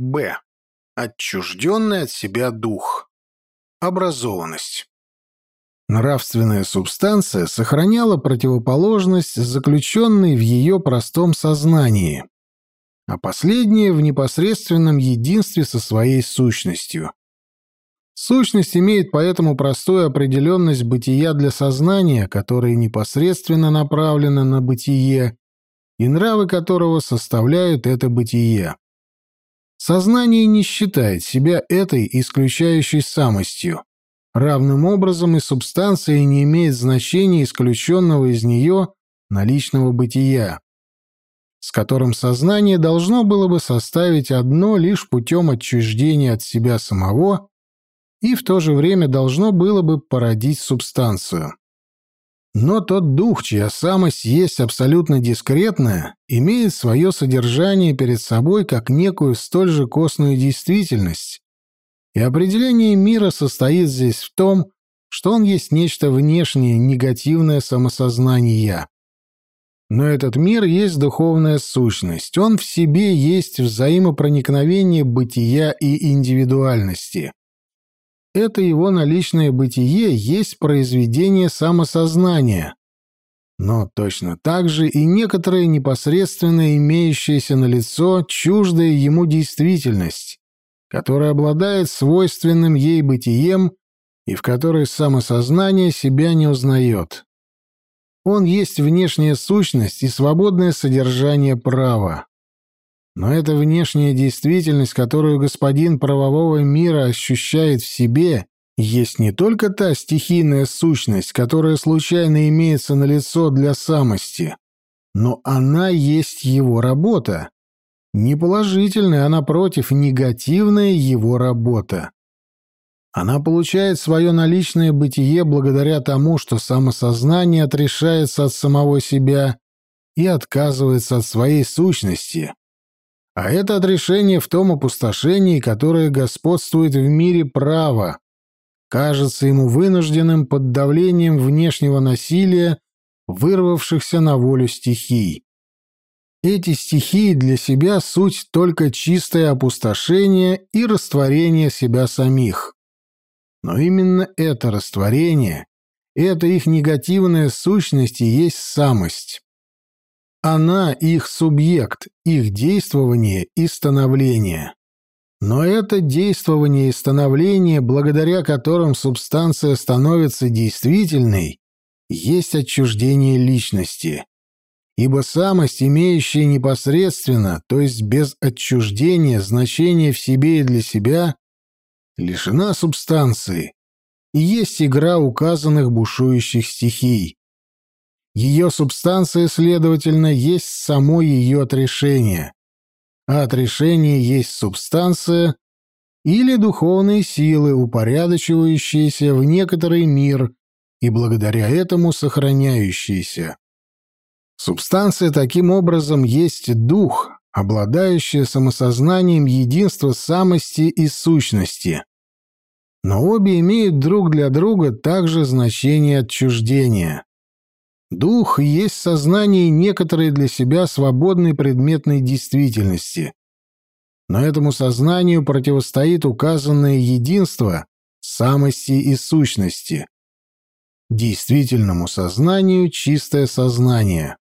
Б. Отчужденный от себя дух. Образованность. Нравственная субстанция сохраняла противоположность, заключенной в ее простом сознании, а последнее в непосредственном единстве со своей сущностью. Сущность имеет поэтому простую определенность бытия для сознания, которое непосредственно направлено на бытие, и нравы которого составляют это бытие. Сознание не считает себя этой исключающей самостью. Равным образом и субстанция не имеет значения исключенного из нее наличного бытия, с которым сознание должно было бы составить одно лишь путем отчуждения от себя самого и в то же время должно было бы породить субстанцию. Но тот дух, чья самость есть абсолютно дискретная, имеет свое содержание перед собой как некую столь же костную действительность, и определение мира состоит здесь в том, что он есть нечто внешнее, негативное самосознание. Но этот мир есть духовная сущность, он в себе есть взаимопроникновение бытия и индивидуальности. Это его наличное бытие есть произведение самосознания, но точно так же и некоторая непосредственно имеющаяся на лицо чуждая ему действительность, которая обладает свойственным ей бытием и в которой самосознание себя не узнает. Он есть внешняя сущность и свободное содержание права. Но эта внешняя действительность, которую господин правового мира ощущает в себе, есть не только та стихийная сущность, которая случайно имеется на лицо для самости, но она есть его работа, не положительная, а напротив, негативная его работа. Она получает свое наличное бытие благодаря тому, что самосознание отрешается от самого себя и отказывается от своей сущности. А это отрешение в том опустошении, которое господствует в мире права, кажется ему вынужденным под давлением внешнего насилия, вырвавшихся на волю стихий. Эти стихии для себя суть только чистое опустошение и растворение себя самих. Но именно это растворение, это их негативная сущность и есть самость. Она их субъект, их действование и становление. Но это действование и становление, благодаря которым субстанция становится действительной, есть отчуждение личности ибо самость, имеющая непосредственно, то есть без отчуждения, значение в себе и для себя, лишена субстанции и есть игра указанных бушующих стихий. Ее субстанция, следовательно, есть само ее отрешение, а отрешение есть субстанция или духовные силы, упорядочивающиеся в некоторый мир и благодаря этому сохраняющиеся. Субстанция таким образом есть дух, обладающий самосознанием единства самости и сущности. Но обе имеют друг для друга также значение отчуждения. Дух есть сознание некоторой для себя свободной предметной действительности. Но этому сознанию противостоит указанное единство самости и сущности. Действительному сознанию чистое сознание.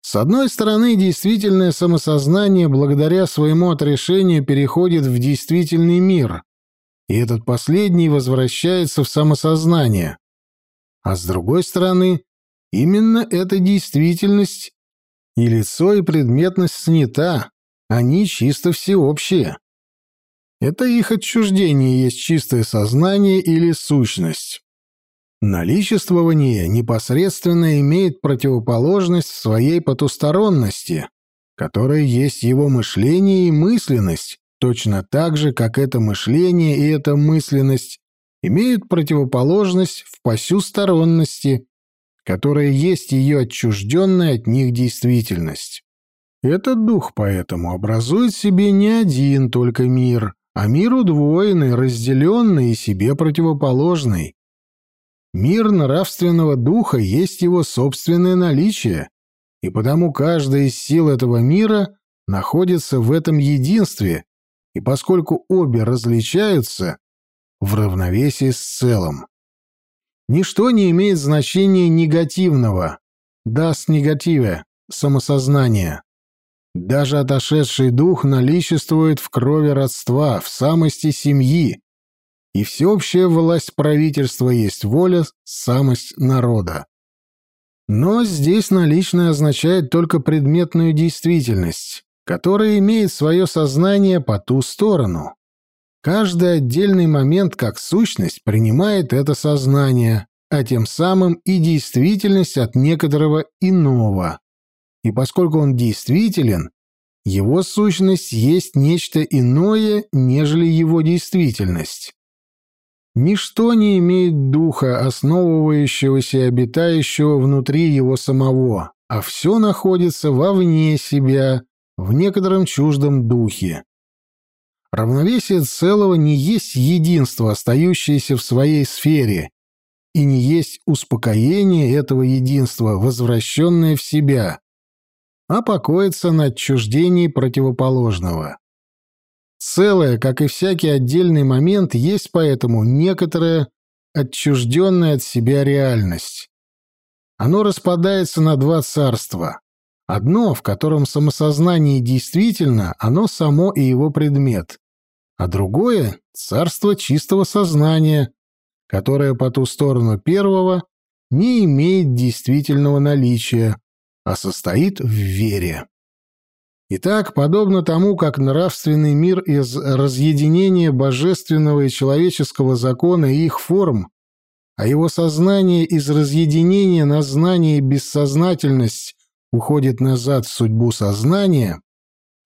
С одной стороны, действительное самосознание благодаря своему отрешению переходит в действительный мир, и этот последний возвращается в самосознание. А с другой стороны, именно эта действительность и лицо, и предметность снята, они чисто всеобщие. Это их отчуждение есть чистое сознание или сущность. Наличествование непосредственно имеет противоположность своей потусторонности, которая есть его мышление и мысленность, точно так же, как это мышление и эта мысленность имеют противоположность в посюсторонности, которая есть ее отчужденная от них действительность. Этот дух поэтому образует себе не один только мир, а мир удвоенный, разделенный и себе противоположный, Мир нравственного духа есть его собственное наличие, и потому каждая из сил этого мира находится в этом единстве и поскольку обе различаются, в равновесии с целым. Ничто не имеет значения негативного, даст негативе, самосознания. Даже отошедший дух наличествует в крови родства, в самости семьи, и всеобщая власть правительства есть воля, самость народа. Но здесь наличное означает только предметную действительность, которая имеет свое сознание по ту сторону. Каждый отдельный момент как сущность принимает это сознание, а тем самым и действительность от некоторого иного. И поскольку он действителен, его сущность есть нечто иное, нежели его действительность. Ничто не имеет духа, основывающегося и обитающего внутри его самого, а все находится вовне себя, в некотором чуждом духе. Равновесие целого не есть единство, остающееся в своей сфере, и не есть успокоение этого единства, возвращенное в себя, а покоится на отчуждении противоположного. Целое, как и всякий отдельный момент, есть поэтому некоторая отчужденная от себя реальность. Оно распадается на два царства. Одно, в котором самосознание действительно, оно само и его предмет. А другое — царство чистого сознания, которое по ту сторону первого не имеет действительного наличия, а состоит в вере. Итак, подобно тому, как нравственный мир из разъединения божественного и человеческого закона и их форм, а его сознание из разъединения на знание и бессознательность уходит назад в судьбу сознания,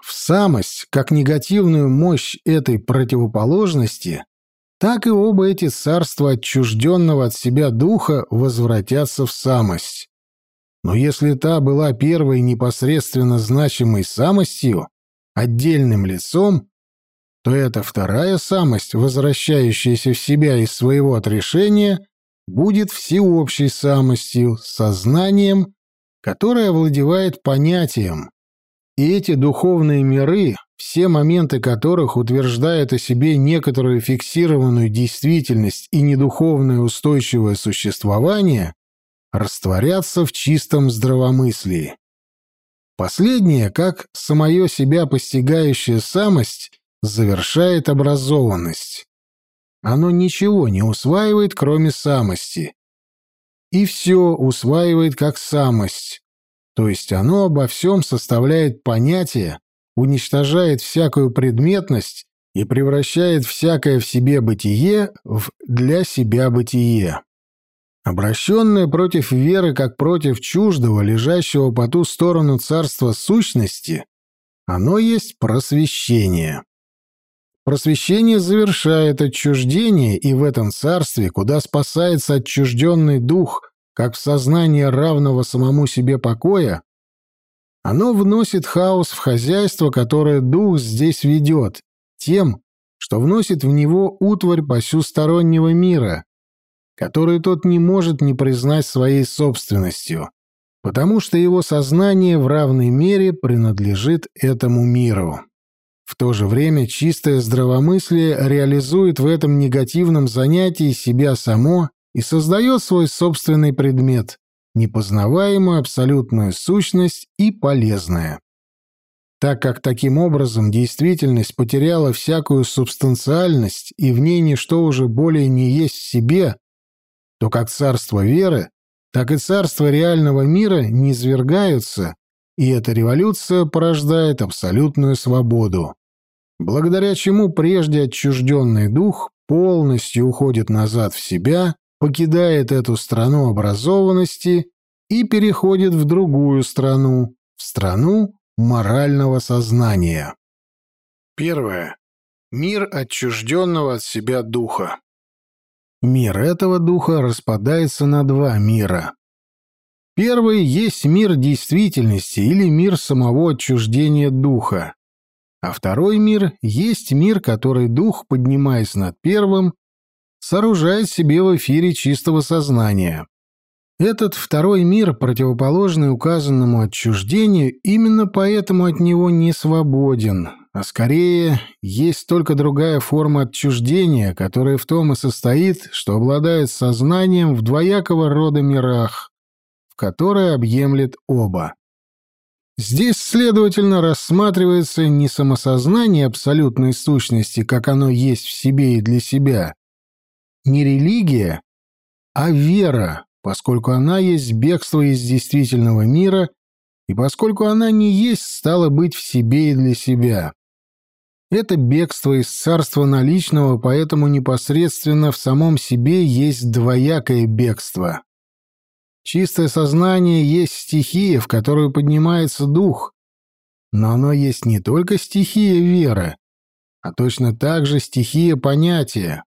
в самость, как негативную мощь этой противоположности, так и оба эти царства отчужденного от себя духа возвратятся в самость. Но если та была первой непосредственно значимой самостью, отдельным лицом, то эта вторая самость, возвращающаяся в себя из своего отрешения, будет всеобщей самостью, сознанием, которое овладевает понятием. И эти духовные миры, все моменты которых утверждают о себе некоторую фиксированную действительность и недуховное устойчивое существование, растворятся в чистом здравомыслии. Последнее, как самое себя постигающая самость, завершает образованность. Оно ничего не усваивает, кроме самости. И все усваивает как самость, то есть оно обо всем составляет понятие, уничтожает всякую предметность и превращает всякое в себе бытие в для себя бытие. Обращенное против веры как против чуждого, лежащего по ту сторону царства сущности, оно есть просвещение. Просвещение завершает отчуждение, и в этом царстве, куда спасается отчужденный дух, как в сознание равного самому себе покоя, оно вносит хаос в хозяйство, которое дух здесь ведет, тем, что вносит в него утварь посюстороннего мира, которую тот не может не признать своей собственностью, потому что его сознание в равной мере принадлежит этому миру. В то же время чистое здравомыслие реализует в этом негативном занятии себя само и создает свой собственный предмет, непознаваемую абсолютную сущность и полезное. Так как таким образом действительность потеряла всякую субстанциальность и в ней ничто уже более не есть в себе, то как царство веры, так и царство реального мира низвергаются, и эта революция порождает абсолютную свободу, благодаря чему прежде отчужденный дух полностью уходит назад в себя покидает эту страну образованности и переходит в другую страну, в страну морального сознания. Первое. Мир отчужденного от себя духа. Мир этого духа распадается на два мира. Первый есть мир действительности или мир самого отчуждения духа, а второй мир есть мир, который дух, поднимаясь над первым, сооружает себе в эфире чистого сознания. Этот второй мир, противоположный указанному отчуждению, именно поэтому от него не свободен, а скорее есть только другая форма отчуждения, которая в том и состоит, что обладает сознанием в двоякого рода мирах, в которой объемлет оба. Здесь, следовательно, рассматривается не самосознание абсолютной сущности, как оно есть в себе и для себя, не религия, а вера, поскольку она есть бегство из действительного мира и поскольку она не есть, стало быть в себе и для себя. Это бегство из царства наличного, поэтому непосредственно в самом себе есть двоякое бегство. Чистое сознание есть стихия, в которую поднимается дух, но оно есть не только стихия веры, а точно так же стихия понятия.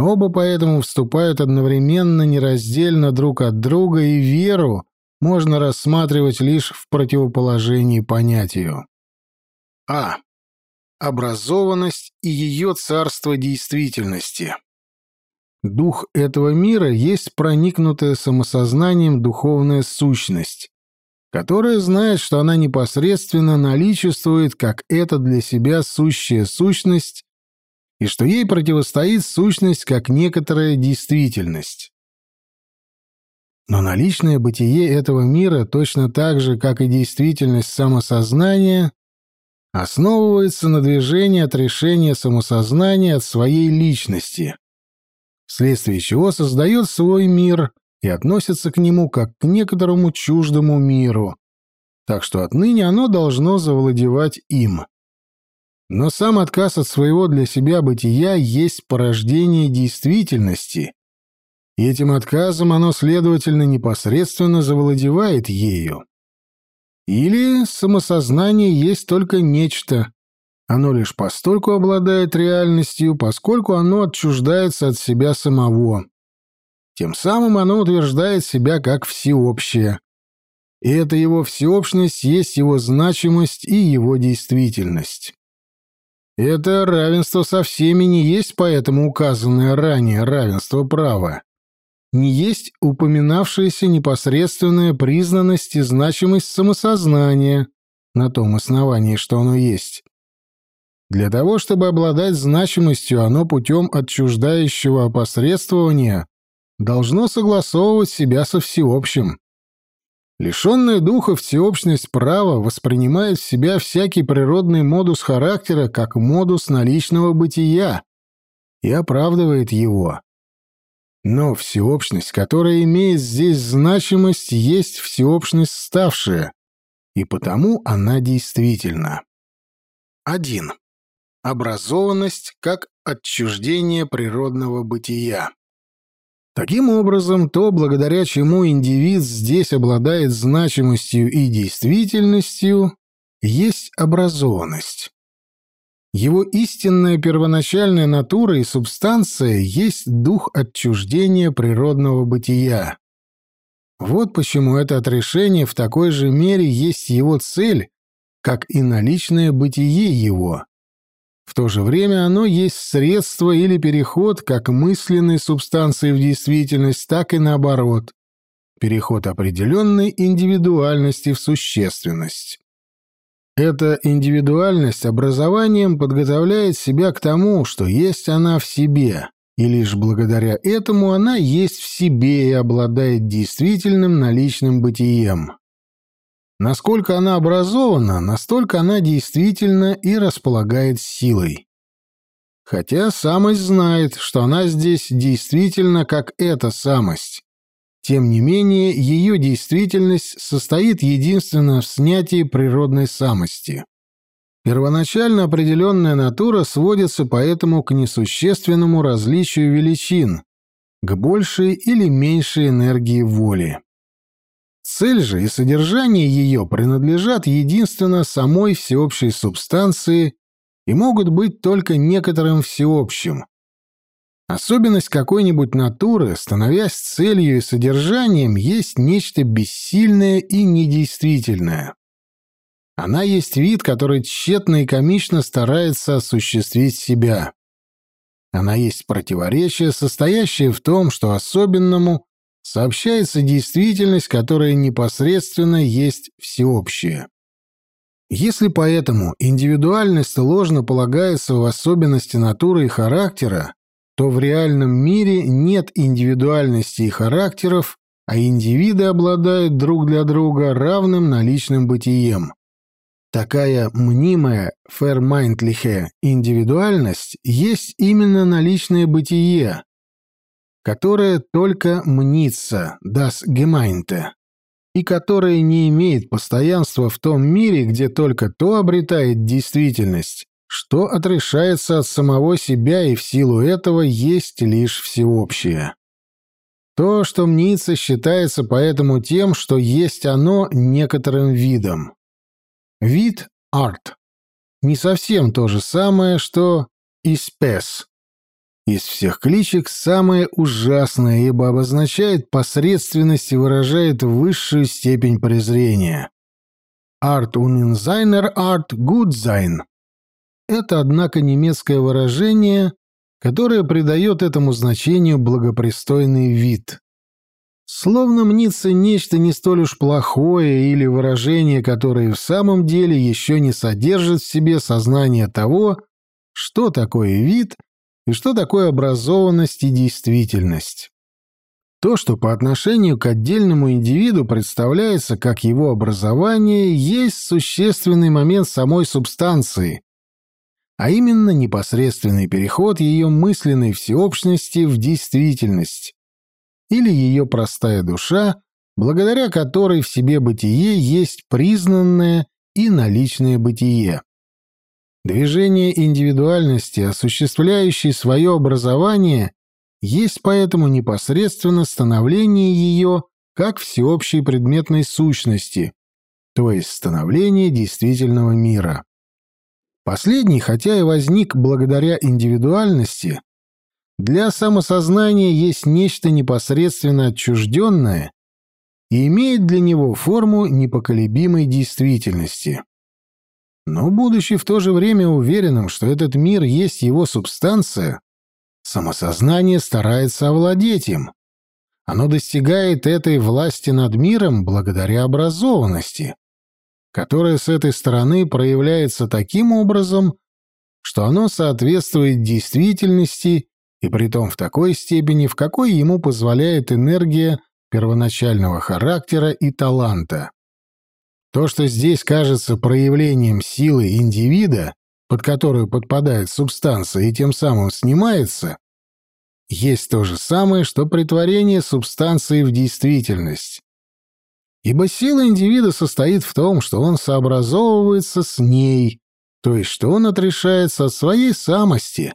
Оба поэтому вступают одновременно нераздельно друг от друга, и веру можно рассматривать лишь в противоположении понятию. А образованность и ее царство действительности. Дух этого мира есть проникнутая самосознанием духовная сущность, которая знает, что она непосредственно наличествует как это для себя сущая сущность и что ей противостоит сущность как некоторая действительность. Но наличное бытие этого мира точно так же, как и действительность самосознания, основывается на движении отрешения самосознания от своей личности, вследствие чего создает свой мир и относится к нему как к некоторому чуждому миру, так что отныне оно должно завладевать им. Но сам отказ от своего для себя бытия есть порождение действительности, и этим отказом оно, следовательно, непосредственно завладевает ею. Или самосознание есть только нечто. Оно лишь постольку обладает реальностью, поскольку оно отчуждается от себя самого. Тем самым оно утверждает себя как всеобщее. И эта его всеобщность есть его значимость и его действительность. Это равенство со всеми не есть поэтому указанное ранее равенство права не есть упоминавшаяся непосредственная признанность и значимость самосознания на том основании, что оно есть. Для того, чтобы обладать значимостью, оно путем отчуждающего опосредствования должно согласовывать себя со всеобщим. Лишенная духа всеобщность права воспринимает в себя всякий природный модус характера как модус наличного бытия и оправдывает его. Но всеобщность, которая имеет здесь значимость, есть всеобщность ставшая, и потому она действительна. 1. Образованность как отчуждение природного бытия. Таким образом, то, благодаря чему индивид здесь обладает значимостью и действительностью, есть образованность. Его истинная первоначальная натура и субстанция есть дух отчуждения природного бытия. Вот почему это отрешение в такой же мере есть его цель, как и наличное бытие его. В то же время оно есть средство или переход как мысленной субстанции в действительность, так и наоборот, переход определенной индивидуальности в существенность. Эта индивидуальность образованием подготовляет себя к тому, что есть она в себе, и лишь благодаря этому она есть в себе и обладает действительным наличным бытием. Насколько она образована, настолько она действительно и располагает силой. Хотя самость знает, что она здесь действительно как эта самость, тем не менее, ее действительность состоит единственно в снятии природной самости. Первоначально определенная натура сводится поэтому к несущественному различию величин, к большей или меньшей энергии воли. Цель же и содержание ее принадлежат единственно самой всеобщей субстанции и могут быть только некоторым всеобщим, Особенность какой-нибудь натуры, становясь целью и содержанием, есть нечто бессильное и недействительное. Она есть вид, который тщетно и комично старается осуществить себя. Она есть противоречие, состоящее в том, что особенному сообщается действительность, которая непосредственно есть всеобщая. Если поэтому индивидуальность ложно полагается в особенности натуры и характера, то в реальном мире нет индивидуальности и характеров, а индивиды обладают друг для друга равным наличным бытием. Такая мнимая фермайнтлихе индивидуальность есть именно наличное бытие, которое только мнится, das Gemeinte, и которое не имеет постоянства в том мире, где только то обретает действительность, что отрешается от самого себя и в силу этого есть лишь всеобщее. То, что мнится, считается поэтому тем, что есть оно некоторым видом. Вид – арт. Не совсем то же самое, что испес. Из всех кличек самое ужасное, ибо обозначает посредственность и выражает высшую степень презрения. Art unseiner Art sein. Это, однако, немецкое выражение, которое придает этому значению благопристойный вид. Словно мнится нечто не столь уж плохое или выражение, которое в самом деле еще не содержит в себе сознание того, что такое вид и что такое образованность и действительность. То, что по отношению к отдельному индивиду представляется как его образование, есть существенный момент самой субстанции, а именно непосредственный переход ее мысленной всеобщности в действительность, или ее простая душа, благодаря которой в себе бытие есть признанное и наличное бытие. Движение индивидуальности, осуществляющей свое образование, есть поэтому непосредственно становление ее как всеобщей предметной сущности, то есть становление действительного мира. Последний, хотя и возник благодаря индивидуальности, для самосознания есть нечто непосредственно отчужденное и имеет для него форму непоколебимой действительности. Но, будучи в то же время уверенным, что этот мир есть его субстанция, самосознание старается овладеть им. Оно достигает этой власти над миром благодаря образованности, которая с этой стороны проявляется таким образом, что оно соответствует действительности и притом в такой степени, в какой ему позволяет энергия первоначального характера и таланта. То, что здесь кажется проявлением силы индивида, под которую подпадает субстанция и тем самым снимается, есть то же самое, что притворение субстанции в действительность. Ибо сила индивида состоит в том, что он сообразовывается с ней, то есть что он отрешается от своей самости,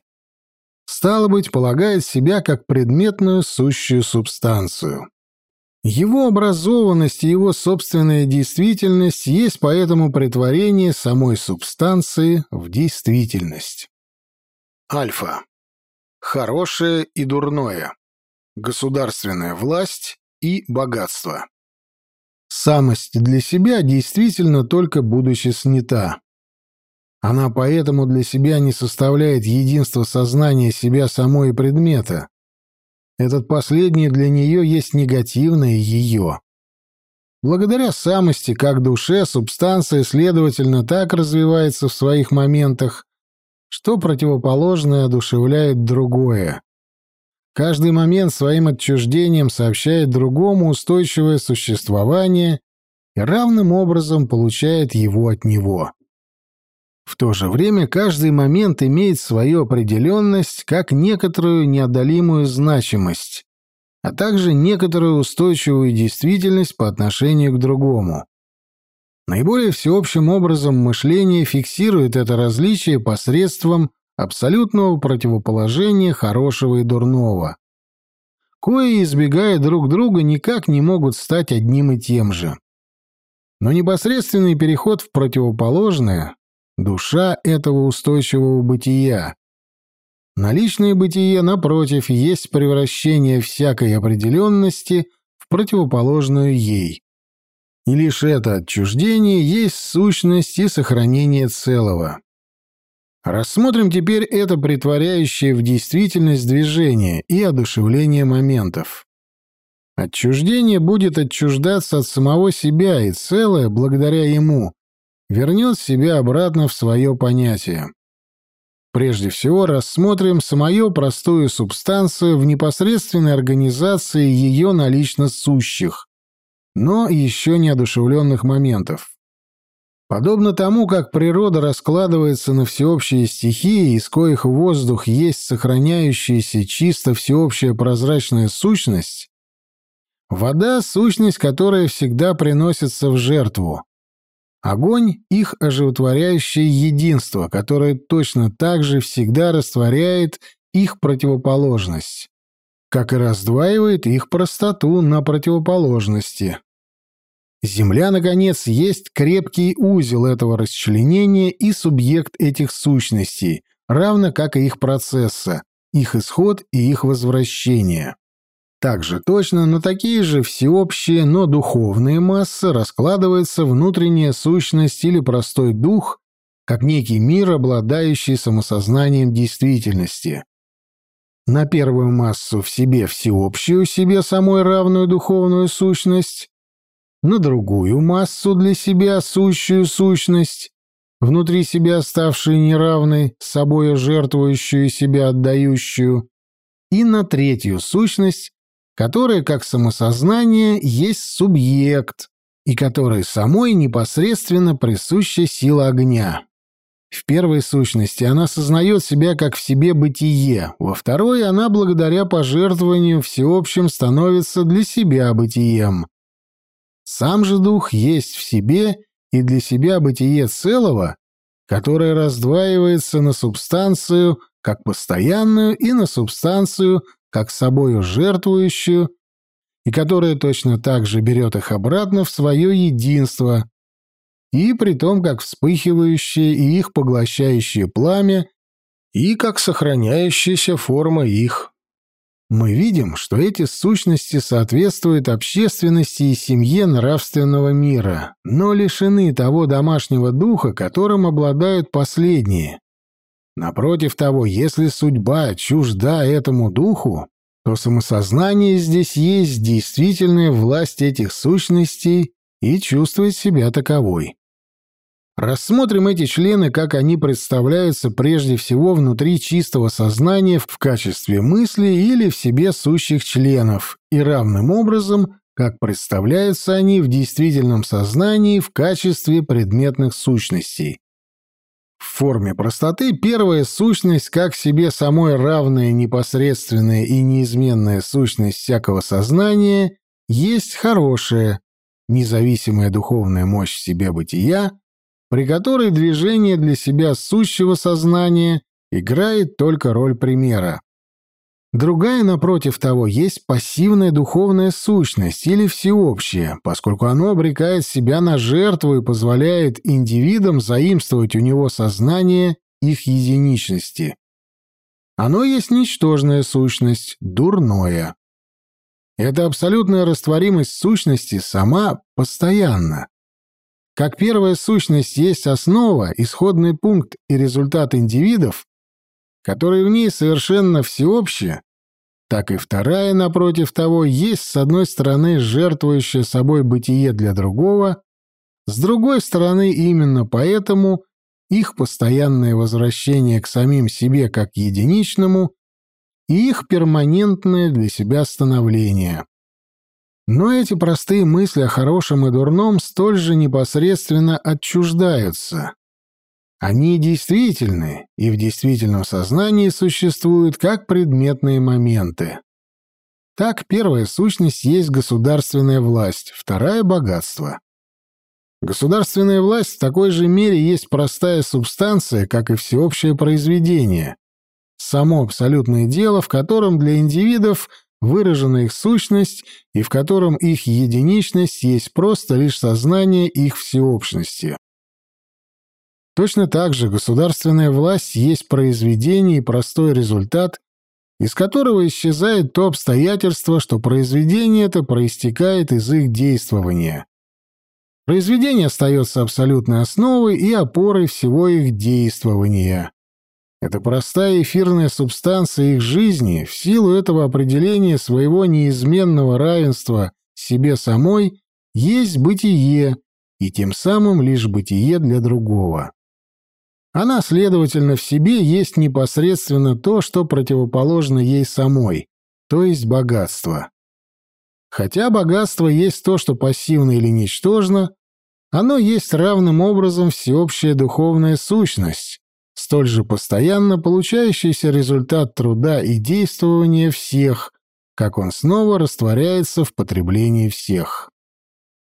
стало быть, полагает себя как предметную сущую субстанцию. Его образованность и его собственная действительность есть поэтому притворение самой субстанции в действительность. Альфа. Хорошее и дурное. Государственная власть и богатство. Самость для себя действительно только будучи снята. Она поэтому для себя не составляет единства сознания себя самой и предмета. Этот последний для нее есть негативное ее. Благодаря самости, как душе, субстанция, следовательно, так развивается в своих моментах, что противоположное одушевляет другое. Каждый момент своим отчуждением сообщает другому устойчивое существование и равным образом получает его от него. В то же время каждый момент имеет свою определенность как некоторую неодолимую значимость, а также некоторую устойчивую действительность по отношению к другому. Наиболее всеобщим образом мышление фиксирует это различие посредством абсолютного противоположения хорошего и дурного. Кои, избегая друг друга, никак не могут стать одним и тем же. Но непосредственный переход в противоположное душа этого устойчивого бытия. Наличное бытие, напротив, есть превращение всякой определенности в противоположную ей. И лишь это отчуждение есть сущность и сохранение целого. Рассмотрим теперь это притворяющее в действительность движение и одушевление моментов. Отчуждение будет отчуждаться от самого себя, и целое, благодаря ему, вернет себя обратно в свое понятие. Прежде всего рассмотрим самую простую субстанцию в непосредственной организации ее налично сущих, но еще неодушевленных моментов. Подобно тому, как природа раскладывается на всеобщие стихии, из коих воздух есть сохраняющаяся чисто всеобщая прозрачная сущность, вода — сущность, которая всегда приносится в жертву. Огонь — их оживотворяющее единство, которое точно так же всегда растворяет их противоположность, как и раздваивает их простоту на противоположности. Земля, наконец, есть крепкий узел этого расчленения и субъект этих сущностей, равно как и их процесса, их исход и их возвращение. Также точно на такие же всеобщие, но духовные массы раскладывается внутренняя сущность или простой дух, как некий мир, обладающий самосознанием действительности. На первую массу в себе всеобщую, себе самой равную духовную сущность, на другую массу для себя сущую сущность, внутри себя ставшую неравной, собою жертвующую себя отдающую, и на третью сущность, которая, как самосознание, есть субъект, и которой самой непосредственно присуща сила огня. В первой сущности она сознает себя как в себе бытие, во второй она благодаря пожертвованию всеобщим становится для себя бытием. Сам же дух есть в себе и для себя бытие целого, которое раздваивается на субстанцию как постоянную и на субстанцию как собою жертвующую, и которое точно так же берет их обратно в свое единство, и при том как вспыхивающее и их поглощающее пламя, и как сохраняющаяся форма их мы видим, что эти сущности соответствуют общественности и семье нравственного мира, но лишены того домашнего духа, которым обладают последние. Напротив того, если судьба чужда этому духу, то самосознание здесь есть действительная власть этих сущностей и чувствует себя таковой. Рассмотрим эти члены, как они представляются прежде всего внутри чистого сознания в качестве мысли или в себе сущих членов, и равным образом, как представляются они в действительном сознании в качестве предметных сущностей. В форме простоты первая сущность, как себе самой равная непосредственная и неизменная сущность всякого сознания, есть хорошая, независимая духовная мощь себе бытия, при которой движение для себя сущего сознания играет только роль примера. Другая, напротив того, есть пассивная духовная сущность или всеобщая, поскольку оно обрекает себя на жертву и позволяет индивидам заимствовать у него сознание их единичности. Оно есть ничтожная сущность, дурное. Эта абсолютная растворимость сущности сама постоянна. Как первая сущность есть основа, исходный пункт и результат индивидов, которые в ней совершенно всеобщие, так и вторая, напротив того, есть, с одной стороны, жертвующая собой бытие для другого, с другой стороны, именно поэтому их постоянное возвращение к самим себе как единичному и их перманентное для себя становление. Но эти простые мысли о хорошем и дурном столь же непосредственно отчуждаются. Они действительны и в действительном сознании существуют как предметные моменты. Так, первая сущность есть государственная власть, вторая — богатство. Государственная власть в такой же мере есть простая субстанция, как и всеобщее произведение. Само абсолютное дело, в котором для индивидов — выражена их сущность и в котором их единичность есть просто лишь сознание их всеобщности. Точно так же государственная власть есть произведение и простой результат, из которого исчезает то обстоятельство, что произведение это проистекает из их действования. Произведение остается абсолютной основой и опорой всего их действования. Эта простая эфирная субстанция их жизни в силу этого определения своего неизменного равенства себе самой есть бытие и тем самым лишь бытие для другого. Она, следовательно, в себе есть непосредственно то, что противоположно ей самой, то есть богатство. Хотя богатство есть то, что пассивно или ничтожно, оно есть равным образом всеобщая духовная сущность, столь же постоянно получающийся результат труда и действования всех, как он снова растворяется в потреблении всех.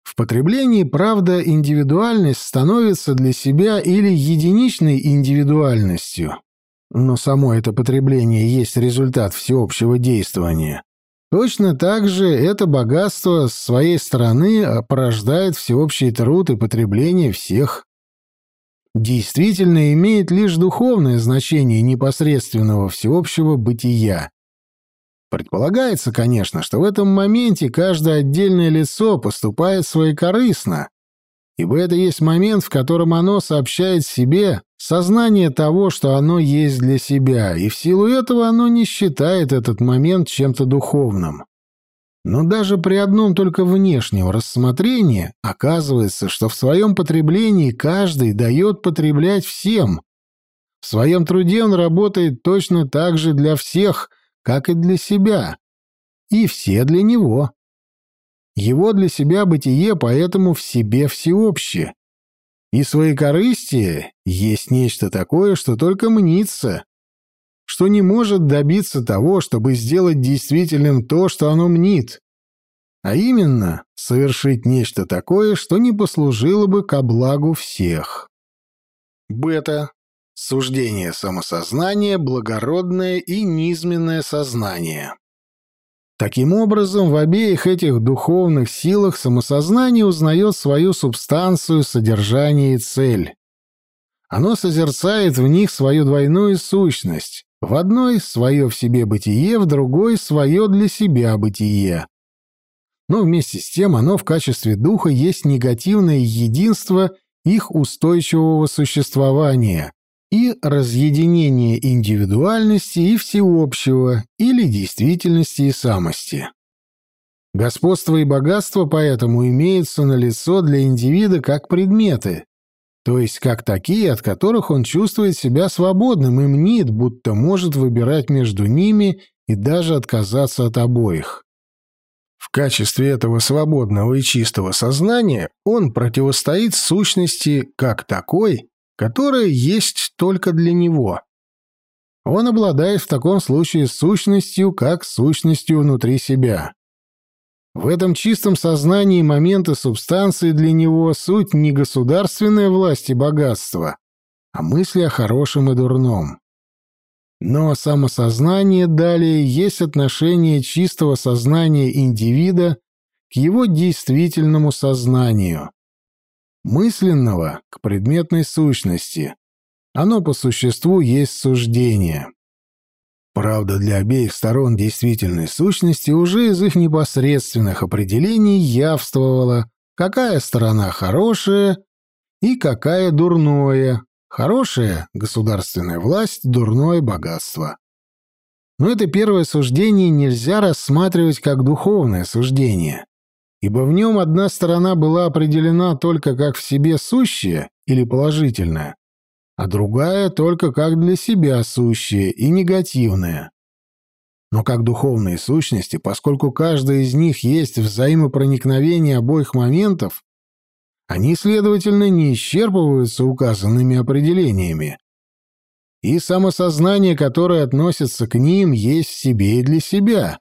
В потреблении, правда, индивидуальность становится для себя или единичной индивидуальностью, но само это потребление есть результат всеобщего действования. Точно так же это богатство с своей стороны порождает всеобщий труд и потребление всех. Действительно имеет лишь духовное значение непосредственного всеобщего бытия, Предполагается, конечно, что в этом моменте каждое отдельное лицо поступает своекорыстно, ибо это есть момент, в котором оно сообщает себе сознание того, что оно есть для себя, и в силу этого оно не считает этот момент чем-то духовным. Но даже при одном только внешнем рассмотрении оказывается, что в своем потреблении каждый дает потреблять всем. В своем труде он работает точно так же для всех – как и для себя, и все для него. Его для себя бытие поэтому в себе всеобщее. И своекорыстие есть нечто такое, что только мнится, что не может добиться того, чтобы сделать действительным то, что оно мнит, а именно совершить нечто такое, что не послужило бы ко благу всех. Бета Суждение самосознания, благородное и низменное сознание. Таким образом, в обеих этих духовных силах самосознание узнает свою субстанцию, содержание и цель. Оно созерцает в них свою двойную сущность, в одной — свое в себе бытие, в другой — свое для себя бытие. Но вместе с тем оно в качестве духа есть негативное единство их устойчивого существования, и разъединение индивидуальности и всеобщего или действительности и самости. Господство и богатство поэтому имеются на лицо для индивида как предметы, то есть как такие, от которых он чувствует себя свободным и мнит, будто может выбирать между ними и даже отказаться от обоих. В качестве этого свободного и чистого сознания он противостоит сущности как такой, которое есть только для него. Он обладает в таком случае сущностью, как сущностью внутри себя. В этом чистом сознании моменты субстанции для него суть не государственная власть и богатство, а мысли о хорошем и дурном. Но самосознание далее есть отношение чистого сознания индивида к его действительному сознанию, мысленного к предметной сущности. Оно по существу есть суждение. Правда, для обеих сторон действительной сущности уже из их непосредственных определений явствовало, какая сторона хорошая и какая дурное. Хорошая — государственная власть, дурное — богатство. Но это первое суждение нельзя рассматривать как духовное суждение ибо в нем одна сторона была определена только как в себе сущая или положительная, а другая только как для себя сущая и негативная. Но как духовные сущности, поскольку каждая из них есть взаимопроникновение обоих моментов, они, следовательно, не исчерпываются указанными определениями. И самосознание, которое относится к ним, есть в себе и для себя,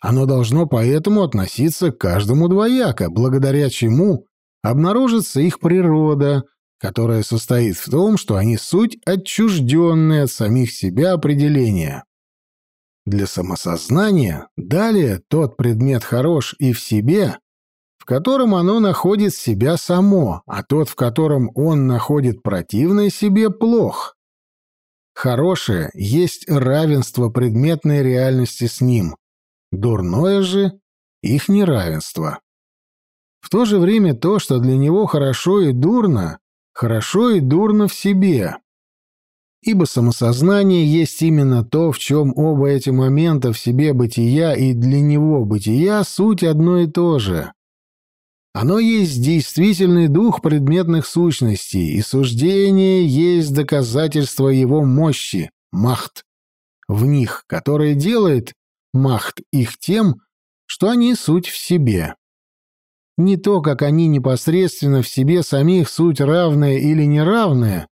оно должно поэтому относиться к каждому двояко, благодаря чему обнаружится их природа, которая состоит в том, что они суть отчужденные от самих себя определения. Для самосознания далее тот предмет хорош и в себе, в котором оно находит себя само, а тот, в котором он находит противное себе, плох. Хорошее есть равенство предметной реальности с ним, Дурное же — их неравенство. В то же время то, что для него хорошо и дурно, хорошо и дурно в себе. Ибо самосознание есть именно то, в чем оба эти момента в себе бытия и для него бытия суть одно и то же. Оно есть действительный дух предметных сущностей, и суждение есть доказательство его мощи, махт, в них, которое делает махт их тем, что они суть в себе. Не то, как они непосредственно в себе самих суть равная или неравная,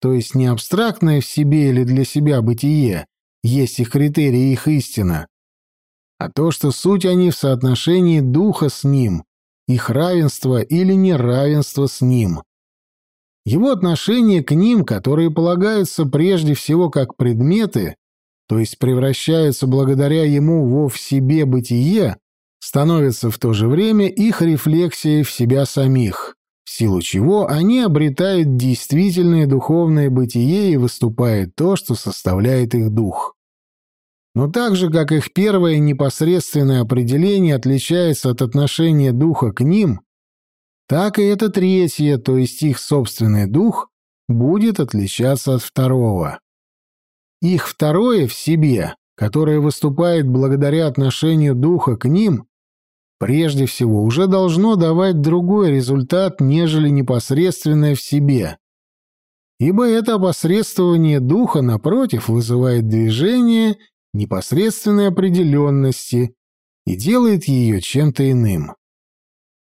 то есть не абстрактное в себе или для себя бытие, есть их критерий и их истина, а то, что суть они в соотношении духа с ним, их равенство или неравенство с ним. Его отношение к ним, которые полагаются прежде всего как предметы, то есть превращаются благодаря ему во в себе бытие, становится в то же время их рефлексией в себя самих, в силу чего они обретают действительное духовное бытие и выступает то, что составляет их дух. Но так же, как их первое непосредственное определение отличается от отношения духа к ним, так и это третье, то есть их собственный дух, будет отличаться от второго. Их второе в себе, которое выступает благодаря отношению духа к ним, прежде всего уже должно давать другой результат, нежели непосредственное в себе. Ибо это опосредствование духа, напротив, вызывает движение непосредственной определенности и делает ее чем-то иным.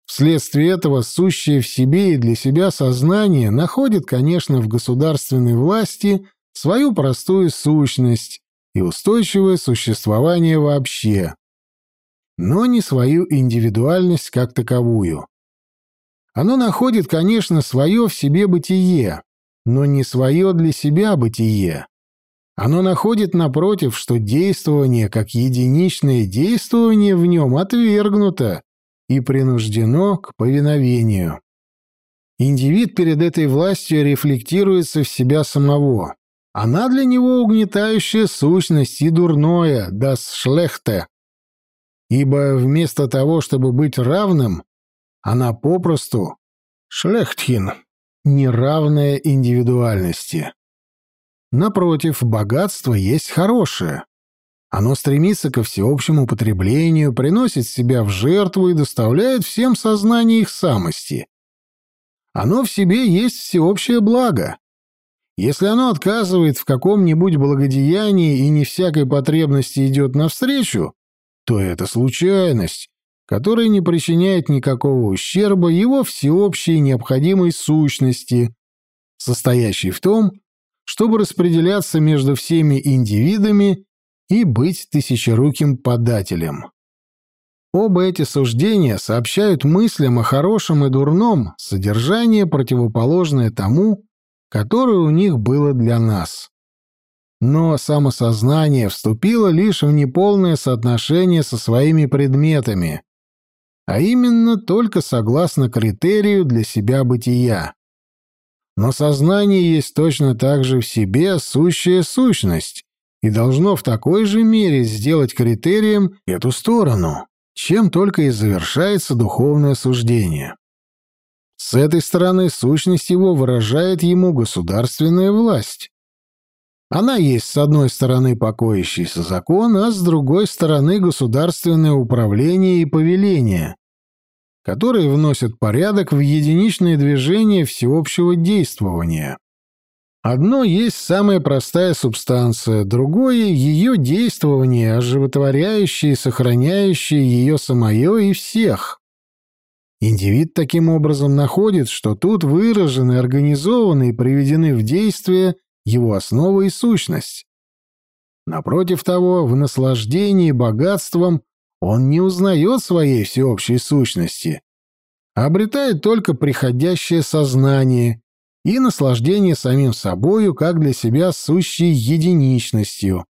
Вследствие этого сущее в себе и для себя сознание находит, конечно, в государственной власти свою простую сущность и устойчивое существование вообще, но не свою индивидуальность как таковую. Оно находит, конечно, свое в себе бытие, но не свое для себя бытие. Оно находит, напротив, что действование как единичное действование в нем отвергнуто и принуждено к повиновению. Индивид перед этой властью рефлектируется в себя самого. Она для него угнетающая сущность и дурное, das Schlechte. Ибо вместо того, чтобы быть равным, она попросту Шлехтхин, неравная индивидуальности. Напротив, богатство есть хорошее. Оно стремится ко всеобщему потреблению, приносит себя в жертву и доставляет всем сознание их самости. Оно в себе есть всеобщее благо. Если оно отказывает в каком-нибудь благодеянии и не всякой потребности идет навстречу, то это случайность, которая не причиняет никакого ущерба его всеобщей необходимой сущности, состоящей в том, чтобы распределяться между всеми индивидами и быть тысячеруким подателем. Оба эти суждения сообщают мыслям о хорошем и дурном содержание, противоположное тому, которое у них было для нас. Но самосознание вступило лишь в неполное соотношение со своими предметами, а именно только согласно критерию для себя бытия. Но сознание есть точно так же в себе сущая сущность и должно в такой же мере сделать критерием эту сторону, чем только и завершается духовное суждение. С этой стороны сущность его выражает ему государственная власть. Она есть с одной стороны покоящийся закон, а с другой стороны государственное управление и повеление, которые вносят порядок в единичное движение всеобщего действования. Одно есть самая простая субстанция, другое — ее действование, оживотворяющее и сохраняющее ее самое и всех. Индивид таким образом находит, что тут выражены, организованы и приведены в действие его основа и сущность. Напротив того, в наслаждении богатством он не узнает своей всеобщей сущности, а обретает только приходящее сознание и наслаждение самим собою как для себя сущей единичностью,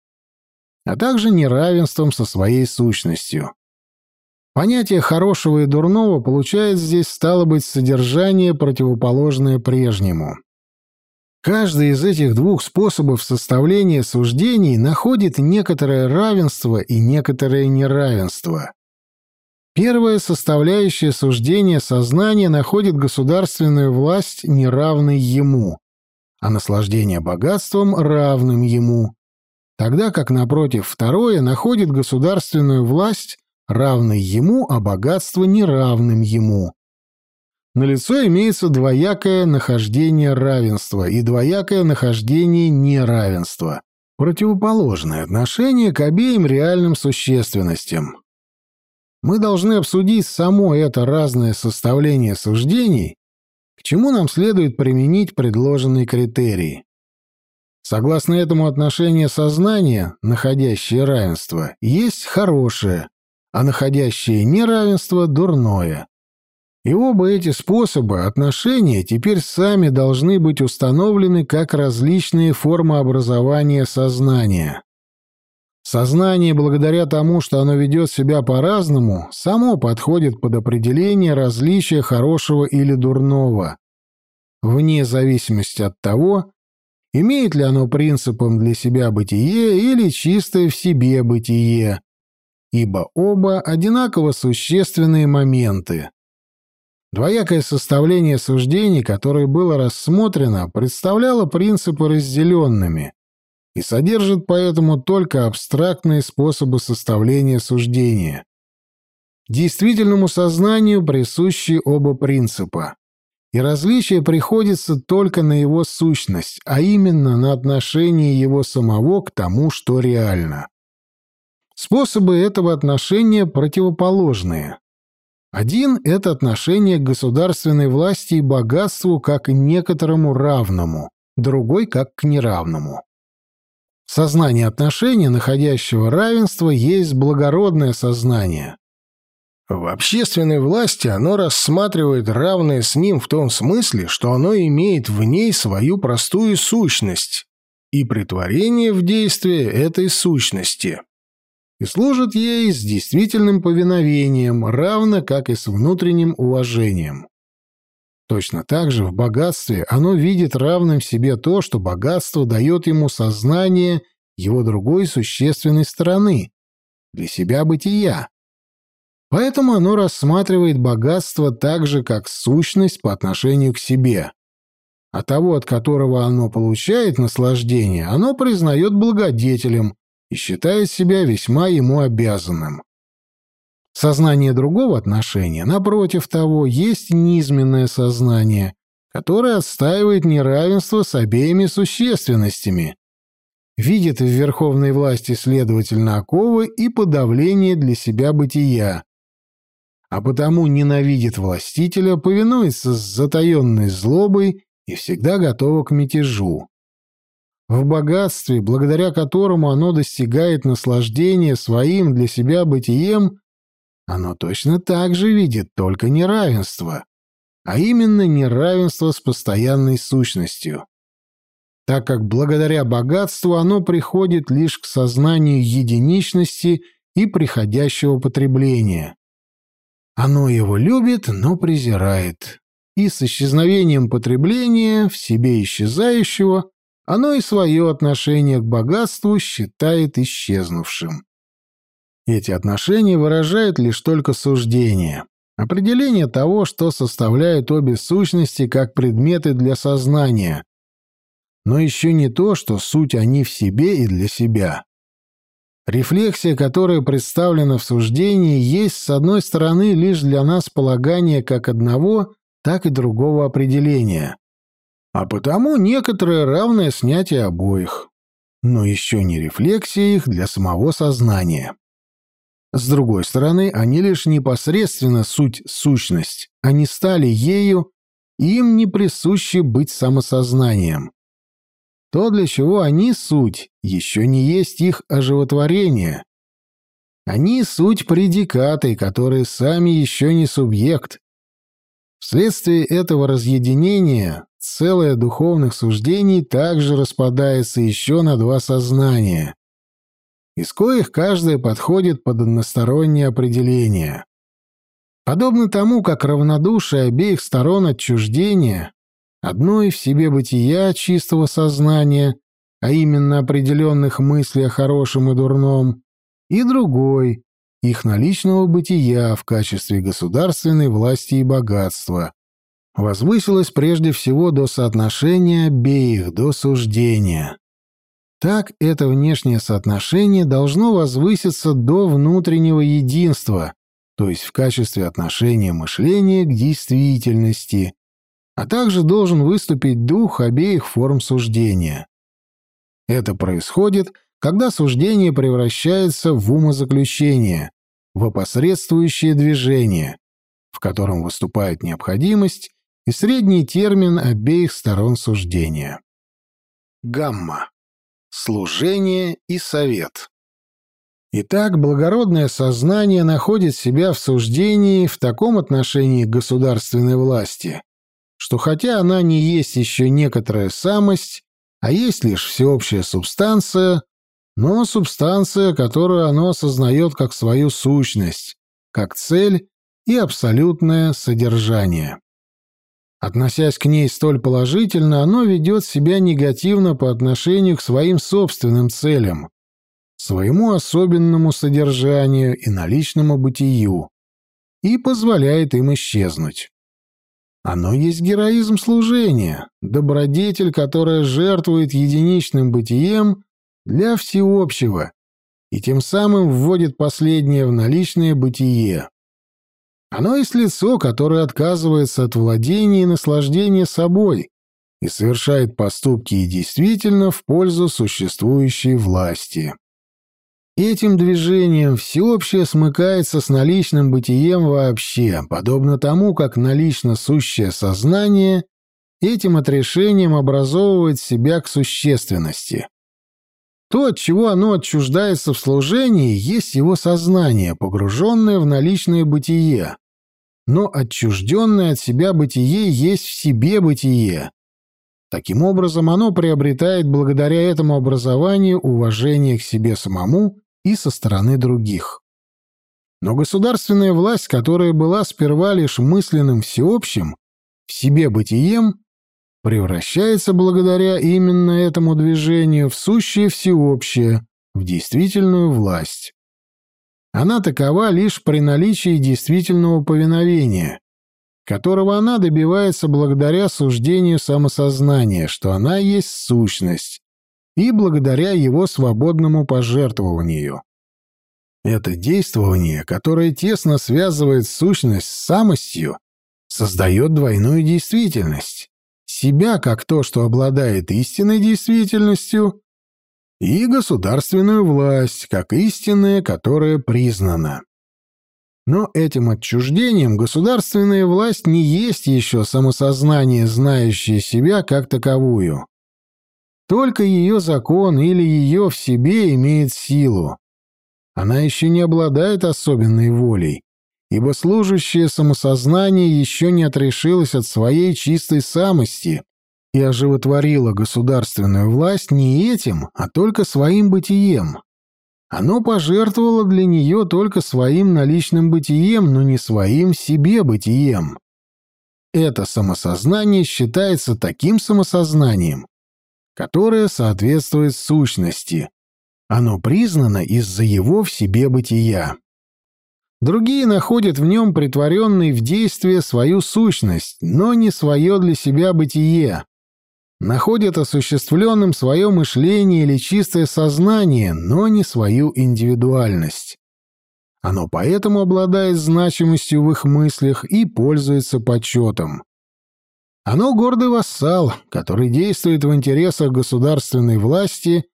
а также неравенством со своей сущностью. Понятие хорошего и дурного получает здесь, стало быть, содержание, противоположное прежнему. Каждый из этих двух способов составления суждений находит некоторое равенство и некоторое неравенство. Первая составляющая суждения сознания находит государственную власть неравной ему, а наслаждение богатством равным ему, тогда как, напротив, второе находит государственную власть равной ему, а богатство неравным ему, налицо имеется двоякое нахождение равенства и двоякое нахождение неравенства, противоположное отношение к обеим реальным существенностям. Мы должны обсудить само это разное составление суждений, к чему нам следует применить предложенные критерии. Согласно этому отношение сознания, находящее равенство, есть хорошее, а находящее неравенство – дурное. И оба эти способа отношения теперь сами должны быть установлены как различные формы образования сознания. Сознание, благодаря тому, что оно ведет себя по-разному, само подходит под определение различия хорошего или дурного, вне зависимости от того, имеет ли оно принципом для себя бытие или чистое в себе бытие, ибо оба одинаково существенные моменты. Двоякое составление суждений, которое было рассмотрено, представляло принципы разделенными и содержит поэтому только абстрактные способы составления суждения. Действительному сознанию присущи оба принципа, и различие приходится только на его сущность, а именно на отношение его самого к тому, что реально. Способы этого отношения противоположные. Один — это отношение к государственной власти и богатству как к некоторому равному, другой — как к неравному. Сознание отношения, находящего равенство, есть благородное сознание. В общественной власти оно рассматривает равное с ним в том смысле, что оно имеет в ней свою простую сущность и притворение в действие этой сущности и служит ей с действительным повиновением, равно как и с внутренним уважением. Точно так же в богатстве оно видит равным себе то, что богатство дает ему сознание его другой существенной стороны, для себя бытия. Поэтому оно рассматривает богатство так же, как сущность по отношению к себе. А того, от которого оно получает наслаждение, оно признает благодетелем, и считает себя весьма ему обязанным. Сознание другого отношения, напротив того, есть низменное сознание, которое отстаивает неравенство с обеими существенностями, видит в верховной власти, следовательно, оковы и подавление для себя бытия, а потому ненавидит властителя, повинуется с затаенной злобой и всегда готова к мятежу в богатстве, благодаря которому оно достигает наслаждения своим для себя бытием, оно точно так же видит только неравенство, а именно неравенство с постоянной сущностью. Так как благодаря богатству оно приходит лишь к сознанию единичности и приходящего потребления. Оно его любит, но презирает. И с исчезновением потребления, в себе исчезающего, оно и свое отношение к богатству считает исчезнувшим. Эти отношения выражают лишь только суждение, определение того, что составляют обе сущности как предметы для сознания, но еще не то, что суть они в себе и для себя. Рефлексия, которая представлена в суждении, есть, с одной стороны, лишь для нас полагание как одного, так и другого определения а потому некоторое равное снятие обоих, но еще не рефлексия их для самого сознания. С другой стороны, они лишь непосредственно суть сущность, они стали ею, им не присуще быть самосознанием. То, для чего они суть, еще не есть их оживотворение. Они суть предикаты, которые сами еще не субъект. Вследствие этого разъединения целое духовных суждений также распадается еще на два сознания, из коих каждое подходит под одностороннее определение. Подобно тому, как равнодушие обеих сторон отчуждения, одной в себе бытия чистого сознания, а именно определенных мыслей о хорошем и дурном, и другой, их наличного бытия в качестве государственной власти и богатства, возвысилось прежде всего до соотношения обеих, до суждения. Так это внешнее соотношение должно возвыситься до внутреннего единства, то есть в качестве отношения мышления к действительности, а также должен выступить дух обеих форм суждения. Это происходит, когда суждение превращается в умозаключение, в опосредствующее движение, в котором выступает необходимость и средний термин обеих сторон суждения. Гамма. Служение и совет. Итак, благородное сознание находит себя в суждении в таком отношении к государственной власти, что хотя она не есть еще некоторая самость, а есть лишь всеобщая субстанция, но субстанция, которую оно осознает как свою сущность, как цель и абсолютное содержание. Относясь к ней столь положительно, оно ведет себя негативно по отношению к своим собственным целям, своему особенному содержанию и наличному бытию, и позволяет им исчезнуть. Оно есть героизм служения, добродетель, которая жертвует единичным бытием для всеобщего и тем самым вводит последнее в наличное бытие. Оно есть лицо, которое отказывается от владения и наслаждения собой и совершает поступки и действительно в пользу существующей власти. Этим движением всеобщее смыкается с наличным бытием вообще, подобно тому, как налично сущее сознание этим отрешением образовывает себя к существенности. То, от чего оно отчуждается в служении, есть его сознание, погруженное в наличное бытие. Но отчужденное от себя бытие есть в себе бытие. Таким образом, оно приобретает благодаря этому образованию уважение к себе самому и со стороны других. Но государственная власть, которая была сперва лишь мысленным всеобщим, в себе бытием, превращается благодаря именно этому движению в сущее всеобщее, в действительную власть. Она такова лишь при наличии действительного повиновения, которого она добивается благодаря суждению самосознания, что она есть сущность, и благодаря его свободному пожертвованию. Это действование, которое тесно связывает сущность с самостью, создает двойную действительность. Себя как то, что обладает истинной действительностью, и государственную власть как истинная, которая признана. Но этим отчуждением государственная власть не есть еще самосознание, знающее себя как таковую. Только ее закон или ее в себе имеет силу. Она еще не обладает особенной волей, ибо служащее самосознание еще не отрешилось от своей чистой самости и оживотворило государственную власть не этим, а только своим бытием. Оно пожертвовало для нее только своим наличным бытием, но не своим себе бытием. Это самосознание считается таким самосознанием, которое соответствует сущности. Оно признано из-за его в себе бытия. Другие находят в нем притворенный в действие свою сущность, но не свое для себя бытие. Находят осуществленным свое мышление или чистое сознание, но не свою индивидуальность. Оно поэтому обладает значимостью в их мыслях и пользуется почетом. Оно гордый вассал, который действует в интересах государственной власти,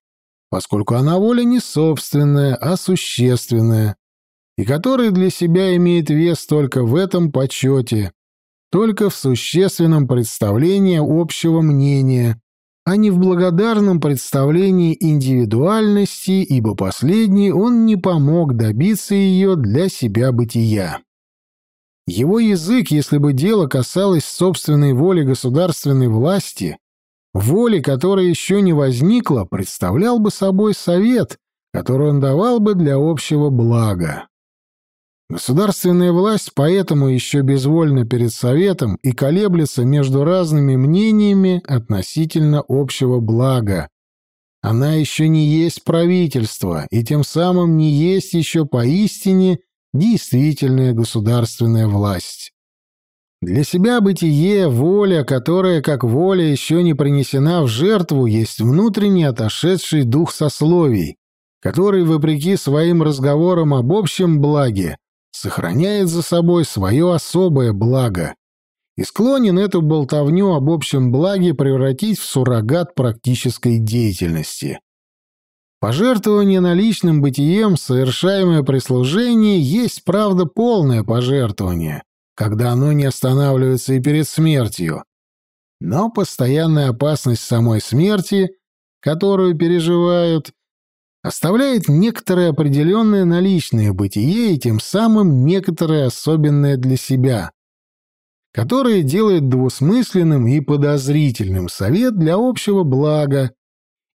поскольку она воля не собственная, а существенная, и который для себя имеет вес только в этом почете, только в существенном представлении общего мнения, а не в благодарном представлении индивидуальности, ибо последний он не помог добиться ее для себя бытия. Его язык, если бы дело касалось собственной воли государственной власти, воли, которая еще не возникла, представлял бы собой совет, который он давал бы для общего блага. Государственная власть поэтому еще безвольна перед советом и колеблется между разными мнениями относительно общего блага. Она еще не есть правительство и тем самым не есть еще поистине действительная государственная власть. Для себя бытие, воля, которая как воля еще не принесена в жертву, есть внутренний отошедший дух сословий, который, вопреки своим разговорам об общем благе, сохраняет за собой свое особое благо и склонен эту болтовню об общем благе превратить в суррогат практической деятельности. Пожертвование наличным бытием, совершаемое при служении, есть, правда, полное пожертвование, когда оно не останавливается и перед смертью. Но постоянная опасность самой смерти, которую переживают, оставляет некоторое определенное наличное бытие и тем самым некоторое особенное для себя, которое делает двусмысленным и подозрительным совет для общего блага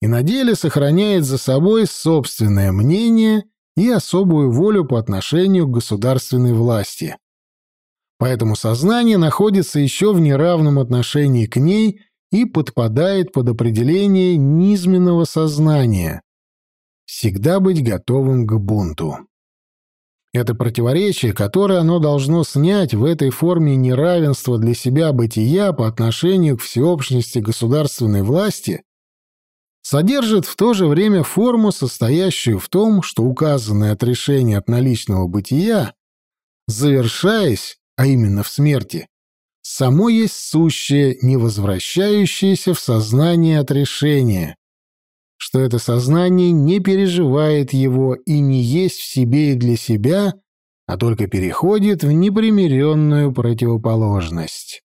и на деле сохраняет за собой собственное мнение и особую волю по отношению к государственной власти. Поэтому сознание находится еще в неравном отношении к ней и подпадает под определение низменного сознания. Всегда быть готовым к бунту. Это противоречие, которое оно должно снять в этой форме неравенства для себя бытия по отношению к всеобщности государственной власти, содержит в то же время форму, состоящую в том, что указанное отрешение от наличного бытия, завершаясь, а именно в смерти, само есть сущее, не возвращающееся в сознание отрешение, что это сознание не переживает его и не есть в себе и для себя, а только переходит в непримиренную противоположность.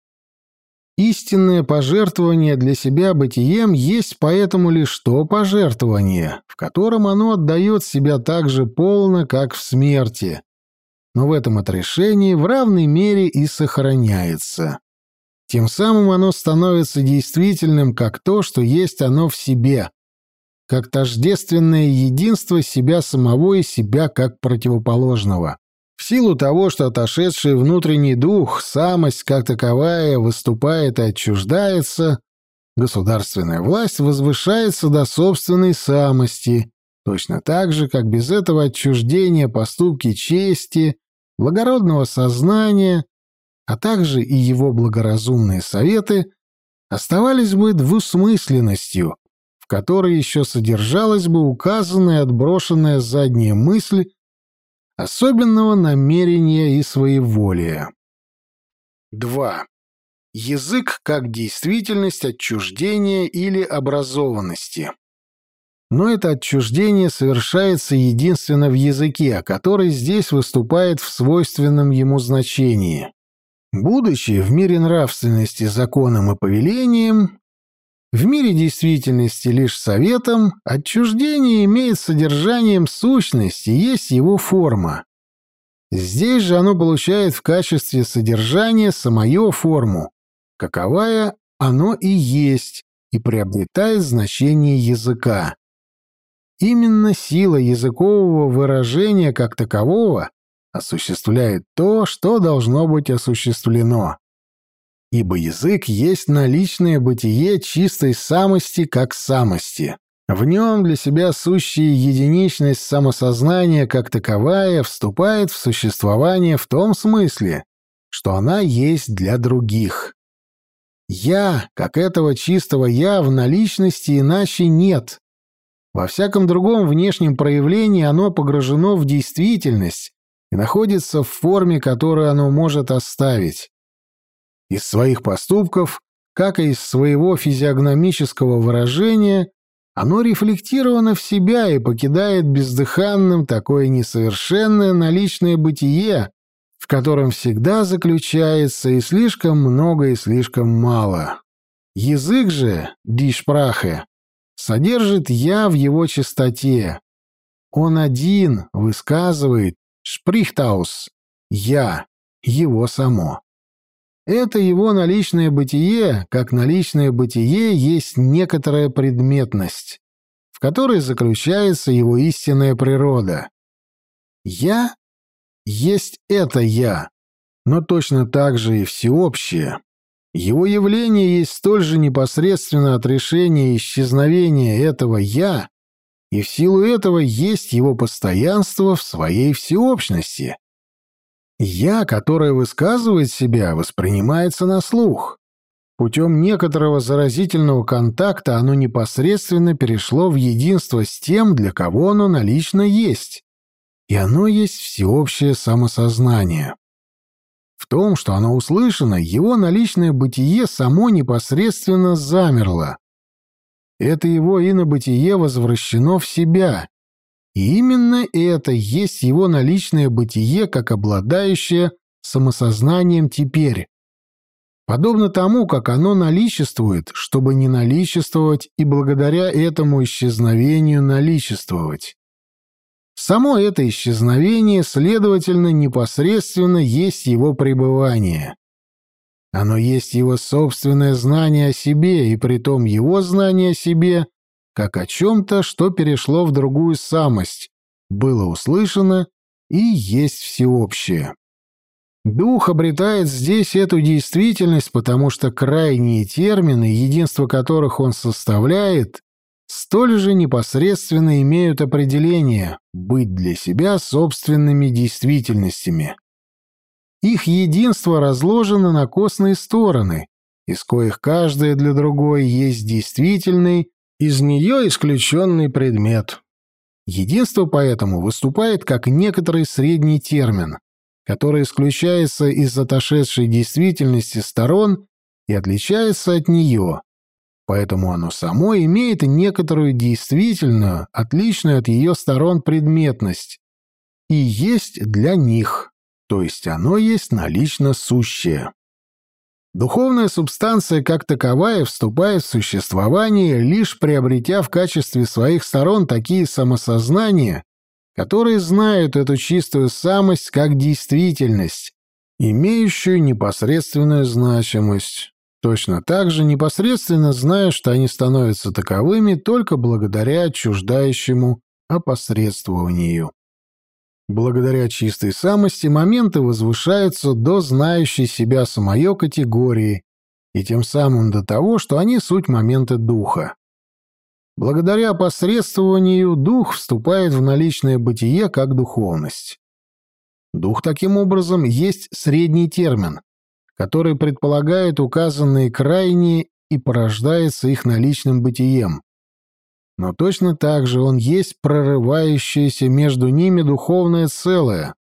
Истинное пожертвование для себя бытием есть поэтому лишь то пожертвование, в котором оно отдает себя так же полно, как в смерти, но в этом отрешении в равной мере и сохраняется. Тем самым оно становится действительным как то, что есть оно в себе, как тождественное единство себя самого и себя как противоположного. В силу того, что отошедший внутренний дух, самость как таковая, выступает и отчуждается, государственная власть возвышается до собственной самости, Точно так же, как без этого отчуждения поступки чести, благородного сознания, а также и его благоразумные советы оставались бы двусмысленностью, которой еще содержалась бы указанная отброшенная задняя мысль особенного намерения и своеволия. 2. Язык как действительность отчуждения или образованности. Но это отчуждение совершается единственно в языке, который здесь выступает в свойственном ему значении. Будучи в мире нравственности законом и повелением, в мире действительности лишь советом, отчуждение имеет содержанием сущности, есть его форма. Здесь же оно получает в качестве содержания самую форму, каковая оно и есть, и приобретает значение языка. Именно сила языкового выражения как такового осуществляет то, что должно быть осуществлено. Ибо язык есть наличное бытие чистой самости как самости. В нем для себя сущая единичность самосознания как таковая вступает в существование в том смысле, что она есть для других. «Я», как этого чистого «я», в наличности иначе нет, во всяком другом внешнем проявлении оно погружено в действительность и находится в форме, которую оно может оставить. Из своих поступков, как и из своего физиогномического выражения, оно рефлектировано в себя и покидает бездыханным такое несовершенное наличное бытие, в котором всегда заключается и слишком много, и слишком мало. Язык же, дишпрахе, содержит «я» в его чистоте. Он один высказывает «шприхтаус» — «я», его само. Это его наличное бытие, как наличное бытие есть некоторая предметность, в которой заключается его истинная природа. «Я» есть это «я», но точно так же и всеобщее. Его явление есть столь же непосредственно отрешение и исчезновение этого «я», и в силу этого есть его постоянство в своей всеобщности. «Я», которое высказывает себя, воспринимается на слух. Путем некоторого заразительного контакта оно непосредственно перешло в единство с тем, для кого оно налично есть. и оно есть всеобщее самосознание. В том, что оно услышано, его наличное бытие само непосредственно замерло. Это его инобытие возвращено в себя, и именно это есть его наличное бытие, как обладающее самосознанием теперь. Подобно тому, как оно наличествует, чтобы не наличествовать и благодаря этому исчезновению наличествовать. Само это исчезновение, следовательно, непосредственно есть его пребывание. Оно есть его собственное знание о себе, и притом его знание о себе, как о чем-то, что перешло в другую самость, было услышано и есть всеобщее. Дух обретает здесь эту действительность, потому что крайние термины, единство которых он составляет, столь же непосредственно имеют определение быть для себя собственными действительностями. Их единство разложено на костные стороны, из коих каждая для другой есть действительный, из нее исключенный предмет. Единство поэтому выступает как некоторый средний термин, который исключается из отошедшей действительности сторон и отличается от нее, поэтому оно само имеет некоторую действительную, отличную от ее сторон предметность, и есть для них, то есть оно есть налично сущее. Духовная субстанция как таковая вступает в существование, лишь приобретя в качестве своих сторон такие самосознания, которые знают эту чистую самость как действительность, имеющую непосредственную значимость, точно так же непосредственно зная, что они становятся таковыми только благодаря отчуждающему опосредствованию. Благодаря чистой самости моменты возвышаются до знающей себя самое категории и тем самым до того, что они суть моменты духа. Благодаря опосредствованию дух вступает в наличное бытие как духовность. Дух таким образом есть средний термин, который предполагает указанные крайние и порождается их наличным бытием. Но точно так же он есть прорывающееся между ними духовное целое,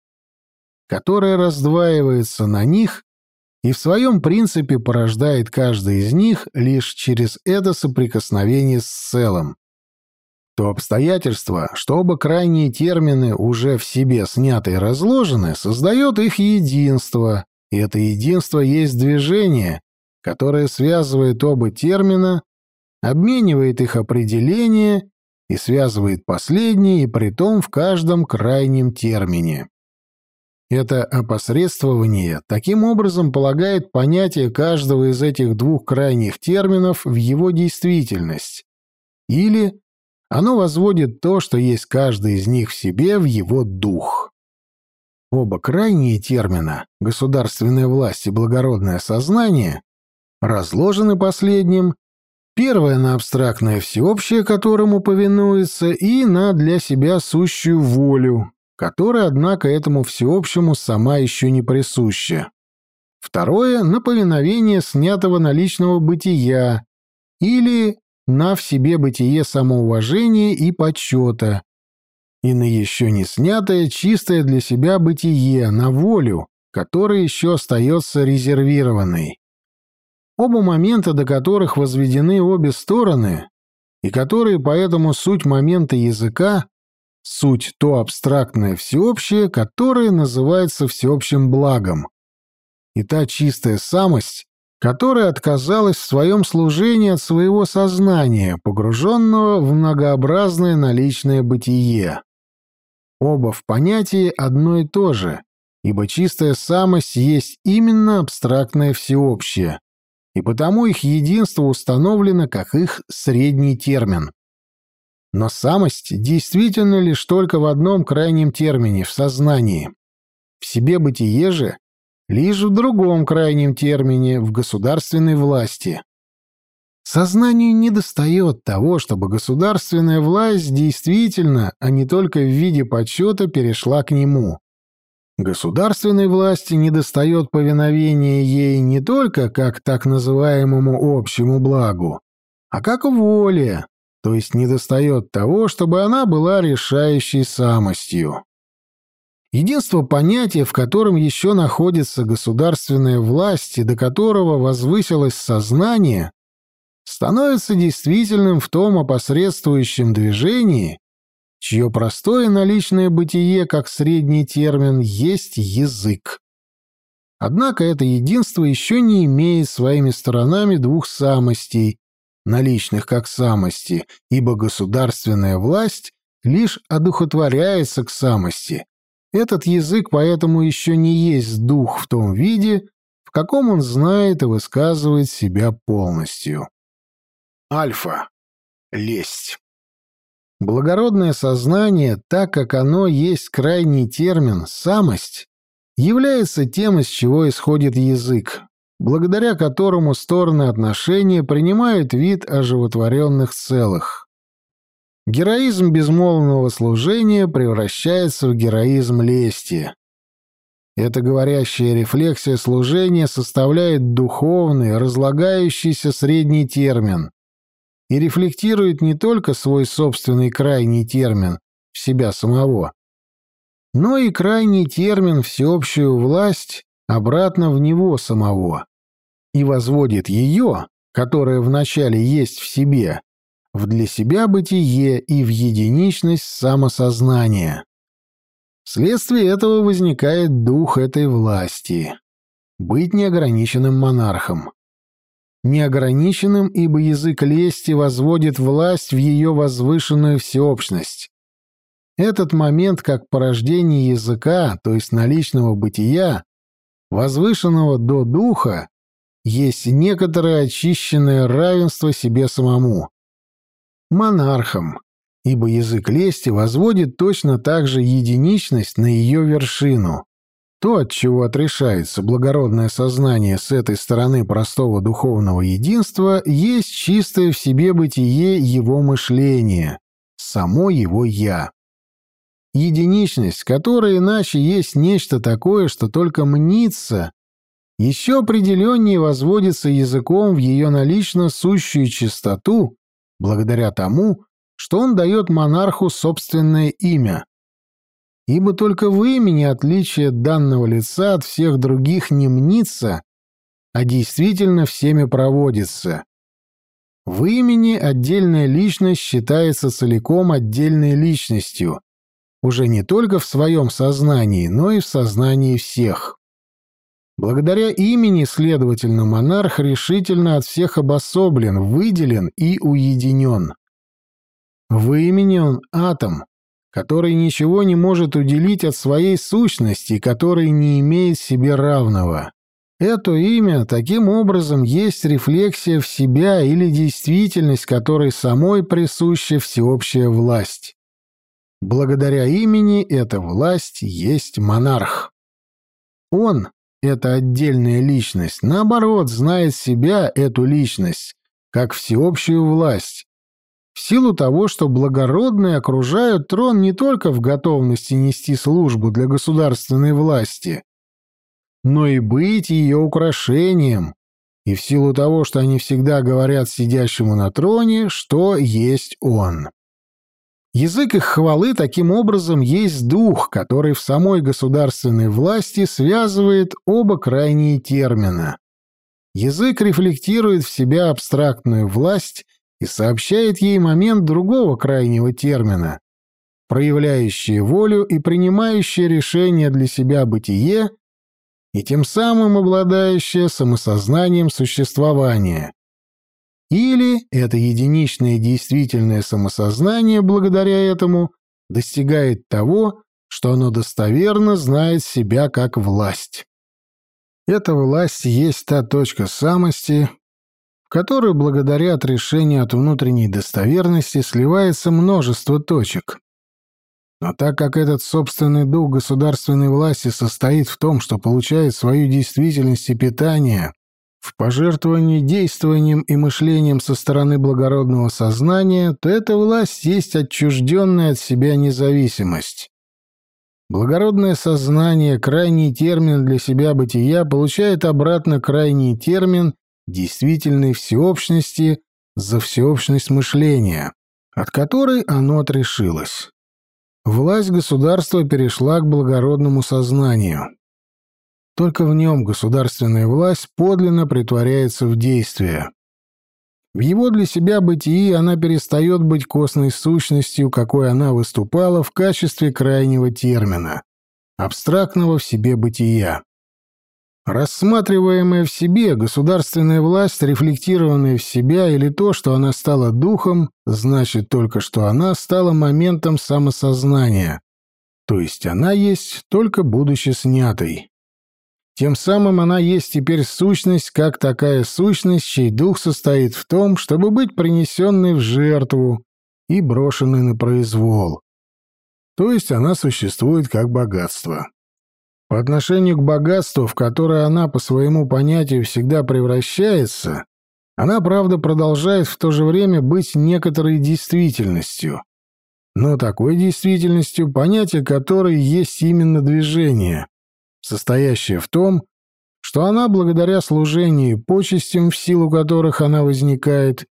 которое раздваивается на них и в своем принципе порождает каждый из них лишь через это соприкосновение с целым. То обстоятельство, что оба крайние термины уже в себе сняты и разложены, создает их единство, и это единство есть движение, которое связывает оба термина, обменивает их определение и связывает последние, и притом в каждом крайнем термине. Это опосредствование таким образом полагает понятие каждого из этих двух крайних терминов в его действительность, или оно возводит то, что есть каждый из них в себе, в его дух. Оба крайние термина «государственная власть» и «благородное сознание» разложены последним, первое на абстрактное всеобщее, которому повинуется, и на для себя сущую волю, которая, однако, этому всеобщему сама еще не присуща. Второе — на повиновение снятого наличного бытия или на в себе бытие самоуважения и почета, и на еще не снятое чистое для себя бытие, на волю, которая еще остается резервированной. Оба момента, до которых возведены обе стороны, и которые поэтому суть момента языка, суть то абстрактное всеобщее, которое называется всеобщим благом, и та чистая самость, которая отказалась в своем служении от своего сознания, погруженного в многообразное наличное бытие. Оба в понятии одно и то же, ибо чистая самость есть именно абстрактное всеобщее, и потому их единство установлено как их средний термин. Но самость действительно лишь только в одном крайнем термине, в сознании. В себе бытие же лишь в другом крайнем термине, в государственной власти. Сознанию недостает того, чтобы государственная власть действительно, а не только в виде почета, перешла к нему. Государственной власти недостает повиновения ей не только как так называемому общему благу, а как воле, то есть недостает того, чтобы она была решающей самостью. Единство понятия, в котором еще находится государственная власть и до которого возвысилось сознание, становится действительным в том опосредствующем движении, чье простое наличное бытие, как средний термин, есть язык. Однако это единство еще не имеет своими сторонами двух самостей, наличных как самости, ибо государственная власть лишь одухотворяется к самости. Этот язык поэтому еще не есть дух в том виде, в каком он знает и высказывает себя полностью. Альфа. Лесть. Благородное сознание, так как оно есть крайний термин «самость», является тем, из чего исходит язык, благодаря которому стороны отношения принимают вид оживотворенных целых. Героизм безмолвного служения превращается в героизм лести. Эта говорящая рефлексия служения составляет духовный, разлагающийся средний термин и рефлектирует не только свой собственный крайний термин в себя самого, но и крайний термин всеобщую власть обратно в него самого и возводит ее, которая вначале есть в себе, в для себя бытие и в единичность самосознания. Вследствие этого возникает дух этой власти — быть неограниченным монархом. Неограниченным, ибо язык лести возводит власть в ее возвышенную всеобщность. Этот момент как порождение языка, то есть наличного бытия, возвышенного до духа, есть некоторое очищенное равенство себе самому. Монархом, ибо язык лести возводит точно так же единичность на ее вершину. То, от чего отрешается благородное сознание с этой стороны простого духовного единства, есть чистое в себе бытие его мышления, само его «я». Единичность, которая иначе есть нечто такое, что только мнится еще определеннее возводится языком в ее налично сущую чистоту, благодаря тому, что он дает монарху собственное имя. Ибо только в имени отличие данного лица от всех других не мнится, а действительно всеми проводится. В имени отдельная личность считается целиком отдельной личностью, уже не только в своем сознании, но и в сознании всех. Благодаря имени, следовательно, монарх решительно от всех обособлен, выделен и уединен. В имени он атом, который ничего не может уделить от своей сущности, который не имеет себе равного. Это имя таким образом есть рефлексия в себя или действительность, которой самой присуща всеобщая власть. Благодаря имени эта власть есть монарх. Он, эта отдельная личность, наоборот, знает себя, эту личность, как всеобщую власть, в силу того, что благородные окружают трон не только в готовности нести службу для государственной власти, но и быть ее украшением, и в силу того, что они всегда говорят сидящему на троне, что есть он. Язык их хвалы таким образом есть дух, который в самой государственной власти связывает оба крайние термина. Язык рефлектирует в себя абстрактную власть и сообщает ей момент другого крайнего термина, проявляющий волю и принимающий решение для себя бытие и тем самым обладающее самосознанием существования. Или это единичное действительное самосознание благодаря этому достигает того, что оно достоверно знает себя как власть. Эта власть есть та точка самости, которую благодаря отрешению от внутренней достоверности сливается множество точек. Но так как этот собственный дух государственной власти состоит в том, что получает свою действительность и питание в пожертвовании действованием и мышлением со стороны благородного сознания, то эта власть есть отчужденная от себя независимость. Благородное сознание, крайний термин для себя бытия, получает обратно крайний термин действительной всеобщности за всеобщность мышления, от которой оно отрешилось. власть государства перешла к благородному сознанию. Только в нем государственная власть подлинно притворяется в действие. В его для себя бытии она перестает быть костной сущностью, какой она выступала в качестве крайнего термина, абстрактного в себе бытия. Рассматриваемая в себе государственная власть, рефлектированная в себя или то, что она стала духом, значит только, что она стала моментом самосознания, то есть она есть только будучи снятой. Тем самым она есть теперь сущность, как такая сущность, чей дух состоит в том, чтобы быть принесенной в жертву и брошенной на произвол. То есть она существует как богатство. По отношению к богатству, в которое она по своему понятию всегда превращается, она, правда, продолжает в то же время быть некоторой действительностью. Но такой действительностью, понятие которой есть именно движение, состоящая в том, что она, благодаря служению и почестям, в силу которых она возникает,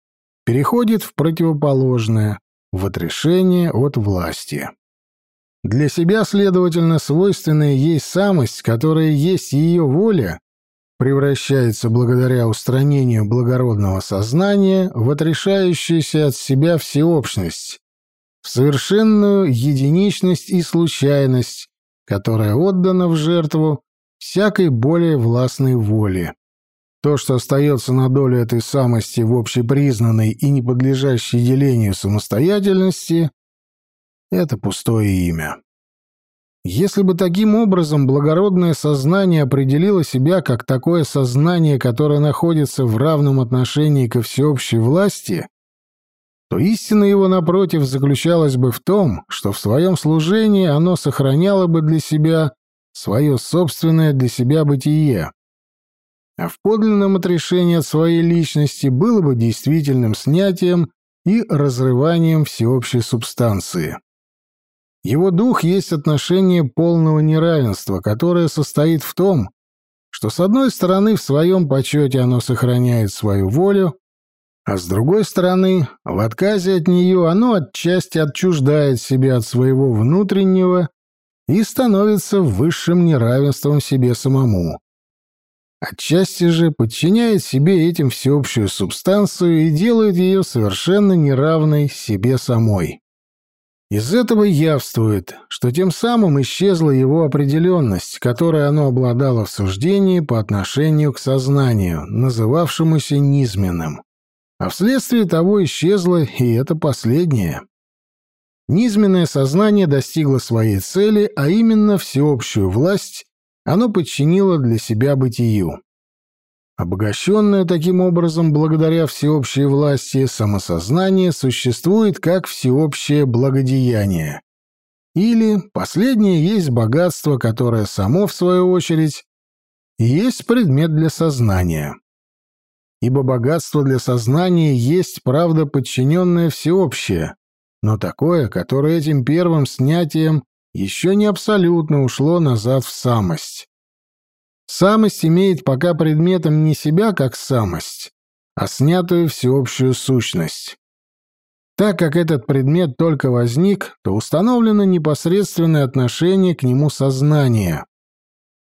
переходит в противоположное, в отрешение от власти. Для себя, следовательно, свойственная ей самость, которая есть ее воля, превращается благодаря устранению благородного сознания в отрешающуюся от себя всеобщность, в совершенную единичность и случайность, которая отдана в жертву всякой более властной воле. То, что остается на долю этой самости в общепризнанной и не подлежащей делению самостоятельности, это пустое имя. Если бы таким образом благородное сознание определило себя как такое сознание, которое находится в равном отношении ко всеобщей власти, то истина его, напротив, заключалась бы в том, что в своем служении оно сохраняло бы для себя свое собственное для себя бытие, а в подлинном отрешении от своей личности было бы действительным снятием и разрыванием всеобщей субстанции. Его дух есть отношение полного неравенства, которое состоит в том, что с одной стороны в своем почете оно сохраняет свою волю, а с другой стороны, в отказе от нее оно отчасти отчуждает себя от своего внутреннего и становится высшим неравенством себе самому. Отчасти же подчиняет себе этим всеобщую субстанцию и делает ее совершенно неравной себе самой. Из этого явствует, что тем самым исчезла его определенность, которой оно обладало в суждении по отношению к сознанию, называвшемуся низменным а вследствие того исчезло и это последнее. Низменное сознание достигло своей цели, а именно всеобщую власть оно подчинило для себя бытию. Обогащенное таким образом благодаря всеобщей власти, самосознание существует как всеобщее благодеяние. Или последнее есть богатство, которое само, в свою очередь, есть предмет для сознания ибо богатство для сознания есть, правда, подчиненное всеобщее, но такое, которое этим первым снятием еще не абсолютно ушло назад в самость. Самость имеет пока предметом не себя как самость, а снятую всеобщую сущность. Так как этот предмет только возник, то установлено непосредственное отношение к нему сознания,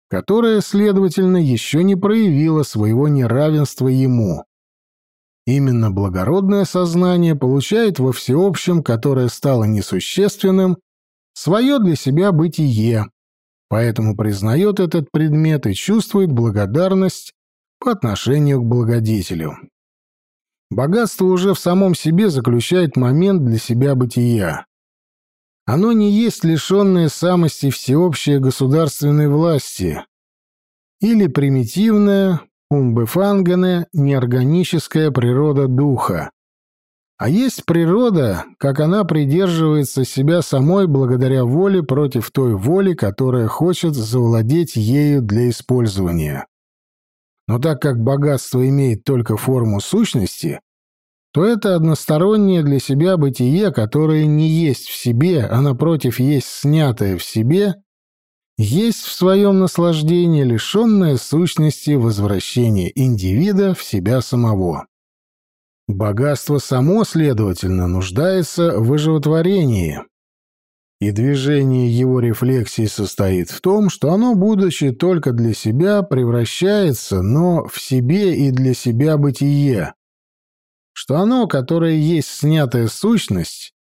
которое, следовательно, еще не проявило своего неравенства ему. Именно благородное сознание получает во всеобщем, которое стало несущественным, свое для себя бытие, поэтому признает этот предмет и чувствует благодарность по отношению к благодетелю. Богатство уже в самом себе заключает момент для себя бытия. Оно не есть лишенное самости всеобщей государственной власти или примитивная, умбефангане, неорганическая природа духа. А есть природа, как она придерживается себя самой благодаря воле против той воли, которая хочет завладеть ею для использования. Но так как богатство имеет только форму сущности, то это одностороннее для себя бытие, которое не есть в себе, а напротив есть снятое в себе, есть в своем наслаждении лишенное сущности возвращения индивида в себя самого. Богатство само, следовательно, нуждается в выживотворении. И движение его рефлексии состоит в том, что оно, будучи только для себя, превращается, но в себе и для себя бытие. Что оно, которое есть снятая сущность,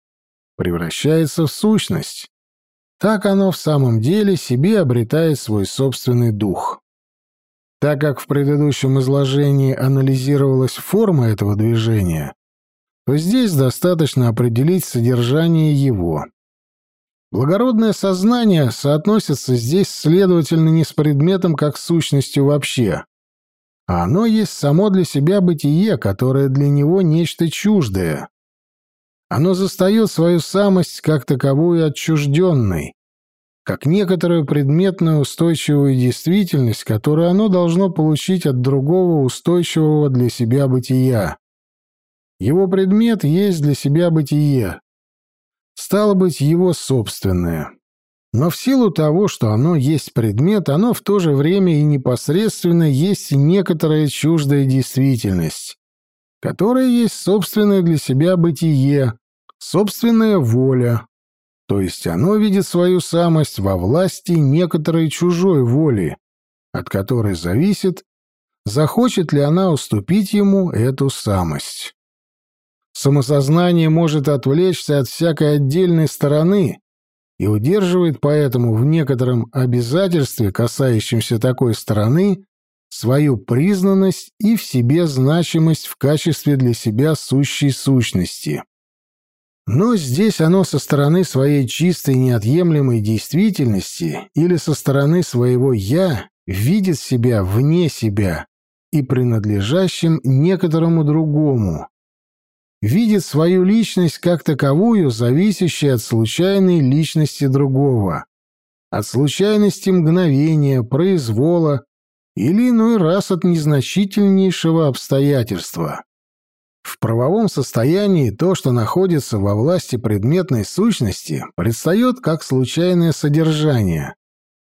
превращается в сущность. Так оно в самом деле себе обретает свой собственный дух. Так как в предыдущем изложении анализировалась форма этого движения, то здесь достаточно определить содержание его. Благородное сознание соотносится здесь, следовательно, не с предметом как с сущностью вообще, а оно есть само для себя бытие, которое для него нечто чуждое. Оно застает свою самость как таковую отчужденной, как некоторую предметную устойчивую действительность, которую оно должно получить от другого устойчивого для себя бытия. Его предмет есть для себя бытие, стало быть, его собственное. Но в силу того, что оно есть предмет, оно в то же время и непосредственно есть некоторая чуждая действительность, которая есть собственное для себя бытие, собственная воля, то есть оно видит свою самость во власти некоторой чужой воли, от которой зависит, захочет ли она уступить ему эту самость. Самосознание может отвлечься от всякой отдельной стороны и удерживает поэтому в некотором обязательстве, касающемся такой стороны, свою признанность и в себе значимость в качестве для себя сущей сущности. Но здесь оно со стороны своей чистой неотъемлемой действительности или со стороны своего «я» видит себя вне себя и принадлежащим некоторому другому, видит свою личность как таковую, зависящей от случайной личности другого, от случайности мгновения, произвола или иной раз от незначительнейшего обстоятельства. В правовом состоянии то, что находится во власти предметной сущности, предстает как случайное содержание,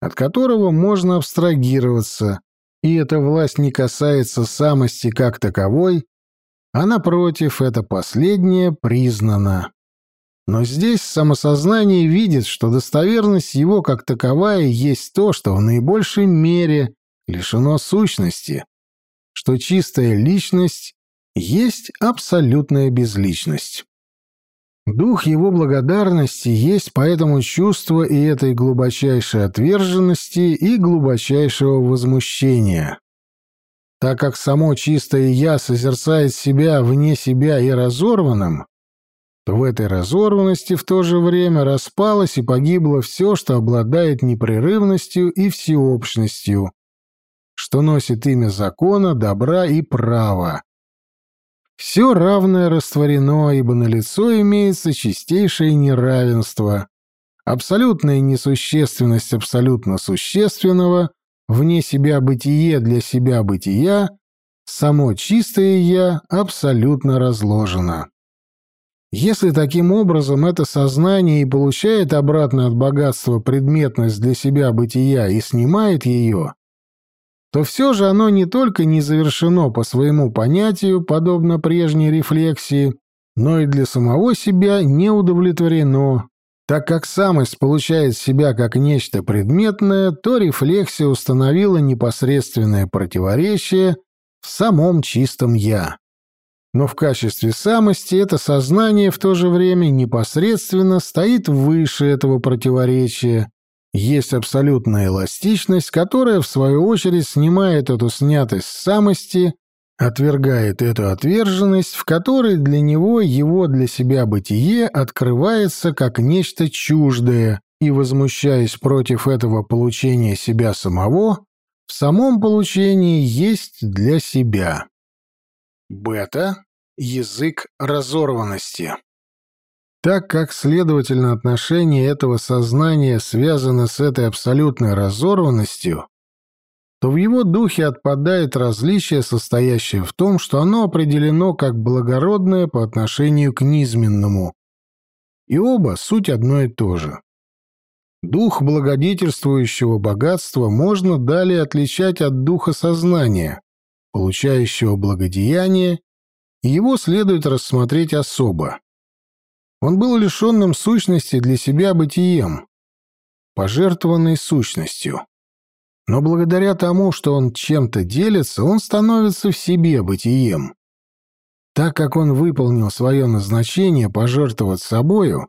от которого можно абстрагироваться, и эта власть не касается самости как таковой, а напротив, это последнее признано. Но здесь самосознание видит, что достоверность его как таковая есть то, что в наибольшей мере лишено сущности, что чистая личность есть абсолютная безличность. Дух его благодарности есть поэтому чувство и этой глубочайшей отверженности и глубочайшего возмущения. Так как само чистое «я» созерцает себя вне себя и разорванным, то в этой разорванности в то же время распалось и погибло все, что обладает непрерывностью и всеобщностью, что носит имя закона, добра и права. Все равное растворено, ибо на лицо имеется чистейшее неравенство, абсолютная несущественность абсолютно существенного вне себя бытие для себя бытия, само чистое «я» абсолютно разложено. Если таким образом это сознание и получает обратно от богатства предметность для себя бытия и снимает ее, то все же оно не только не завершено по своему понятию, подобно прежней рефлексии, но и для самого себя не удовлетворено, так как самость получает себя как нечто предметное, то рефлексия установила непосредственное противоречие в самом чистом «я». Но в качестве самости это сознание в то же время непосредственно стоит выше этого противоречия. Есть абсолютная эластичность, которая, в свою очередь, снимает эту снятость самости отвергает эту отверженность, в которой для него его для себя бытие открывается как нечто чуждое, и, возмущаясь против этого получения себя самого, в самом получении есть для себя. Бета — язык разорванности. Так как, следовательно, отношение этого сознания связано с этой абсолютной разорванностью, то в его духе отпадает различие, состоящее в том, что оно определено как благородное по отношению к низменному. И оба суть одно и то же. Дух благодетельствующего богатства можно далее отличать от духа сознания, получающего благодеяние, и его следует рассмотреть особо. Он был лишенным сущности для себя бытием, пожертвованной сущностью. Но благодаря тому, что он чем-то делится, он становится в себе бытием. Так как он выполнил свое назначение пожертвовать собою,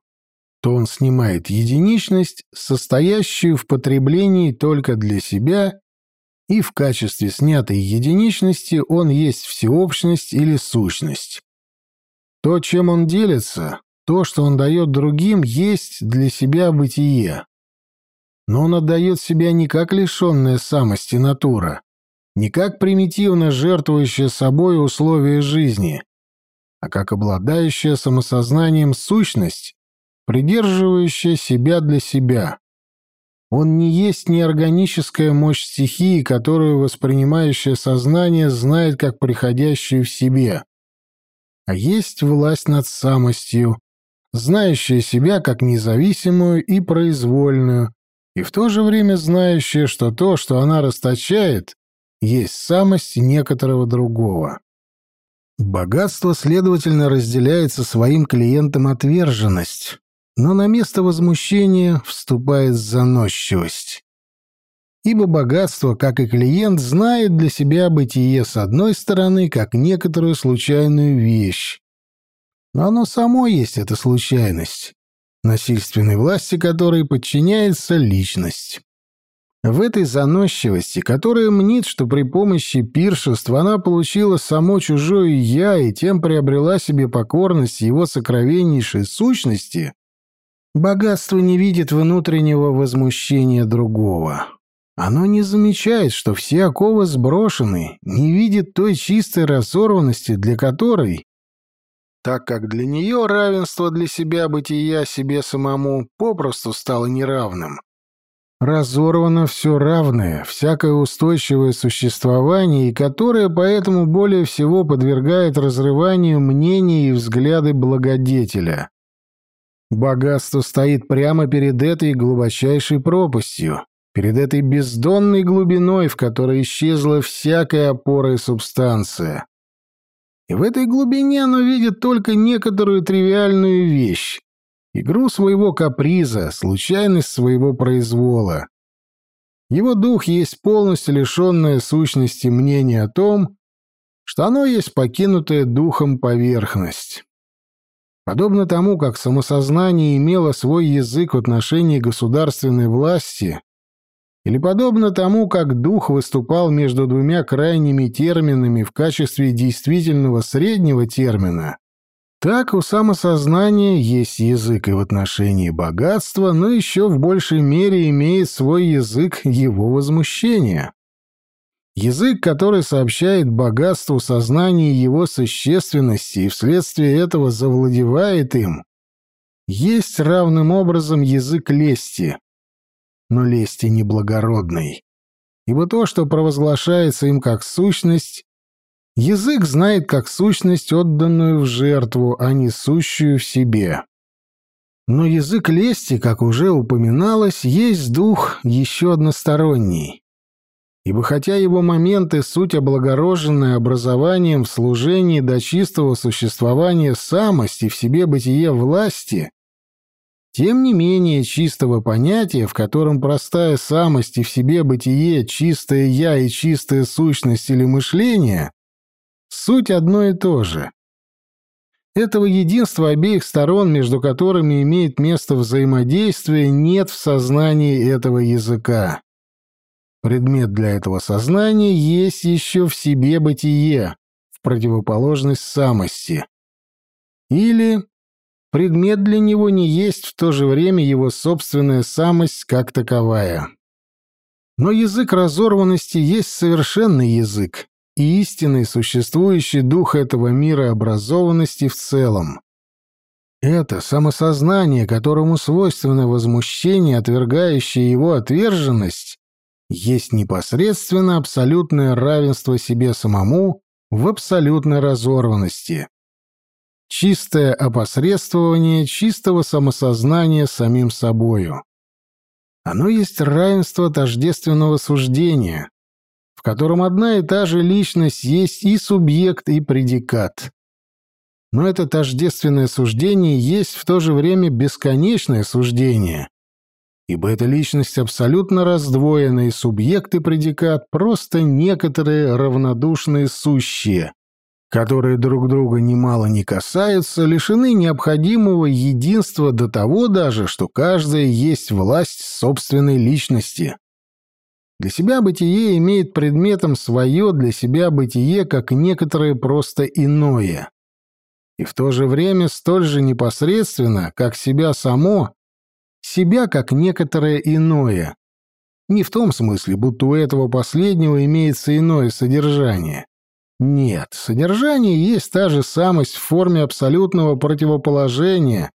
то он снимает единичность, состоящую в потреблении только для себя, и в качестве снятой единичности он есть всеобщность или сущность. То, чем он делится, то, что он дает другим, есть для себя бытие. Но он отдает себя не как лишенная самости натура, не как примитивно жертвующая собой условия жизни, а как обладающая самосознанием сущность, придерживающая себя для себя. Он не есть неорганическая мощь стихии, которую воспринимающее сознание знает как приходящую в себе, а есть власть над самостью, знающая себя как независимую и произвольную, и в то же время знающая, что то, что она расточает, есть самость некоторого другого. Богатство, следовательно, разделяется своим клиентом отверженность, но на место возмущения вступает заносчивость. Ибо богатство, как и клиент, знает для себя бытие с одной стороны, как некоторую случайную вещь. Но оно само есть эта случайность, насильственной власти которой подчиняется личность. В этой заносчивости, которая мнит, что при помощи пиршеств она получила само чужое «я» и тем приобрела себе покорность его сокровеннейшей сущности, богатство не видит внутреннего возмущения другого. Оно не замечает, что все оковы сброшены, не видит той чистой разорванности, для которой, так как для нее равенство для себя бытия себе самому попросту стало неравным, разорвано все равное, всякое устойчивое существование, и которое поэтому более всего подвергает разрыванию мнений и взгляды благодетеля. Богатство стоит прямо перед этой глубочайшей пропастью, перед этой бездонной глубиной, в которой исчезла всякая опора и субстанция. И в этой глубине оно видит только некоторую тривиальную вещь, игру своего каприза, случайность своего произвола. Его дух есть полностью лишенное сущности мнение о том, что оно есть покинутая духом поверхность. Подобно тому, как самосознание имело свой язык в отношении государственной власти, или подобно тому, как дух выступал между двумя крайними терминами в качестве действительного среднего термина, так у самосознания есть язык и в отношении богатства, но еще в большей мере имеет свой язык его возмущения. Язык, который сообщает богатству сознания его существенности и вследствие этого завладевает им, есть равным образом язык лести, но лести неблагородный. Ибо то, что провозглашается им как сущность, Язык знает как сущность, отданную в жертву, а не сущую в себе. Но язык лести, как уже упоминалось, есть дух еще односторонний. Ибо хотя его моменты — суть облагороженная образованием в служении до чистого существования самости в себе бытие власти, тем не менее чистого понятия, в котором простая самость и в себе бытие, чистое «я» и чистая сущность или мышление, Суть одно и то же. Этого единства обеих сторон, между которыми имеет место взаимодействие, нет в сознании этого языка. Предмет для этого сознания есть еще в себе бытие, в противоположность самости. Или предмет для него не есть в то же время его собственная самость как таковая. Но язык разорванности есть совершенный язык, и истинный существующий дух этого мира образованности в целом. Это самосознание, которому свойственно возмущение, отвергающее его отверженность, есть непосредственно абсолютное равенство себе самому в абсолютной разорванности. Чистое опосредствование чистого самосознания самим собою. Оно есть равенство тождественного суждения, в котором одна и та же личность есть и субъект, и предикат. Но это тождественное суждение есть в то же время бесконечное суждение, ибо эта личность абсолютно раздвоена, и субъект и предикат просто некоторые равнодушные сущие, которые друг друга немало не касаются, лишены необходимого единства до того даже, что каждая есть власть собственной личности. Для себя бытие имеет предметом свое для себя бытие как некоторое просто иное. И в то же время столь же непосредственно, как себя само, себя как некоторое иное. Не в том смысле, будто у этого последнего имеется иное содержание. Нет, содержание есть та же самость в форме абсолютного противоположения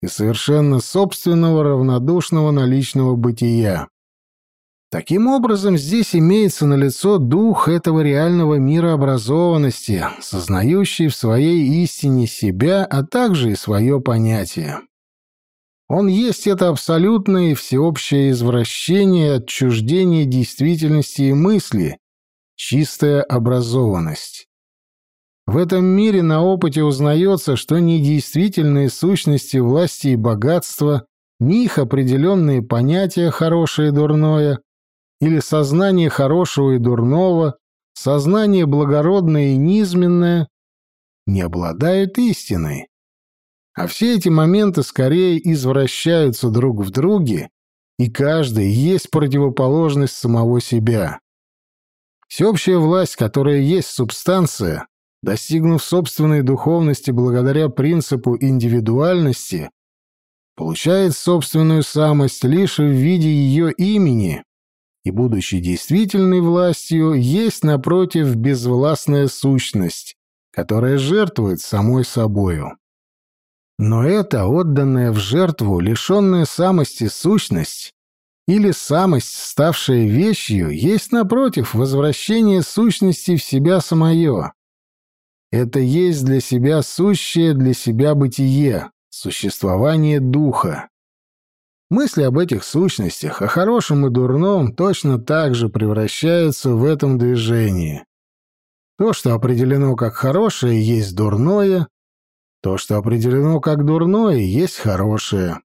и совершенно собственного равнодушного наличного бытия. Таким образом, здесь имеется налицо дух этого реального мира образованности, сознающий в своей истине себя, а также и свое понятие. Он есть это абсолютное и всеобщее извращение, отчуждение действительности и мысли, чистая образованность. В этом мире на опыте узнается, что ни действительные сущности власти и богатства, ни их определенные понятия «хорошее» и «дурное», или сознание хорошего и дурного, сознание благородное и низменное, не обладают истиной. А все эти моменты скорее извращаются друг в друге, и каждый есть противоположность самого себя. Всеобщая власть, которая есть субстанция, достигнув собственной духовности благодаря принципу индивидуальности, получает собственную самость лишь в виде ее имени, и, будучи действительной властью, есть, напротив, безвластная сущность, которая жертвует самой собою. Но эта отданная в жертву, лишенная самости сущность, или самость, ставшая вещью, есть, напротив, возвращение сущности в себя самое. Это есть для себя сущее для себя бытие, существование духа. Мысли об этих сущностях, о хорошем и дурном, точно так же превращаются в этом движении. То, что определено как хорошее, есть дурное, то, что определено как дурное, есть хорошее.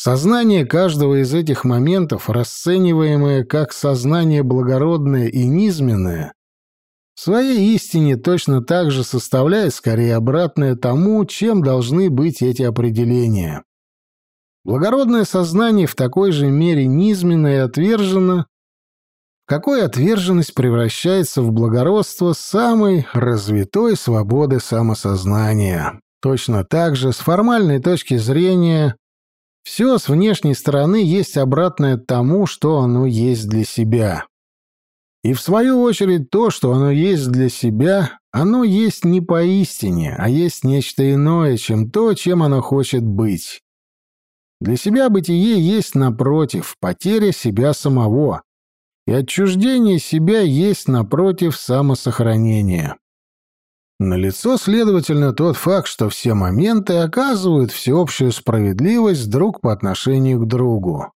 Сознание каждого из этих моментов, расцениваемое как сознание благородное и низменное, в своей истине точно так же составляет скорее обратное тому, чем должны быть эти определения. Благородное сознание в такой же мере низменно и отвержено, какой отверженность превращается в благородство самой развитой свободы самосознания. Точно так же, с формальной точки зрения, все с внешней стороны есть обратное тому, что оно есть для себя. И в свою очередь то, что оно есть для себя, оно есть не поистине, а есть нечто иное, чем то, чем оно хочет быть. Для себя бытие есть, напротив, потеря себя самого, и отчуждение себя есть, напротив, самосохранение. Налицо, следовательно, тот факт, что все моменты оказывают всеобщую справедливость друг по отношению к другу.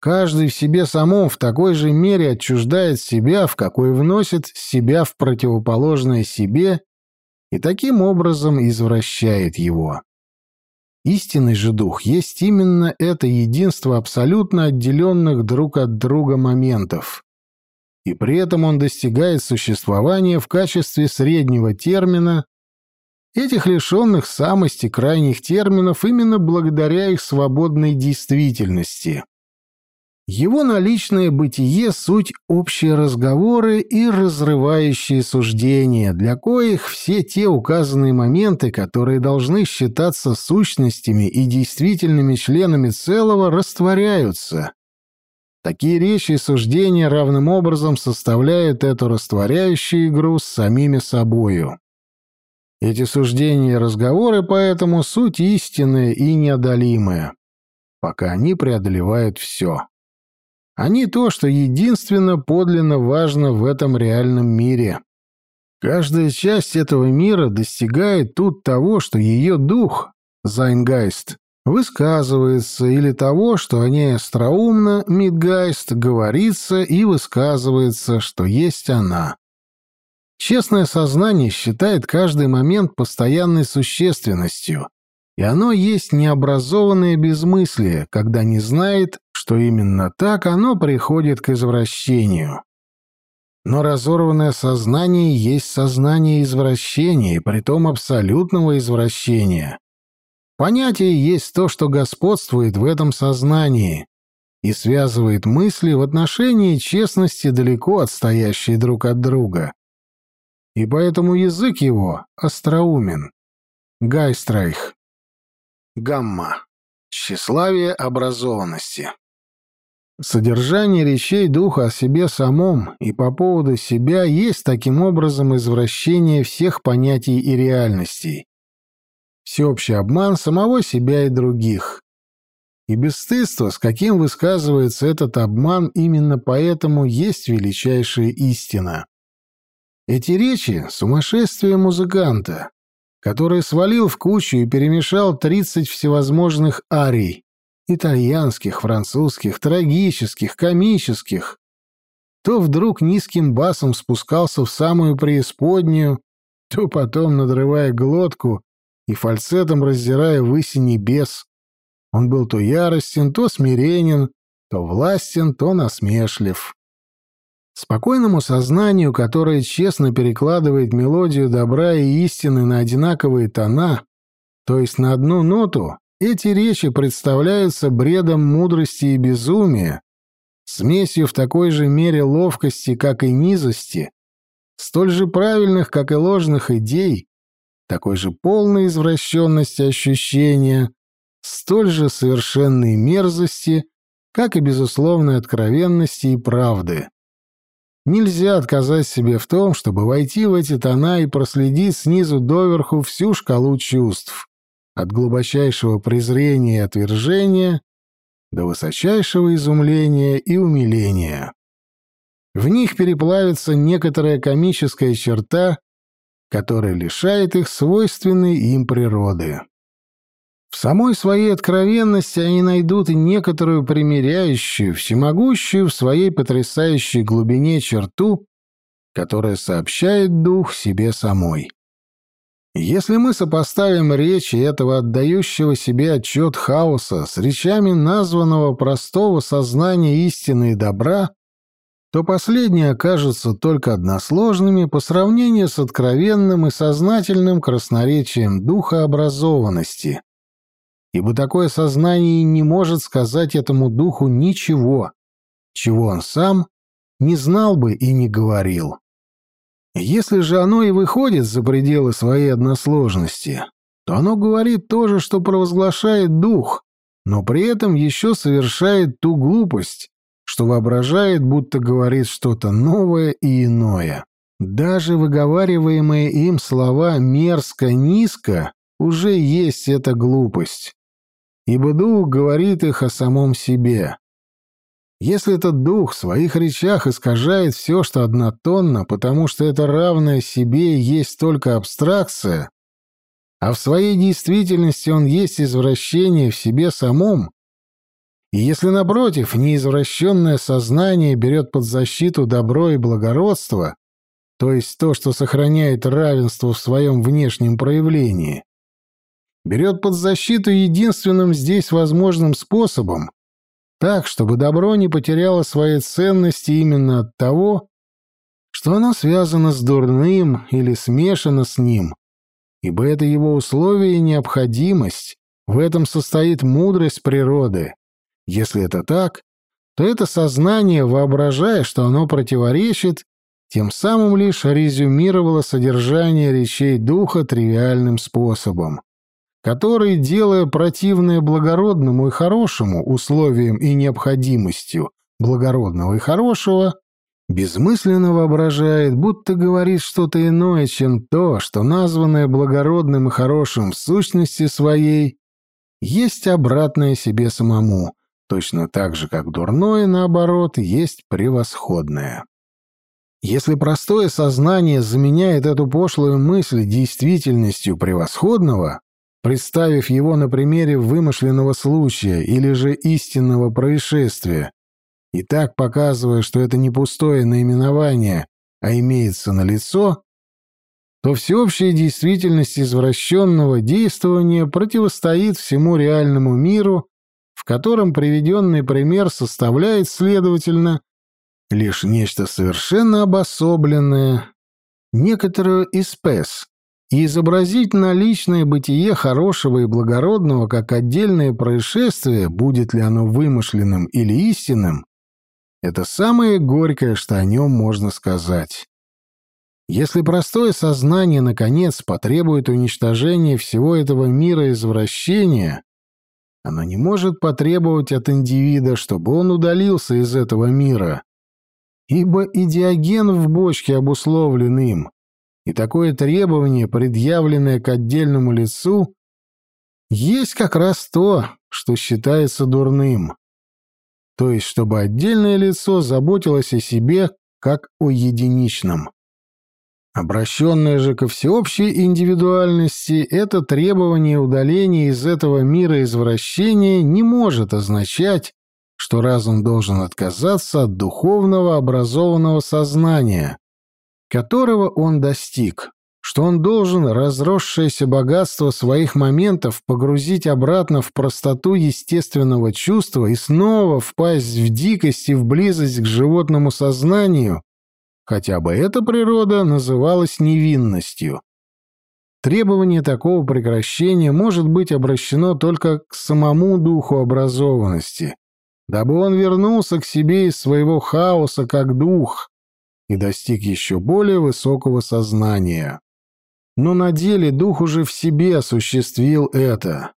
Каждый в себе самом в такой же мере отчуждает себя, в какой вносит себя в противоположное себе и таким образом извращает его. Истинный же дух есть именно это единство абсолютно отделенных друг от друга моментов. И при этом он достигает существования в качестве среднего термина, этих лишенных самости крайних терминов именно благодаря их свободной действительности. Его наличное бытие — суть общие разговоры и разрывающие суждения, для коих все те указанные моменты, которые должны считаться сущностями и действительными членами целого, растворяются. Такие речи и суждения равным образом составляют эту растворяющую игру с самими собою. Эти суждения и разговоры поэтому суть истинная и неодолимая, пока они преодолевают все. Они то, что единственно подлинно важно в этом реальном мире. Каждая часть этого мира достигает тут того, что ее дух, sein Geist, высказывается, или того, что о ней остроумно, Мидгайст, говорится и высказывается, что есть она. Честное сознание считает каждый момент постоянной существенностью, и оно есть необразованное безмыслие, когда не знает, что именно так оно приходит к извращению. Но разорванное сознание есть сознание извращения, и притом абсолютного извращения. Понятие есть то, что господствует в этом сознании и связывает мысли в отношении честности далеко отстоящие друг от друга. И поэтому язык его остроумен. Гайстрайх. Гамма. Тщеславие образованности. Содержание речей духа о себе самом и по поводу себя есть таким образом извращение всех понятий и реальностей. Всеобщий обман самого себя и других. И бесстыдство, с каким высказывается этот обман, именно поэтому есть величайшая истина. Эти речи — сумасшествие музыканта, который свалил в кучу и перемешал 30 всевозможных арий, итальянских, французских, трагических, комических, то вдруг низким басом спускался в самую преисподнюю, то потом, надрывая глотку и фальцетом раздирая выси небес, он был то яростен, то смиренен, то властен, то насмешлив. Спокойному сознанию, которое честно перекладывает мелодию добра и истины на одинаковые тона, то есть на одну ноту, эти речи представляются бредом мудрости и безумия, смесью в такой же мере ловкости, как и низости, столь же правильных, как и ложных идей, такой же полной извращенности ощущения, столь же совершенной мерзости, как и безусловной откровенности и правды. Нельзя отказать себе в том, чтобы войти в эти тона и проследить снизу доверху всю шкалу чувств от глубочайшего презрения и отвержения до высочайшего изумления и умиления. В них переплавится некоторая комическая черта, которая лишает их свойственной им природы. В самой своей откровенности они найдут некоторую примиряющую, всемогущую в своей потрясающей глубине черту, которая сообщает дух себе самой. Если мы сопоставим речи этого отдающего себе отчет хаоса с речами названного простого сознания истины и добра, то последние окажутся только односложными по сравнению с откровенным и сознательным красноречием духа образованности. Ибо такое сознание не может сказать этому духу ничего, чего он сам не знал бы и не говорил. Если же оно и выходит за пределы своей односложности, то оно говорит то же, что провозглашает дух, но при этом еще совершает ту глупость, что воображает, будто говорит что-то новое и иное. Даже выговариваемые им слова «мерзко-низко» уже есть эта глупость, ибо дух говорит их о самом себе. Если этот дух в своих речах искажает все, что однотонно, потому что это равное себе есть только абстракция, а в своей действительности он есть извращение в себе самом, и если, напротив, неизвращенное сознание берет под защиту добро и благородство, то есть то, что сохраняет равенство в своем внешнем проявлении, берет под защиту единственным здесь возможным способом, так, чтобы добро не потеряло своей ценности именно от того, что оно связано с дурным или смешано с ним, ибо это его условие и необходимость, в этом состоит мудрость природы. Если это так, то это сознание, воображая, что оно противоречит, тем самым лишь резюмировало содержание речей духа тривиальным способом который, делая противное благородному и хорошему условием и необходимостью благородного и хорошего, безмысленно воображает, будто говорит что-то иное, чем то, что названное благородным и хорошим в сущности своей, есть обратное себе самому, точно так же, как дурное, наоборот, есть превосходное. Если простое сознание заменяет эту пошлую мысль действительностью превосходного, представив его на примере вымышленного случая или же истинного происшествия, и так показывая, что это не пустое наименование, а имеется на лицо, то всеобщая действительность извращенного действования противостоит всему реальному миру, в котором приведенный пример составляет, следовательно, лишь нечто совершенно обособленное, некоторую испес, и изобразить наличное бытие хорошего и благородного как отдельное происшествие, будет ли оно вымышленным или истинным, это самое горькое, что о нем можно сказать. Если простое сознание, наконец, потребует уничтожения всего этого мира извращения, оно не может потребовать от индивида, чтобы он удалился из этого мира, ибо идиоген в бочке обусловлен им, и такое требование, предъявленное к отдельному лицу, есть как раз то, что считается дурным. То есть, чтобы отдельное лицо заботилось о себе как о единичном. Обращенное же ко всеобщей индивидуальности, это требование удаления из этого мира извращения не может означать, что разум должен отказаться от духовного образованного сознания, которого он достиг, что он должен разросшееся богатство своих моментов погрузить обратно в простоту естественного чувства и снова впасть в дикость и в близость к животному сознанию, хотя бы эта природа называлась невинностью. Требование такого прекращения может быть обращено только к самому духу образованности, дабы он вернулся к себе из своего хаоса как дух и достиг еще более высокого сознания. Но на деле дух уже в себе осуществил это.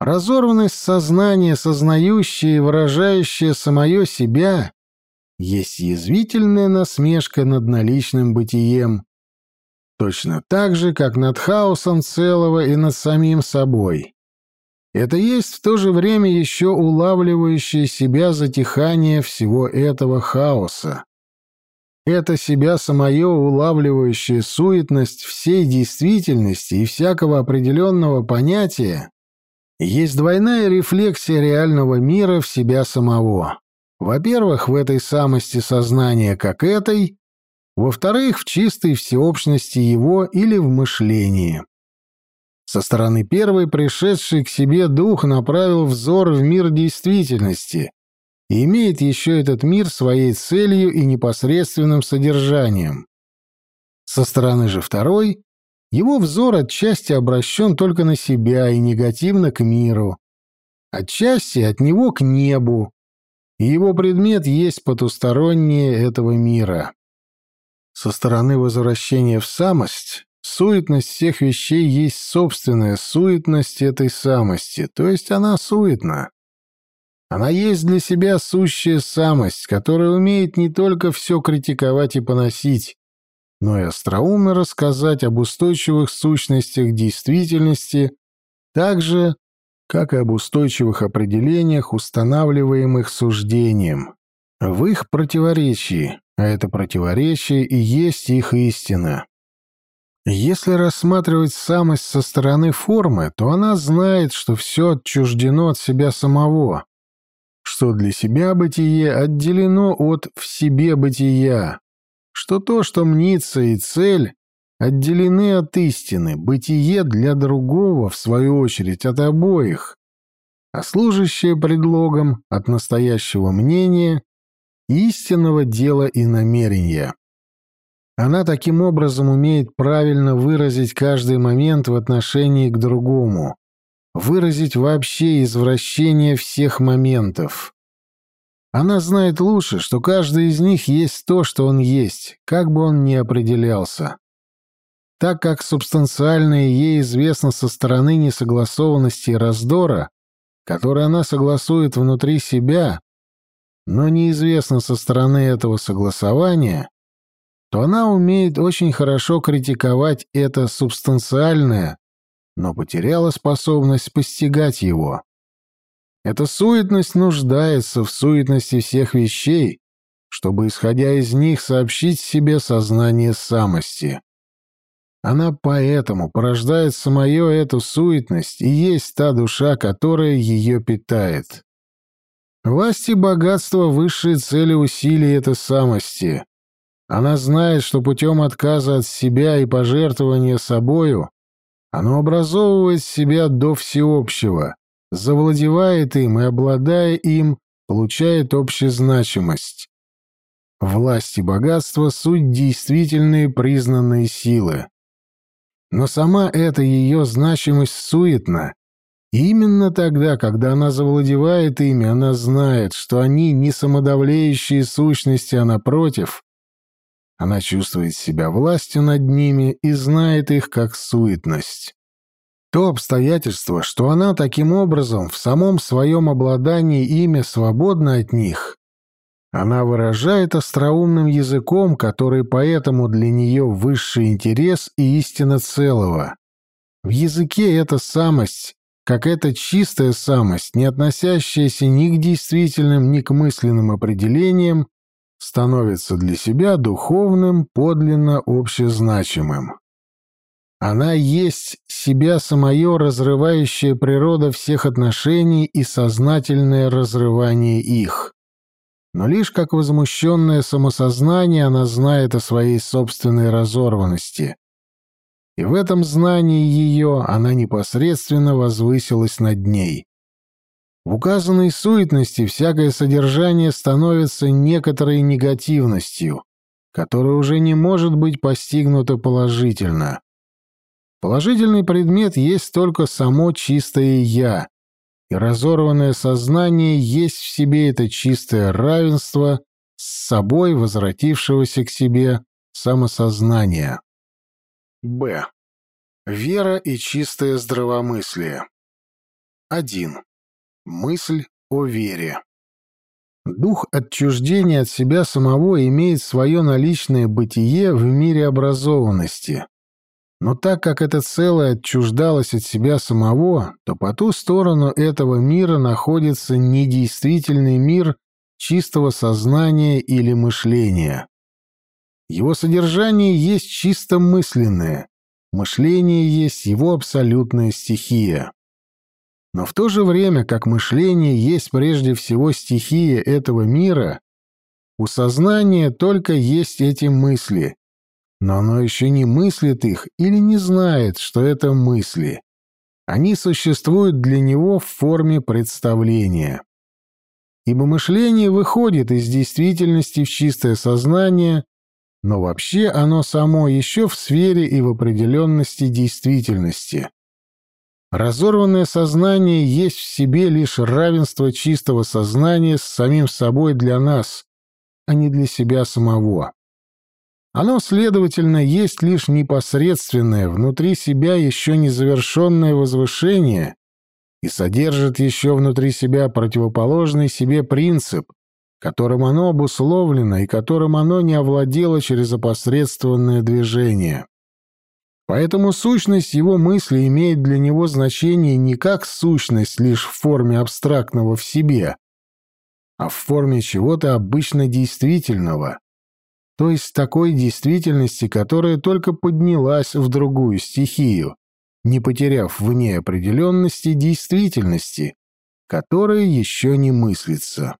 Разорванность сознания, сознающая и выражающая самое себя, есть язвительная насмешка над наличным бытием, точно так же, как над хаосом целого и над самим собой. Это есть в то же время еще улавливающее себя затихание всего этого хаоса. Это себя самое улавливающая суетность всей действительности и всякого определенного понятия есть двойная рефлексия реального мира в себя самого. Во-первых, в этой самости сознания как этой, во-вторых, в чистой всеобщности его или в мышлении. Со стороны первой пришедший к себе дух направил взор в мир действительности и имеет еще этот мир своей целью и непосредственным содержанием. Со стороны же второй его взор отчасти обращен только на себя и негативно к миру, отчасти от него к небу, его предмет есть потустороннее этого мира. Со стороны возвращения в самость Суетность всех вещей есть собственная суетность этой самости, то есть она суетна. Она есть для себя сущая самость, которая умеет не только все критиковать и поносить, но и остроумно рассказать об устойчивых сущностях действительности, так же, как и об устойчивых определениях, устанавливаемых суждением, в их противоречии, а это противоречие и есть их истина. Если рассматривать самость со стороны формы, то она знает, что все отчуждено от себя самого, что для себя бытие отделено от в себе бытия, что то, что мнится и цель, отделены от истины, бытие для другого, в свою очередь, от обоих, а служащее предлогом от настоящего мнения, истинного дела и намерения. Она таким образом умеет правильно выразить каждый момент в отношении к другому, выразить вообще извращение всех моментов. Она знает лучше, что каждый из них есть то, что он есть, как бы он ни определялся. Так как субстанциальное ей известно со стороны несогласованности и раздора, который она согласует внутри себя, но неизвестно со стороны этого согласования, то она умеет очень хорошо критиковать это субстанциальное, но потеряла способность постигать его. Эта суетность нуждается в суетности всех вещей, чтобы, исходя из них, сообщить себе сознание самости. Она поэтому порождает самое эту суетность и есть та душа, которая ее питает. Власть и богатство — высшие цели усилий этой самости, Она знает, что путем отказа от себя и пожертвования собою оно образовывает себя до всеобщего, завладевает им и, обладая им, получает общезначимость. Власть и богатство — суть действительные признанные силы. Но сама эта ее значимость суетна, и именно тогда, когда она завладевает ими, она знает, что они не самодавлеющие сущности, а напротив, она чувствует себя властью над ними и знает их как суетность. То обстоятельство, что она таким образом в самом своем обладании ими свободна от них, она выражает остроумным языком, который поэтому для нее высший интерес и истина целого. В языке эта самость, как эта чистая самость, не относящаяся ни к действительным, ни к мысленным определениям, становится для себя духовным, подлинно общезначимым. Она есть себя самое разрывающая природа всех отношений и сознательное разрывание их. Но лишь как возмущенное самосознание она знает о своей собственной разорванности. И в этом знании ее она непосредственно возвысилась над ней. В указанной суетности всякое содержание становится некоторой негативностью, которая уже не может быть постигнута положительно. Положительный предмет есть только само чистое «я», и разорванное сознание есть в себе это чистое равенство с собой возвратившегося к себе самосознания. Б. Вера и чистое здравомыслие. 1. Мысль о вере. Дух отчуждения от себя самого имеет свое наличное бытие в мире образованности, но так как это целое отчуждалось от себя самого, то по ту сторону этого мира находится недействительный мир чистого сознания или мышления. Его содержание есть чисто мысленное, мышление есть его абсолютная стихия. Но в то же время, как мышление есть прежде всего стихия этого мира, у сознания только есть эти мысли, но оно еще не мыслит их или не знает, что это мысли. Они существуют для него в форме представления. Ибо мышление выходит из действительности в чистое сознание, но вообще оно само еще в сфере и в определенности действительности. Разорванное сознание есть в себе лишь равенство чистого сознания с самим собой для нас, а не для себя самого. Оно, следовательно, есть лишь непосредственное, внутри себя еще незавершенное возвышение и содержит еще внутри себя противоположный себе принцип, которым оно обусловлено и которым оно не овладело через опосредствованное движение. Поэтому сущность его мысли имеет для него значение не как сущность лишь в форме абстрактного в себе, а в форме чего-то обычно действительного, то есть такой действительности, которая только поднялась в другую стихию, не потеряв в ней определенности действительности, которая еще не мыслится.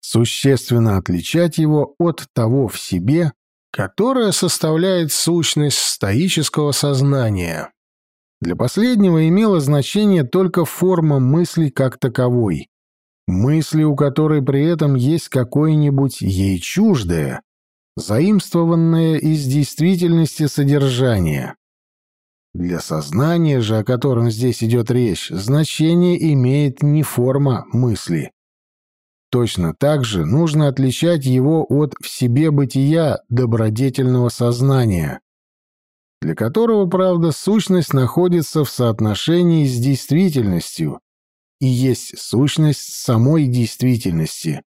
Существенно отличать его от того в себе, которое составляет сущность стоического сознания. Для последнего имела значение только форма мысли как таковой. Мысли, у которой при этом есть какое-нибудь ей чуждое, заимствованное из действительности содержание. Для сознания же, о котором здесь идет речь, значение имеет не форма мысли. Точно так же нужно отличать его от в себе бытия добродетельного сознания, для которого, правда, сущность находится в соотношении с действительностью и есть сущность самой действительности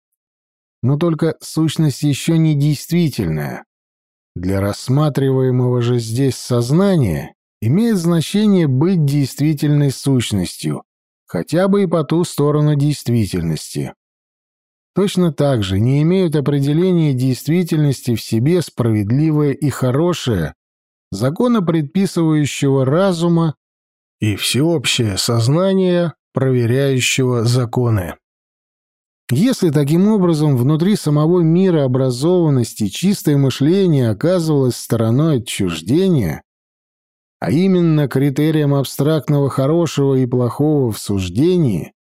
но только сущность еще не действительная. Для рассматриваемого же здесь сознания имеет значение быть действительной сущностью, хотя бы и по ту сторону действительности. Точно так же не имеют определения действительности в себе справедливое и хорошее, закона предписывающего разума и всеобщее сознание, проверяющего законы. Если таким образом внутри самого мира образованности чистое мышление оказывалось стороной отчуждения, а именно критерием абстрактного хорошего и плохого в суждении,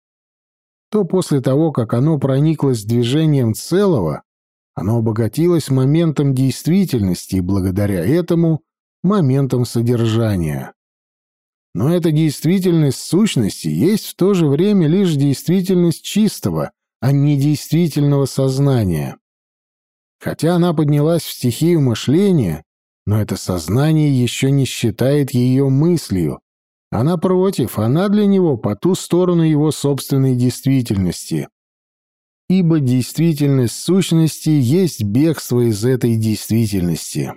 то после того, как оно прониклось движением целого, оно обогатилось моментом действительности и благодаря этому моментом содержания. Но эта действительность сущности есть в то же время лишь действительность чистого, а не действительного сознания. Хотя она поднялась в стихию мышления, но это сознание еще не считает ее мыслью, а напротив, она для него по ту сторону его собственной действительности. Ибо действительность сущности есть бегство из этой действительности.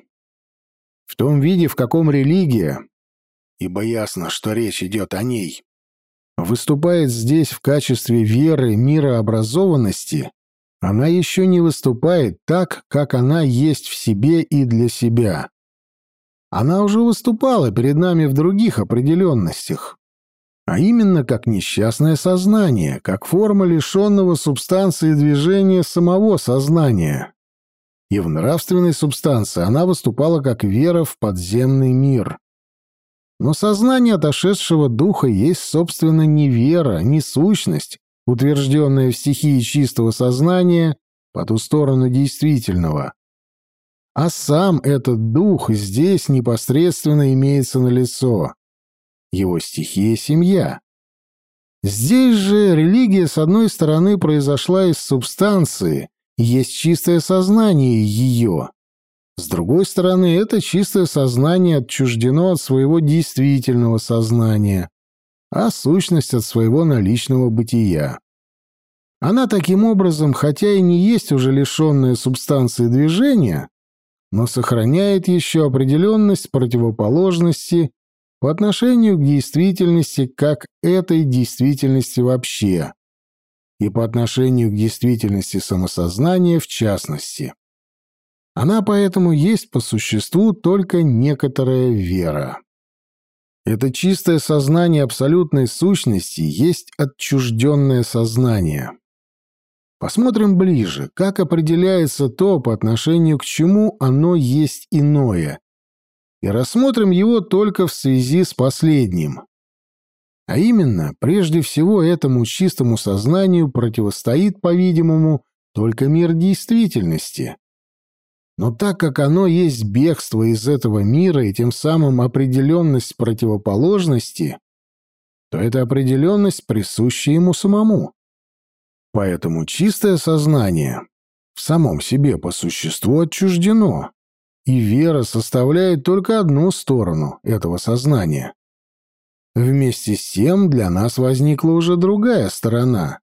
В том виде, в каком религия, ибо ясно, что речь идет о ней, выступает здесь в качестве веры мирообразованности, она еще не выступает так, как она есть в себе и для себя. Она уже выступала перед нами в других определенностях, а именно как несчастное сознание, как форма лишенного субстанции движения самого сознания. И в нравственной субстанции она выступала как вера в подземный мир. Но сознание отошедшего духа есть, собственно, не вера, не сущность, утвержденная в стихии чистого сознания по ту сторону действительного. А сам этот дух здесь непосредственно имеется на лицо. Его стихия — семья. Здесь же религия, с одной стороны, произошла из субстанции, есть чистое сознание ее, с другой стороны, это чистое сознание отчуждено от своего действительного сознания, а сущность от своего наличного бытия. Она таким образом, хотя и не есть уже лишенная субстанции движения, но сохраняет еще определенность противоположности по отношению к действительности как этой действительности вообще и по отношению к действительности самосознания в частности. Она поэтому есть по существу только некоторая вера. Это чистое сознание абсолютной сущности есть отчужденное сознание. Посмотрим ближе, как определяется то, по отношению к чему оно есть иное, и рассмотрим его только в связи с последним. А именно, прежде всего этому чистому сознанию противостоит, по-видимому, только мир действительности, но так как оно есть бегство из этого мира и тем самым определенность противоположности, то эта определенность присуща ему самому. Поэтому чистое сознание в самом себе по существу отчуждено, и вера составляет только одну сторону этого сознания. Вместе с тем для нас возникла уже другая сторона,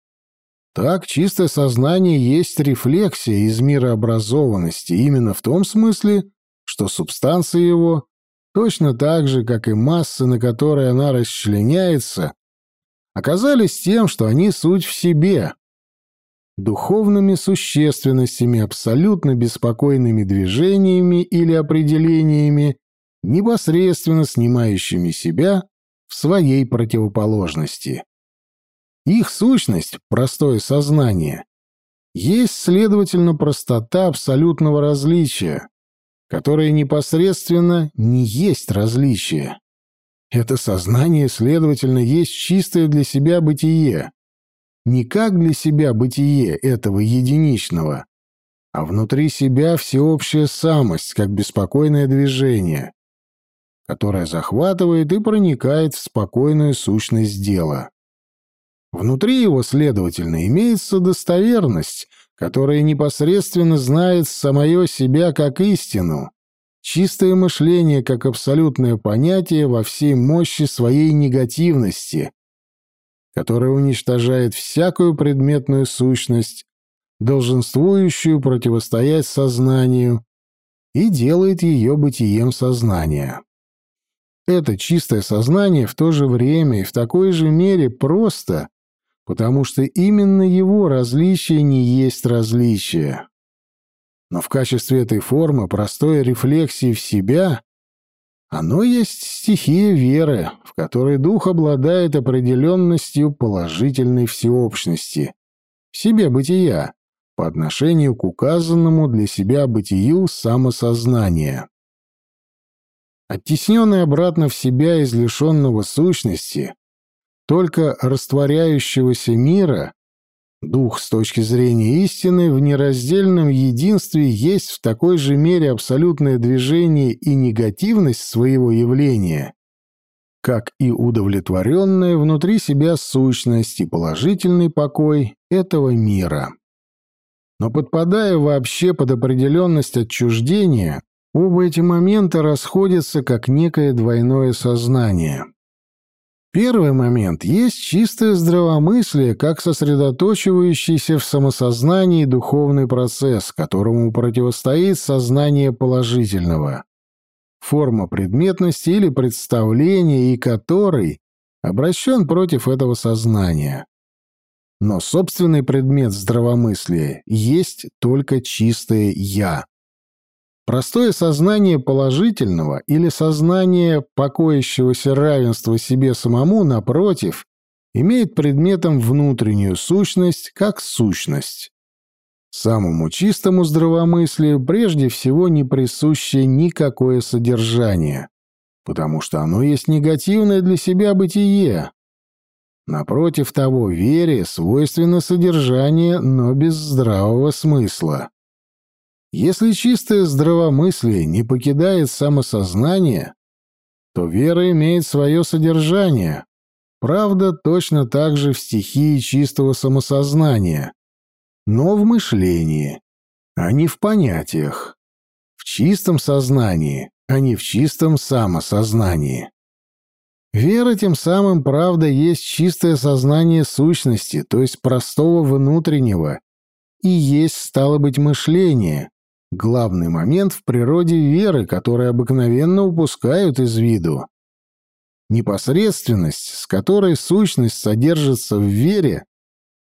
так, чистое сознание есть рефлексия из мира образованности именно в том смысле, что субстанция его, точно так же, как и массы, на которые она расчленяется, оказались тем, что они суть в себе, духовными существенностями, абсолютно беспокойными движениями или определениями, непосредственно снимающими себя в своей противоположности. Их сущность, простое сознание, есть, следовательно, простота абсолютного различия, которое непосредственно не есть различие. Это сознание, следовательно, есть чистое для себя бытие. Не как для себя бытие этого единичного, а внутри себя всеобщая самость, как беспокойное движение, которое захватывает и проникает в спокойную сущность дела. Внутри его, следовательно, имеется достоверность, которая непосредственно знает самое себя как истину, чистое мышление как абсолютное понятие во всей мощи своей негативности, которое уничтожает всякую предметную сущность, долженствующую противостоять сознанию, и делает ее бытием сознания. Это чистое сознание в то же время и в такой же мере просто потому что именно его различие не есть различие. Но в качестве этой формы простой рефлексии в себя оно есть стихия веры, в которой дух обладает определенностью положительной всеобщности, в себе бытия, по отношению к указанному для себя бытию самосознания. Оттесненный обратно в себя из лишенного сущности, только растворяющегося мира, дух с точки зрения истины в нераздельном единстве есть в такой же мере абсолютное движение и негативность своего явления, как и удовлетворенная внутри себя сущность и положительный покой этого мира. Но подпадая вообще под определенность отчуждения, оба эти момента расходятся как некое двойное сознание. Первый момент есть чистое здравомыслие, как сосредоточивающийся в самосознании духовный процесс, которому противостоит сознание положительного. Форма предметности или представления, и который обращен против этого сознания. Но собственный предмет здравомыслия есть только чистое «я». Простое сознание положительного или сознание покоящегося равенства себе самому, напротив, имеет предметом внутреннюю сущность как сущность. Самому чистому здравомыслию прежде всего не присуще никакое содержание, потому что оно есть негативное для себя бытие. Напротив того, вере свойственно содержание, но без здравого смысла. Если чистое здравомыслие не покидает самосознание, то вера имеет свое содержание. Правда, точно так же в стихии чистого самосознания, но в мышлении, а не в понятиях. В чистом сознании, а не в чистом самосознании. Вера тем самым, правда, есть чистое сознание сущности, то есть простого внутреннего, и есть, стало быть, мышление, Главный момент в природе веры, который обыкновенно упускают из виду. Непосредственность, с которой сущность содержится в вере,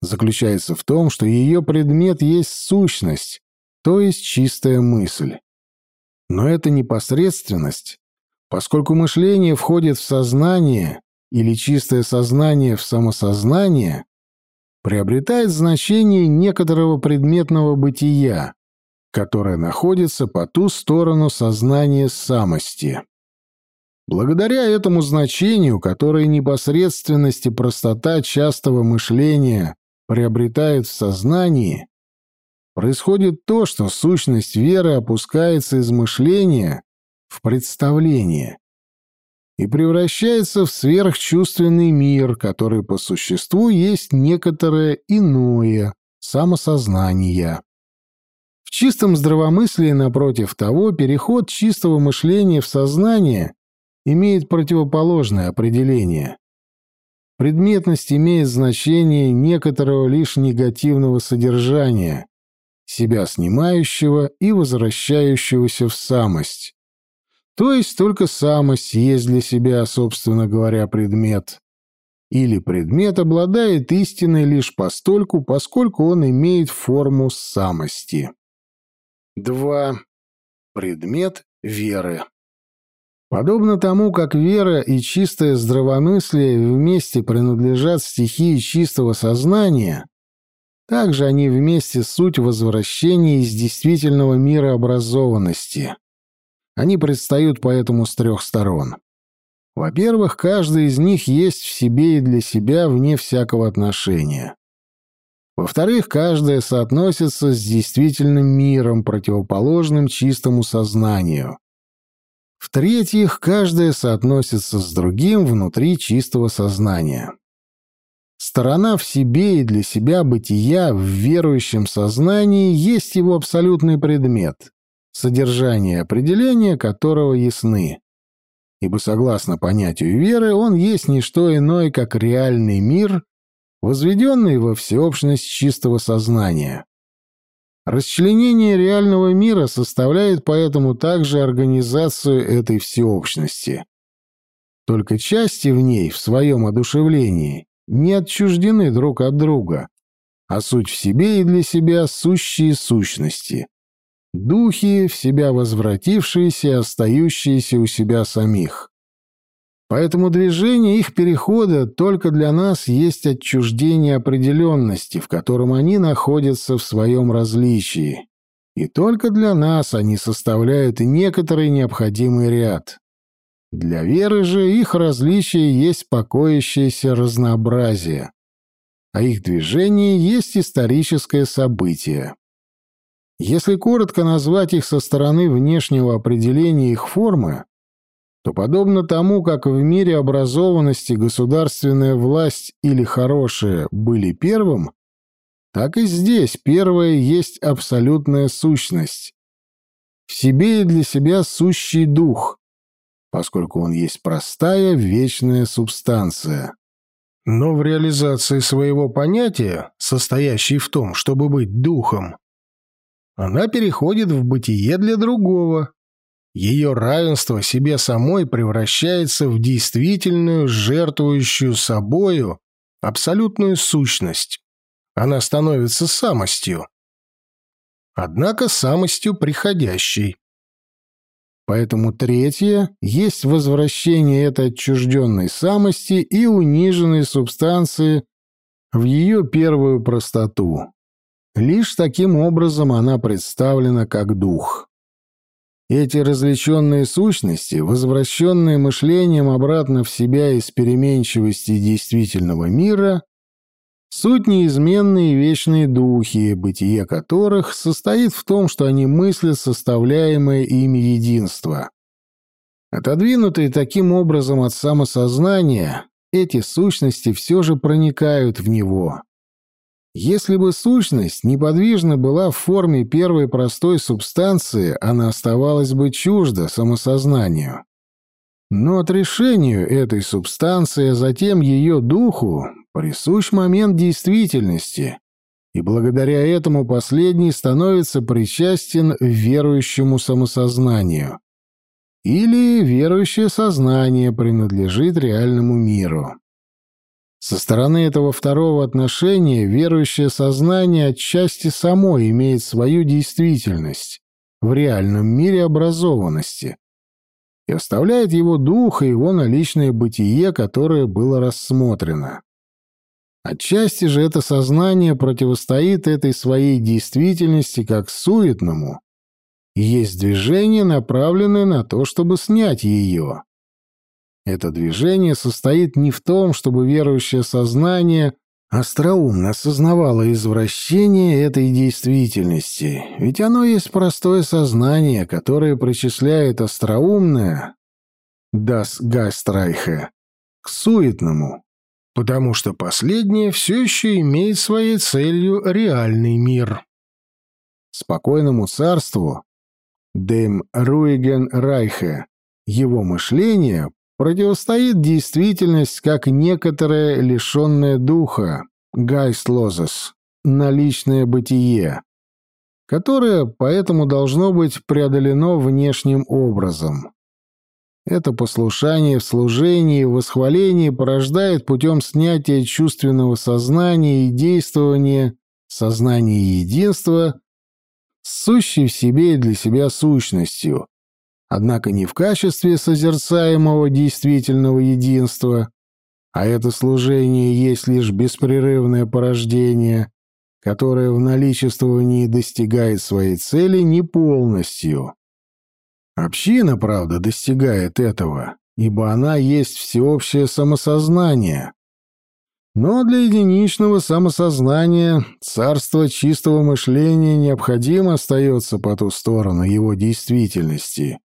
заключается в том, что ее предмет есть сущность, то есть чистая мысль. Но эта непосредственность, поскольку мышление входит в сознание или чистое сознание в самосознание, приобретает значение некоторого предметного бытия, которая находится по ту сторону сознания самости. Благодаря этому значению, которое непосредственность и простота частого мышления приобретают в сознании, происходит то, что сущность веры опускается из мышления в представление и превращается в сверхчувственный мир, который по существу есть некоторое иное самосознание. В чистом здравомыслии, напротив того, переход чистого мышления в сознание имеет противоположное определение. Предметность имеет значение некоторого лишь негативного содержания, себя снимающего и возвращающегося в самость. То есть только самость есть для себя, собственно говоря, предмет. Или предмет обладает истиной лишь постольку, поскольку он имеет форму самости. 2. Предмет веры. Подобно тому, как вера и чистое здравомыслие вместе принадлежат стихии чистого сознания, также они вместе суть возвращения из действительного мира образованности. Они предстают поэтому с трех сторон. Во-первых, каждый из них есть в себе и для себя вне всякого отношения. Во-вторых, каждая соотносится с действительным миром, противоположным чистому сознанию. В-третьих, каждая соотносится с другим внутри чистого сознания. Сторона в себе и для себя бытия в верующем сознании есть его абсолютный предмет, содержание и определение которого ясны. Ибо согласно понятию веры, он есть не что иное, как реальный мир, возведенный во всеобщность чистого сознания. Расчленение реального мира составляет поэтому также организацию этой всеобщности. Только части в ней, в своем одушевлении, не отчуждены друг от друга, а суть в себе и для себя сущие сущности. Духи, в себя возвратившиеся остающиеся у себя самих. Поэтому движение их перехода только для нас есть отчуждение определенности, в котором они находятся в своем различии. И только для нас они составляют некоторый необходимый ряд. Для веры же их различие есть покоящееся разнообразие, а их движение есть историческое событие. Если коротко назвать их со стороны внешнего определения их формы, то подобно тому, как в мире образованности государственная власть или хорошая были первым, так и здесь первое есть абсолютная сущность. В себе и для себя сущий дух, поскольку он есть простая вечная субстанция. Но в реализации своего понятия, состоящей в том, чтобы быть духом, она переходит в бытие для другого, ее равенство себе самой превращается в действительную, жертвующую собою, абсолютную сущность. Она становится самостью. Однако самостью приходящей. Поэтому третье есть возвращение этой отчужденной самости и униженной субстанции в ее первую простоту. Лишь таким образом она представлена как дух. Эти развлеченные сущности, возвращенные мышлением обратно в себя из переменчивости действительного мира, суть неизменные вечные духи, бытие которых состоит в том, что они мыслят составляемое ими единство. Отодвинутые таким образом от самосознания, эти сущности все же проникают в него. Если бы сущность неподвижно была в форме первой простой субстанции, она оставалась бы чужда самосознанию. Но отрешению этой субстанции, а затем ее духу, присущ момент действительности, и благодаря этому последний становится причастен верующему самосознанию. Или верующее сознание принадлежит реальному миру. Со стороны этого второго отношения верующее сознание отчасти само имеет свою действительность в реальном мире образованности и оставляет его дух и его наличное бытие, которое было рассмотрено. Отчасти же это сознание противостоит этой своей действительности как суетному, и есть движение, направленное на то, чтобы снять ее. Это движение состоит не в том, чтобы верующее сознание остроумно осознавало извращение этой действительности, ведь оно есть простое сознание, которое причисляет остроумное «das Geistreiche» к суетному, потому что последнее все еще имеет своей целью реальный мир. Спокойному царству «dem ruhigen Reiche» его мышление противостоит действительность как некоторое лишенное духа, гайстлозес, наличное бытие, которое поэтому должно быть преодолено внешним образом. Это послушание в служении и восхвалении порождает путем снятия чувственного сознания и действования сознания единства, сущей в себе и для себя сущностью, однако не в качестве созерцаемого действительного единства, а это служение есть лишь беспрерывное порождение, которое в наличествовании достигает своей цели не полностью. Община, правда, достигает этого, ибо она есть всеобщее самосознание. Но для единичного самосознания царство чистого мышления необходимо остается по ту сторону его действительности.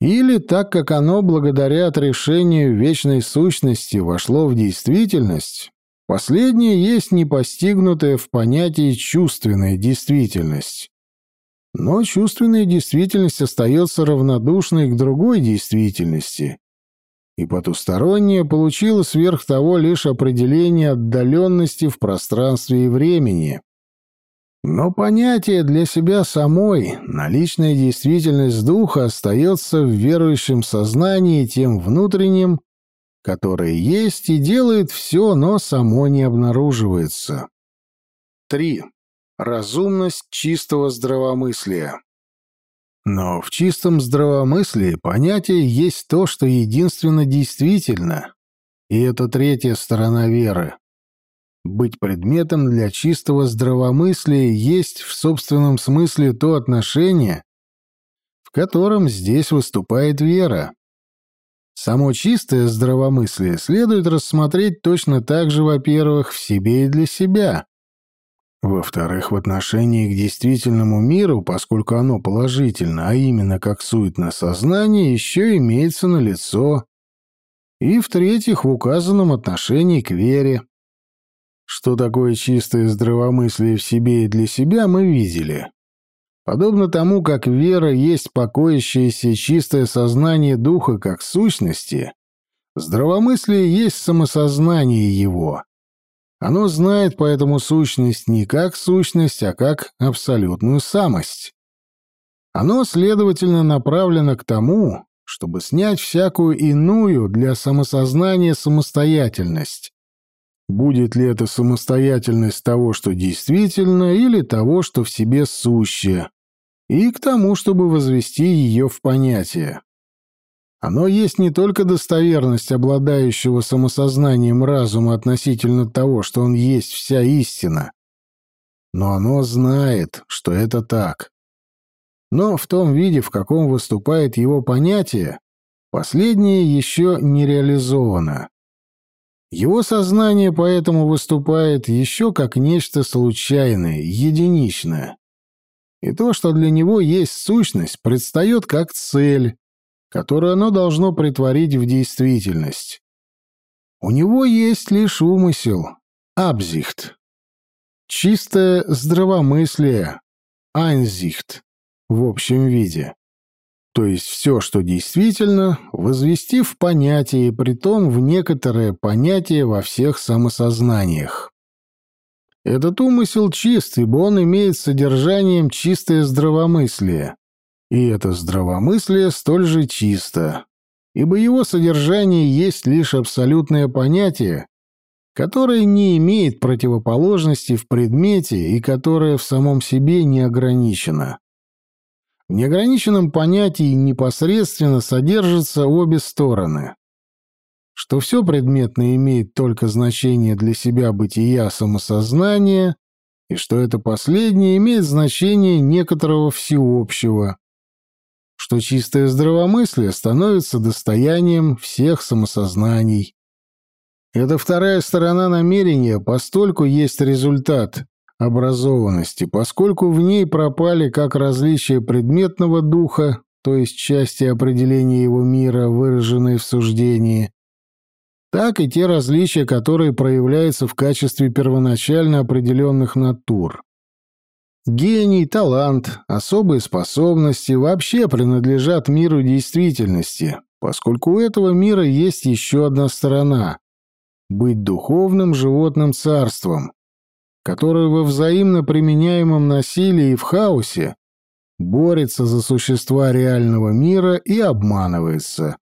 Или так как оно благодаря отрешению вечной сущности вошло в действительность, последнее есть непостигнутая в понятии чувственная действительность. Но чувственная действительность остается равнодушной к другой действительности, и потусторонняя получила сверх того лишь определение отдаленности в пространстве и времени, но понятие для себя самой, наличная действительность духа остается в верующем сознании тем внутренним, которое есть и делает все, но само не обнаруживается. 3. Разумность чистого здравомыслия. Но в чистом здравомыслии понятие есть то, что единственно действительно, и это третья сторона веры. Быть предметом для чистого здравомыслия есть в собственном смысле то отношение, в котором здесь выступает вера. Само чистое здравомыслие следует рассмотреть точно так же, во-первых, в себе и для себя. Во-вторых, в отношении к действительному миру, поскольку оно положительно, а именно как суетное сознание, еще имеется на лицо. И в-третьих, в указанном отношении к вере. Что такое чистое здравомыслие в себе и для себя, мы видели. Подобно тому, как вера есть покоящееся чистое сознание духа как сущности, здравомыслие есть самосознание его. Оно знает поэтому сущность не как сущность, а как абсолютную самость. Оно, следовательно, направлено к тому, чтобы снять всякую иную для самосознания самостоятельность, Будет ли это самостоятельность того, что действительно, или того, что в себе сущее, и к тому, чтобы возвести ее в понятие. Оно есть не только достоверность обладающего самосознанием разума относительно того, что он есть вся истина, но оно знает, что это так. Но в том виде, в каком выступает его понятие, последнее еще не реализовано. Его сознание поэтому выступает еще как нечто случайное, единичное. И то, что для него есть сущность, предстает как цель, которую оно должно притворить в действительность. У него есть лишь умысел, абзихт, чистое здравомыслие, айнзихт в общем виде то есть все, что действительно, возвести в понятие, притом в некоторое понятие во всех самосознаниях. Этот умысел чист, ибо он имеет содержанием чистое здравомыслие. И это здравомыслие столь же чисто, ибо его содержание есть лишь абсолютное понятие, которое не имеет противоположности в предмете и которое в самом себе не ограничено. В неограниченном понятии непосредственно содержатся обе стороны. Что все предметное имеет только значение для себя бытия самосознания, и что это последнее имеет значение некоторого всеобщего, что чистое здравомыслие становится достоянием всех самосознаний. Это вторая сторона намерения, постольку есть результат, образованности, поскольку в ней пропали как различия предметного духа, то есть части определения его мира, выраженные в суждении, так и те различия, которые проявляются в качестве первоначально определенных натур. Гений, талант, особые способности вообще принадлежат миру действительности, поскольку у этого мира есть еще одна сторона — быть духовным животным царством, который во взаимно применяемом насилии и в хаосе борется за существа реального мира и обманывается.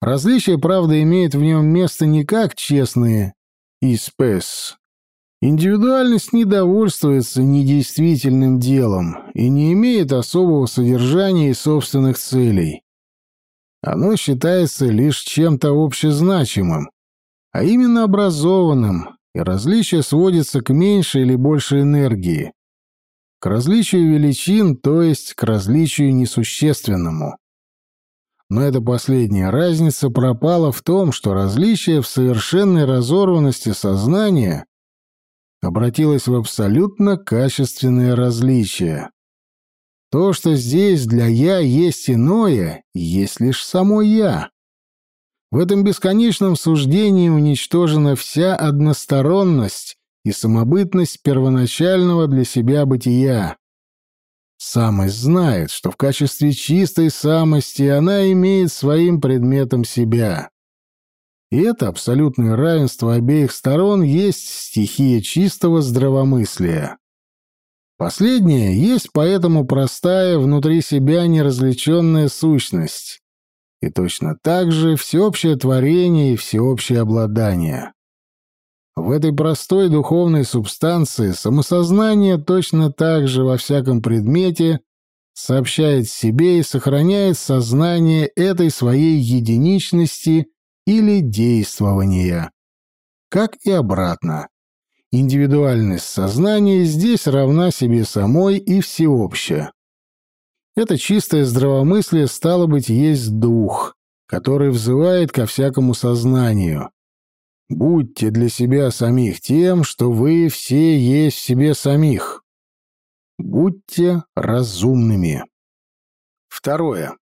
Различие, правда, имеет в нем место не как честные «испес». Индивидуальность не довольствуется недействительным делом и не имеет особого содержания и собственных целей. Оно считается лишь чем-то общезначимым, а именно образованным, и различие сводится к меньшей или большей энергии, к различию величин, то есть к различию несущественному. Но эта последняя разница пропала в том, что различие в совершенной разорванности сознания обратилось в абсолютно качественное различие. То, что здесь для «я» есть иное, есть лишь само «я». В этом бесконечном суждении уничтожена вся односторонность и самобытность первоначального для себя бытия. Самость знает, что в качестве чистой самости она имеет своим предметом себя. И это абсолютное равенство обеих сторон есть стихия чистого здравомыслия. Последнее есть поэтому простая внутри себя неразличенная сущность, и точно так же всеобщее творение и всеобщее обладание. В этой простой духовной субстанции самосознание точно так же во всяком предмете сообщает себе и сохраняет сознание этой своей единичности или действования. Как и обратно. Индивидуальность сознания здесь равна себе самой и всеобщая. Это чистое здравомыслие стало быть есть дух, который взывает ко всякому сознанию. Будьте для себя самих тем, что вы все есть в себе самих. Будьте разумными. Второе.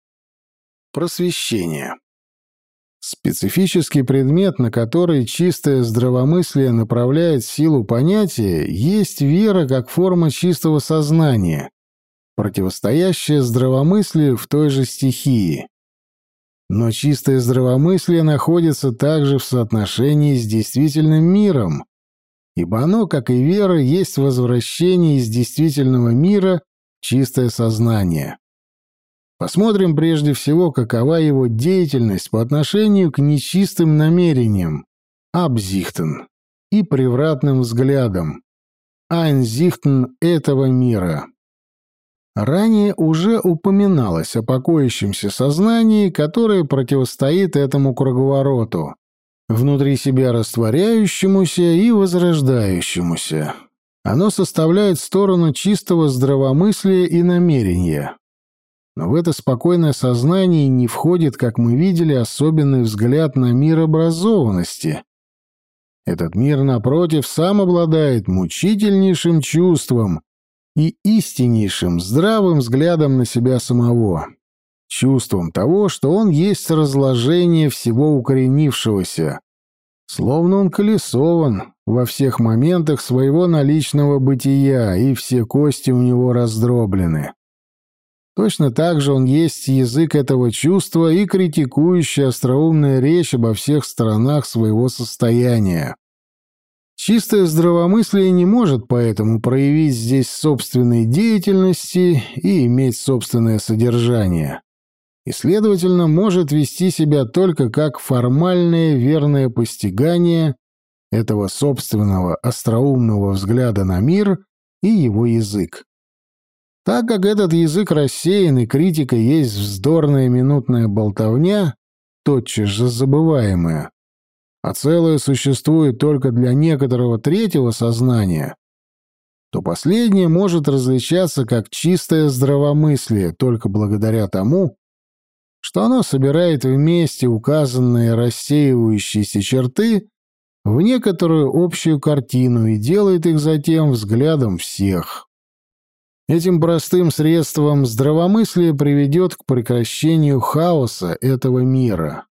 Просвещение. Специфический предмет, на который чистое здравомыслие направляет силу понятия, есть вера как форма чистого сознания, противостоящая здравомыслию в той же стихии. Но чистое здравомыслие находится также в соотношении с действительным миром, ибо оно, как и вера, есть возвращение из действительного мира в чистое сознание. Посмотрим прежде всего, какова его деятельность по отношению к нечистым намерениям, абзихтен, и превратным взглядам, айнзихтен этого мира. Ранее уже упоминалось о покоящемся сознании, которое противостоит этому круговороту, внутри себя растворяющемуся и возрождающемуся. Оно составляет сторону чистого здравомыслия и намерения. Но в это спокойное сознание не входит, как мы видели, особенный взгляд на мир образованности. Этот мир, напротив, сам обладает мучительнейшим чувством и истиннейшим здравым взглядом на себя самого. Чувством того, что он есть разложение всего укоренившегося, словно он колесован во всех моментах своего наличного бытия, и все кости у него раздроблены. Точно так же он есть язык этого чувства и критикующая остроумная речь обо всех сторонах своего состояния. Чистое здравомыслие не может поэтому проявить здесь собственной деятельности и иметь собственное содержание. И, следовательно, может вести себя только как формальное верное постигание этого собственного остроумного взгляда на мир и его язык. Так как этот язык рассеян и критика есть вздорная минутная болтовня, тотчас же забываемая, а целое существует только для некоторого третьего сознания, то последнее может различаться как чистое здравомыслие только благодаря тому, что оно собирает вместе указанные рассеивающиеся черты в некоторую общую картину и делает их затем взглядом всех. Этим простым средством здравомыслие приведет к прекращению хаоса этого мира.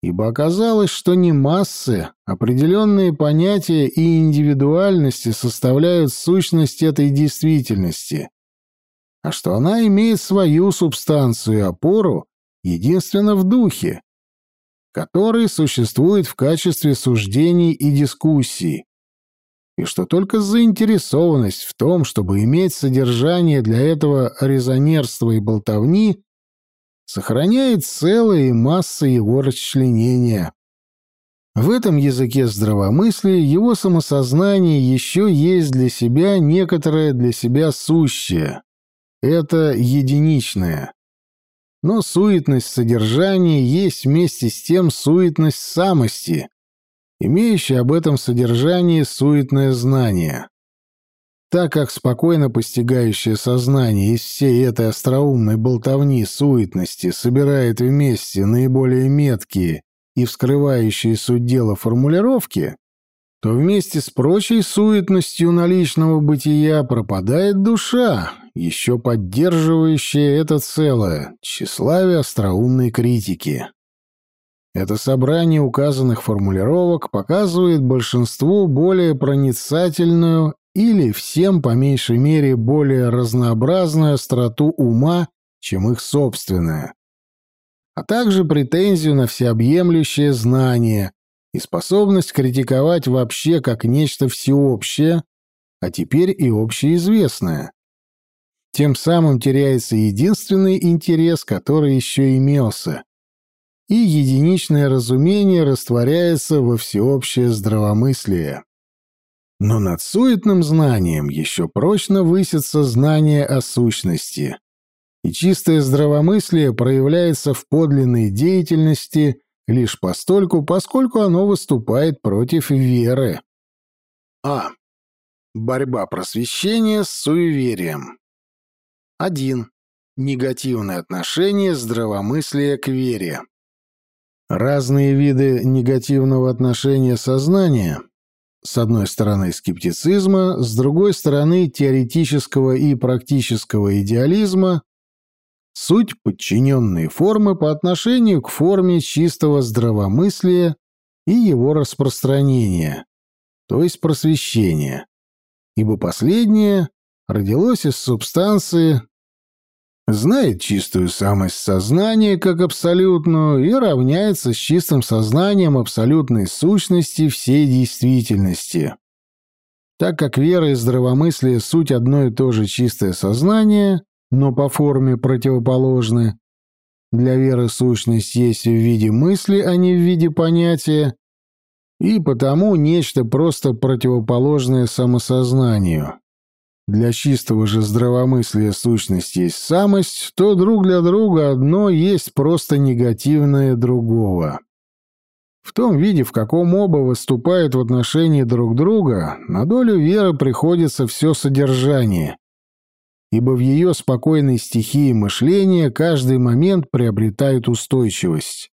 Ибо оказалось, что не массы, определенные понятия и индивидуальности составляют сущность этой действительности, а что она имеет свою субстанцию и опору единственно в духе, который существует в качестве суждений и дискуссий, и что только заинтересованность в том, чтобы иметь содержание для этого резонерства и болтовни, сохраняет целые массы его расчленения. В этом языке здравомыслия его самосознание еще есть для себя некоторое для себя сущее. Это единичное. Но суетность содержания есть вместе с тем суетность самости, имеющий об этом содержании суетное знание. Так как спокойно постигающее сознание из всей этой остроумной болтовни суетности собирает вместе наиболее меткие и вскрывающие суть дела формулировки, то вместе с прочей суетностью наличного бытия пропадает душа, еще поддерживающая это целое, тщеславие остроумной критики. Это собрание указанных формулировок показывает большинству более проницательную или всем, по меньшей мере, более разнообразную остроту ума, чем их собственная, а также претензию на всеобъемлющее знание и способность критиковать вообще как нечто всеобщее, а теперь и общеизвестное. Тем самым теряется единственный интерес, который еще имелся и единичное разумение растворяется во всеобщее здравомыслие. Но над суетным знанием еще прочно высится знание о сущности, и чистое здравомыслие проявляется в подлинной деятельности лишь постольку, поскольку оно выступает против веры. А. Борьба просвещения с суеверием. 1. Негативное отношение здравомыслия к вере. Разные виды негативного отношения сознания с одной стороны скептицизма, с другой стороны теоретического и практического идеализма, суть подчиненные формы по отношению к форме чистого здравомыслия и его распространения, то есть просвещения, ибо последнее родилось из субстанции, знает чистую самость сознания как абсолютную и равняется с чистым сознанием абсолютной сущности всей действительности. Так как вера и здравомыслие — суть одно и то же чистое сознание, но по форме противоположны, для веры сущность есть в виде мысли, а не в виде понятия, и потому нечто просто противоположное самосознанию для чистого же здравомыслия сущность есть самость, то друг для друга одно есть просто негативное другого. В том виде, в каком оба выступают в отношении друг друга, на долю веры приходится все содержание, ибо в ее спокойной стихии мышления каждый момент приобретает устойчивость.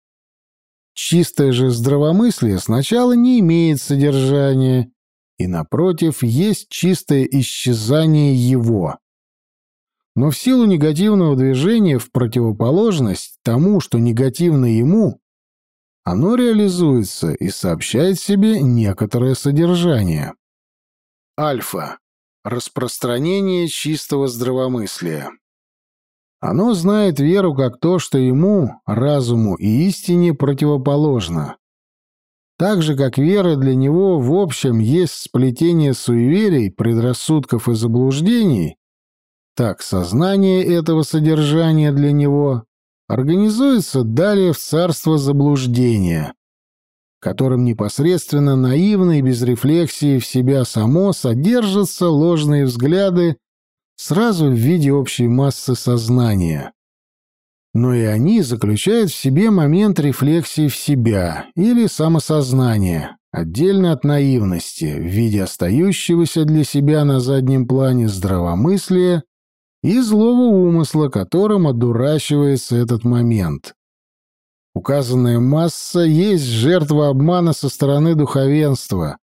Чистое же здравомыслие сначала не имеет содержания и, напротив, есть чистое исчезание его. Но в силу негативного движения в противоположность тому, что негативно ему, оно реализуется и сообщает себе некоторое содержание. Альфа. Распространение чистого здравомыслия. Оно знает веру как то, что ему, разуму и истине противоположно. Так же, как вера для него в общем есть сплетение суеверий, предрассудков и заблуждений, так сознание этого содержания для него организуется далее в царство заблуждения, которым непосредственно наивно и без рефлексии в себя само содержатся ложные взгляды сразу в виде общей массы сознания но и они заключают в себе момент рефлексии в себя или самосознания, отдельно от наивности, в виде остающегося для себя на заднем плане здравомыслия и злого умысла, которым одурачивается этот момент. Указанная масса есть жертва обмана со стороны духовенства,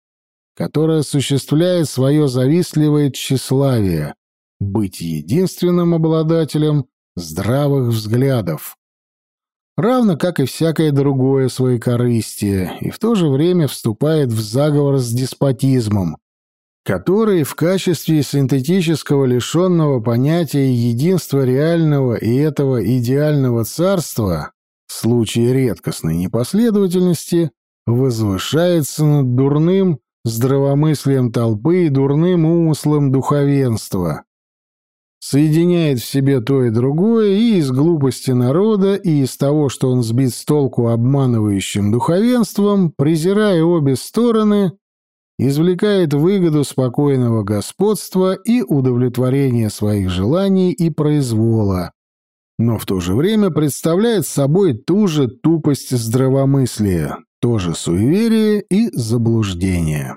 которое осуществляет свое завистливое тщеславие, быть единственным обладателем здравых взглядов. Равно как и всякое другое своекорыстие, и в то же время вступает в заговор с деспотизмом, который в качестве синтетического лишенного понятия единства реального и этого идеального царства в случае редкостной непоследовательности возвышается над дурным здравомыслием толпы и дурным умыслом духовенства соединяет в себе то и другое и из глупости народа, и из того, что он сбит с толку обманывающим духовенством, презирая обе стороны, извлекает выгоду спокойного господства и удовлетворения своих желаний и произвола, но в то же время представляет собой ту же тупость здравомыслия, то же суеверие и заблуждение.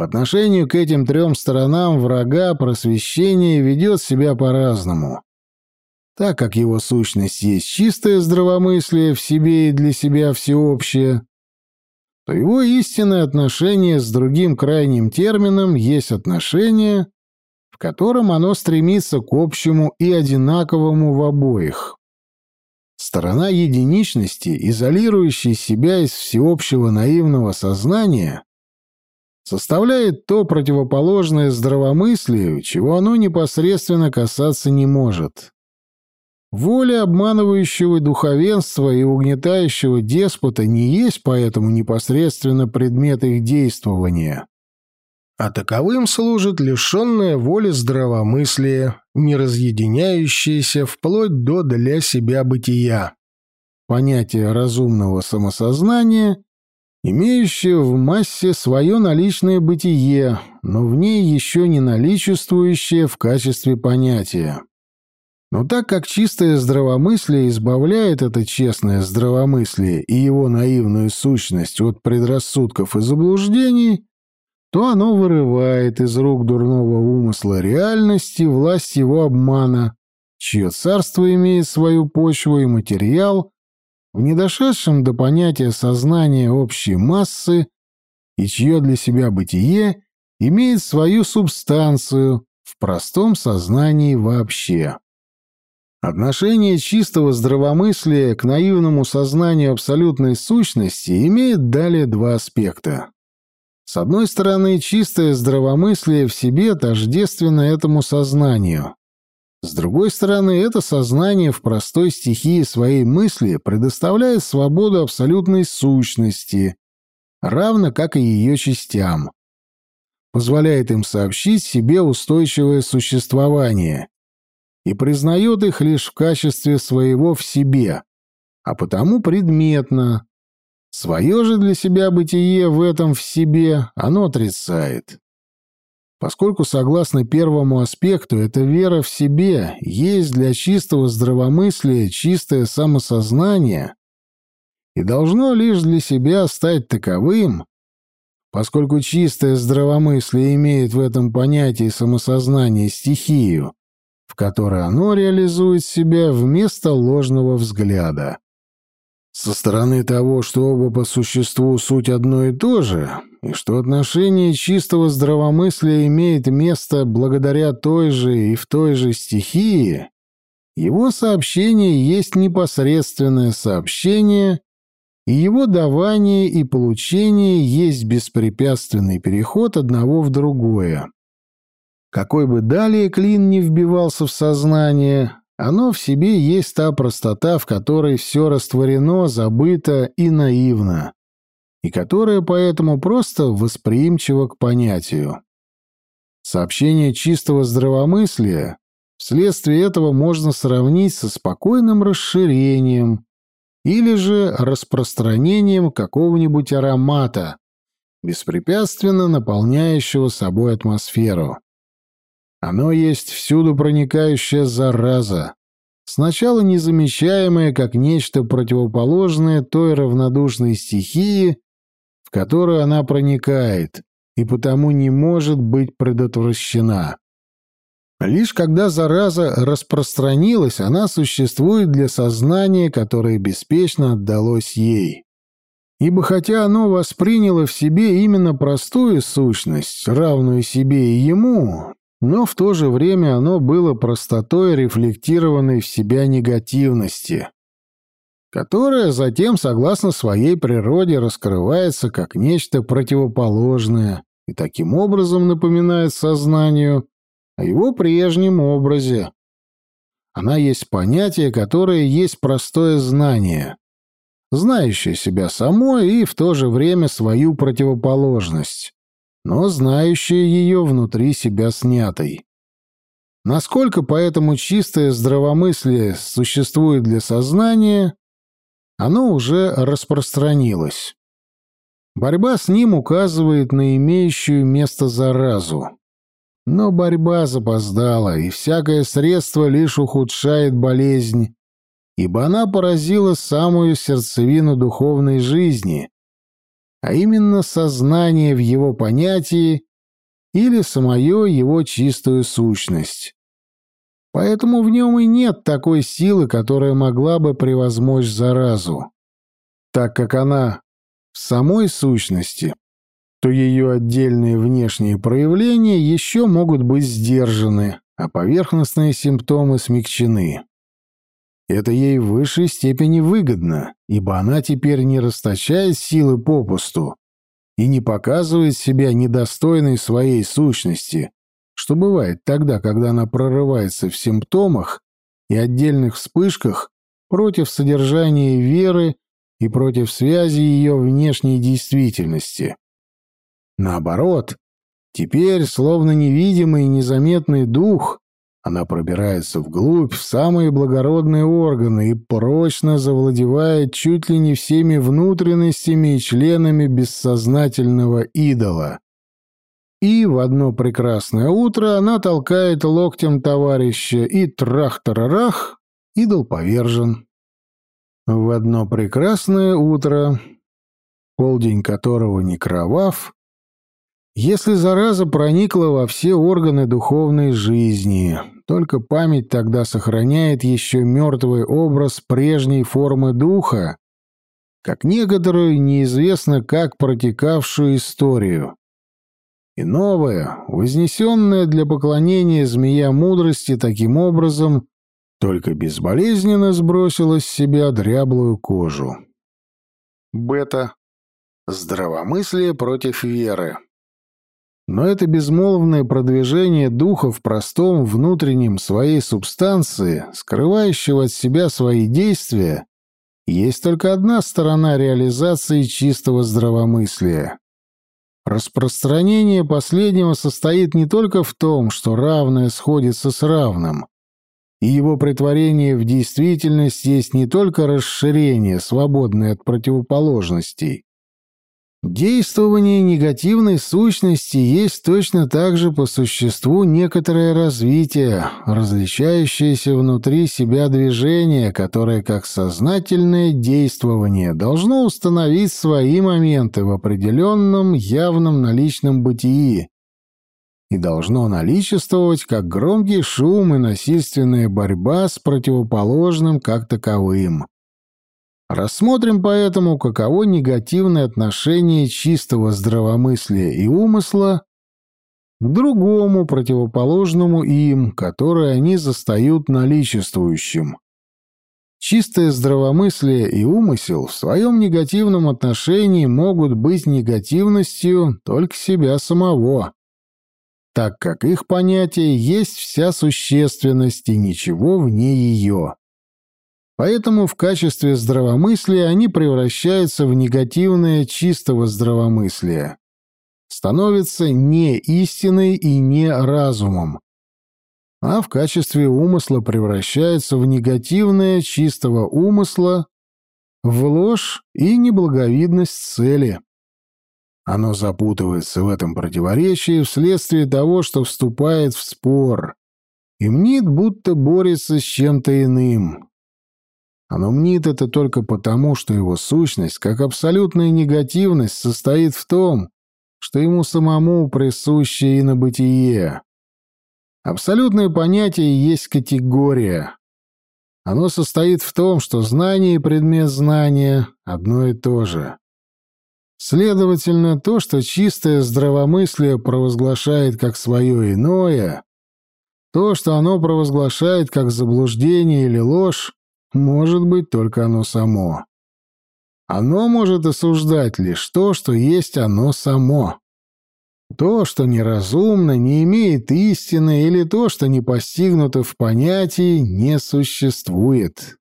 По отношению к этим трем сторонам врага просвещение ведет себя по-разному. Так как его сущность есть чистое здравомыслие в себе и для себя всеобщее, то его истинное отношение с другим крайним термином есть отношение, в котором оно стремится к общему и одинаковому в обоих. Сторона единичности, изолирующей себя из всеобщего наивного сознания, составляет то противоположное здравомыслию, чего оно непосредственно касаться не может. Воля обманывающего духовенства и угнетающего деспота не есть поэтому непосредственно предмет их действования. А таковым служит лишенная воли здравомыслия, не разъединяющееся вплоть до для себя бытия. Понятие разумного самосознания имеющая в массе свое наличное бытие, но в ней еще не наличествующее в качестве понятия. Но так как чистое здравомыслие избавляет это честное здравомыслие и его наивную сущность от предрассудков и заблуждений, то оно вырывает из рук дурного умысла реальности власть его обмана, чье царство имеет свою почву и материал в недошедшем до понятия сознания общей массы и чье для себя бытие имеет свою субстанцию в простом сознании вообще. Отношение чистого здравомыслия к наивному сознанию абсолютной сущности имеет далее два аспекта. С одной стороны, чистое здравомыслие в себе тождественно этому сознанию. С другой стороны, это сознание в простой стихии своей мысли предоставляет свободу абсолютной сущности, равно как и ее частям. Позволяет им сообщить себе устойчивое существование и признает их лишь в качестве своего в себе, а потому предметно. Свое же для себя бытие в этом в себе оно отрицает. Поскольку, согласно первому аспекту, эта вера в себе есть для чистого здравомыслия чистое самосознание и должно лишь для себя стать таковым, поскольку чистое здравомыслие имеет в этом понятии самосознания стихию, в которой оно реализует себя вместо ложного взгляда. Со стороны того, что оба по существу суть одно и то же, и что отношение чистого здравомыслия имеет место благодаря той же и в той же стихии, его сообщение есть непосредственное сообщение, и его давание и получение есть беспрепятственный переход одного в другое. Какой бы далее клин не вбивался в сознание, оно в себе есть та простота, в которой все растворено, забыто и наивно и которая поэтому просто восприимчива к понятию. Сообщение чистого здравомыслия вследствие этого можно сравнить со спокойным расширением или же распространением какого-нибудь аромата, беспрепятственно наполняющего собой атмосферу. Оно есть всюду проникающая зараза, сначала незамечаемая как нечто противоположное той равнодушной стихии, в которую она проникает и потому не может быть предотвращена. Лишь когда зараза распространилась, она существует для сознания, которое беспечно отдалось ей. Ибо хотя оно восприняло в себе именно простую сущность, равную себе и ему, но в то же время оно было простотой рефлектированной в себя негативности которая затем, согласно своей природе, раскрывается как нечто противоположное и таким образом напоминает сознанию о его прежнем образе. Она есть понятие, которое есть простое знание, знающее себя самой и в то же время свою противоположность, но знающее ее внутри себя снятой. Насколько поэтому чистое здравомыслие существует для сознания, оно уже распространилось. Борьба с ним указывает на имеющую место заразу. Но борьба запоздала, и всякое средство лишь ухудшает болезнь, ибо она поразила самую сердцевину духовной жизни, а именно сознание в его понятии или самую его чистую сущность. Поэтому в нем и нет такой силы, которая могла бы превозмочь заразу. Так как она в самой сущности, то ее отдельные внешние проявления еще могут быть сдержаны, а поверхностные симптомы смягчены. Это ей в высшей степени выгодно, ибо она теперь не расточает силы попусту и не показывает себя недостойной своей сущности, что бывает тогда, когда она прорывается в симптомах и отдельных вспышках против содержания веры и против связи ее внешней действительности. Наоборот, теперь, словно невидимый и незаметный дух, она пробирается вглубь, в самые благородные органы и прочно завладевает чуть ли не всеми внутренностями и членами бессознательного идола. И в одно прекрасное утро она толкает локтем товарища, и трах-тарарах, идол повержен. В одно прекрасное утро, полдень которого не кровав, если зараза проникла во все органы духовной жизни, только память тогда сохраняет еще мертвый образ прежней формы духа, как некоторую неизвестно как протекавшую историю. И новая, вознесенная для поклонения змея мудрости таким образом только безболезненно сбросила с себя дряблую кожу. Бета. Здравомыслие против веры. Но это безмолвное продвижение духа в простом внутреннем своей субстанции, скрывающего от себя свои действия, есть только одна сторона реализации чистого здравомыслия. Распространение последнего состоит не только в том, что равное сходится с равным, и его притворение в действительность есть не только расширение, свободное от противоположностей, Действование негативной сущности есть точно так же по существу некоторое развитие, различающееся внутри себя движение, которое как сознательное действование должно установить свои моменты в определенном явном наличном бытии и должно наличествовать как громкий шум и насильственная борьба с противоположным как таковым. Рассмотрим поэтому, каково негативное отношение чистого здравомыслия и умысла к другому, противоположному им, которое они застают наличествующим. Чистое здравомыслие и умысел в своем негативном отношении могут быть негативностью только себя самого, так как их понятие есть вся существенность и ничего вне ее. Поэтому в качестве здравомыслия они превращаются в негативное чистого здравомыслия. Становятся не истиной и не разумом. А в качестве умысла превращаются в негативное чистого умысла, в ложь и неблаговидность цели. Оно запутывается в этом противоречии вследствие того, что вступает в спор и мнит, будто борется с чем-то иным, оно мнит это только потому, что его сущность, как абсолютная негативность, состоит в том, что ему самому присуще и на бытие. Абсолютное понятие есть категория. Оно состоит в том, что знание и предмет знания — одно и то же. Следовательно, то, что чистое здравомыслие провозглашает как свое иное, то, что оно провозглашает как заблуждение или ложь, может быть только оно само. Оно может осуждать лишь то, что есть оно само. То, что неразумно, не имеет истины, или то, что не постигнуто в понятии, не существует.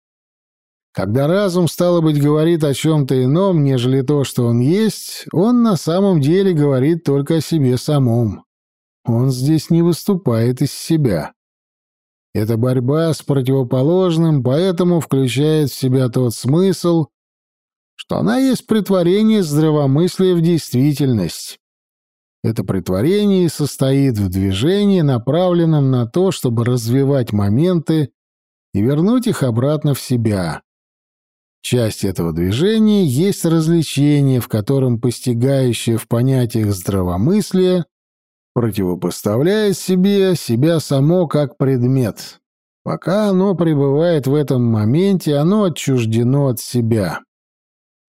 Когда разум, стало быть, говорит о чем-то ином, нежели то, что он есть, он на самом деле говорит только о себе самом. Он здесь не выступает из себя. Это борьба с противоположным, поэтому включает в себя тот смысл, что она есть притворение здравомыслия в действительность. Это притворение состоит в движении, направленном на то, чтобы развивать моменты и вернуть их обратно в себя. Часть этого движения есть развлечение, в котором постигающее в понятиях здравомыслия противопоставляет себе себя само как предмет. Пока оно пребывает в этом моменте, оно отчуждено от себя.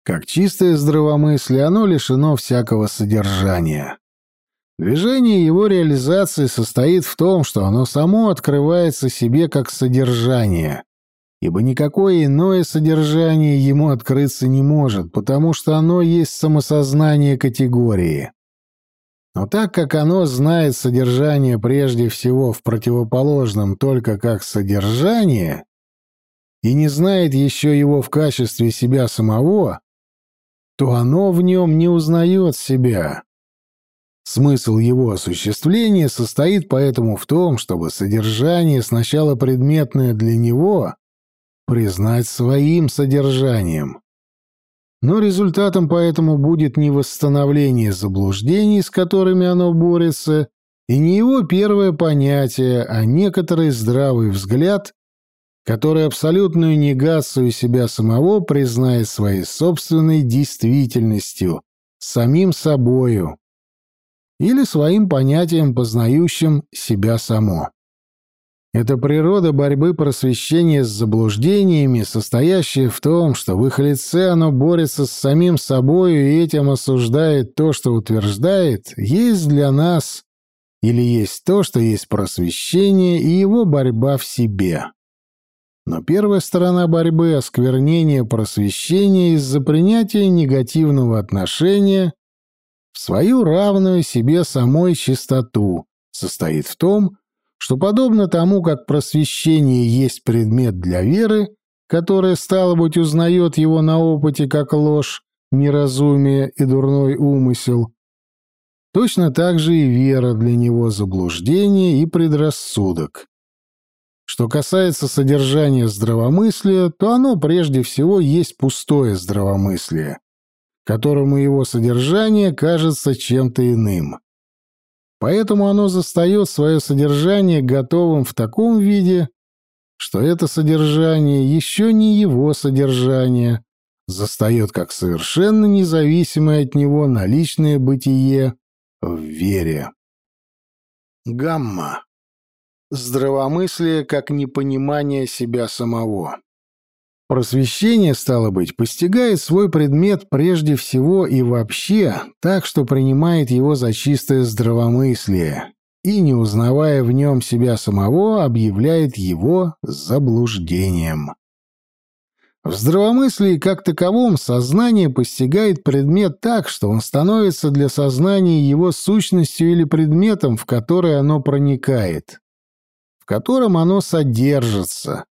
Как чистое здравомыслие, оно лишено всякого содержания. Движение его реализации состоит в том, что оно само открывается себе как содержание, ибо никакое иное содержание ему открыться не может, потому что оно есть самосознание категории. Но так как оно знает содержание прежде всего в противоположном только как содержание и не знает еще его в качестве себя самого, то оно в нем не узнает себя. Смысл его осуществления состоит поэтому в том, чтобы содержание, сначала предметное для него, признать своим содержанием. Но результатом поэтому будет не восстановление заблуждений, с которыми оно борется, и не его первое понятие, а некоторый здравый взгляд, который абсолютную негацию себя самого признает своей собственной действительностью, самим собою или своим понятием, познающим себя само. Это природа борьбы просвещения с заблуждениями, состоящая в том, что в их лице оно борется с самим собою и этим осуждает то, что утверждает, есть для нас или есть то, что есть просвещение и его борьба в себе. Но первая сторона борьбы — осквернение просвещения из-за принятия негативного отношения в свою равную себе самой чистоту состоит в том, что подобно тому, как просвещение есть предмет для веры, которая, стало быть, узнает его на опыте как ложь, неразумие и дурной умысел, точно так же и вера для него заблуждение и предрассудок. Что касается содержания здравомыслия, то оно прежде всего есть пустое здравомыслие, которому его содержание кажется чем-то иным. Поэтому оно застает свое содержание готовым в таком виде, что это содержание еще не его содержание, застает как совершенно независимое от него наличное бытие в вере. Гамма. Здравомыслие как непонимание себя самого. Просвещение, стало быть, постигает свой предмет прежде всего и вообще так, что принимает его за чистое здравомыслие и, не узнавая в нем себя самого, объявляет его заблуждением. В здравомыслии как таковом сознание постигает предмет так, что он становится для сознания его сущностью или предметом, в который оно проникает, в котором оно содержится,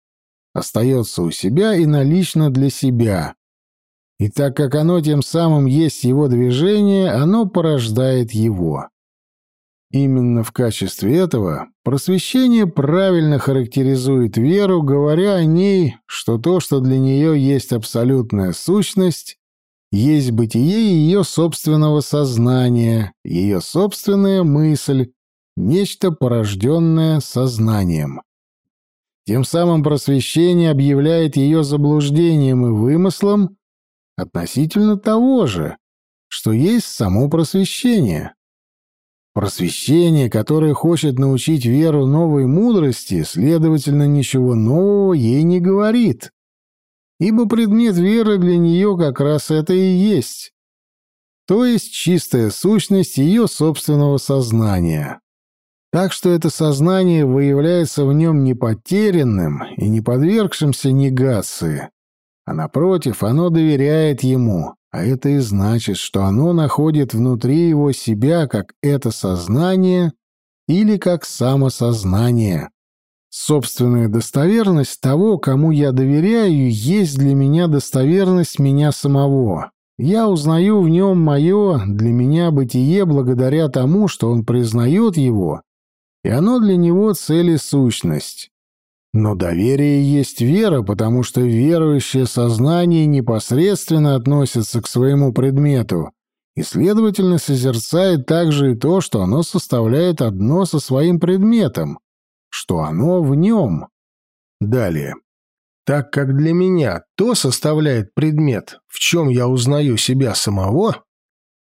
остается у себя и налично для себя. И так как оно тем самым есть его движение, оно порождает его. Именно в качестве этого просвещение правильно характеризует веру, говоря о ней, что то, что для нее есть абсолютная сущность, есть бытие ее собственного сознания, ее собственная мысль, нечто порожденное сознанием. Тем самым просвещение объявляет ее заблуждением и вымыслом относительно того же, что есть само просвещение. Просвещение, которое хочет научить веру новой мудрости, следовательно, ничего нового ей не говорит, ибо предмет веры для нее как раз это и есть, то есть чистая сущность ее собственного сознания. Так что это сознание выявляется в нем не потерянным и не подвергшимся негации, а напротив, оно доверяет ему, а это и значит, что оно находит внутри его себя как это сознание или как самосознание. Собственная достоверность того, кому я доверяю, есть для меня достоверность меня самого. Я узнаю в нем мое, для меня бытие благодаря тому, что он признает его и оно для него цель и сущность. Но доверие есть вера, потому что верующее сознание непосредственно относится к своему предмету и, следовательно, созерцает также и то, что оно составляет одно со своим предметом, что оно в нем. Далее. Так как для меня то составляет предмет, в чем я узнаю себя самого,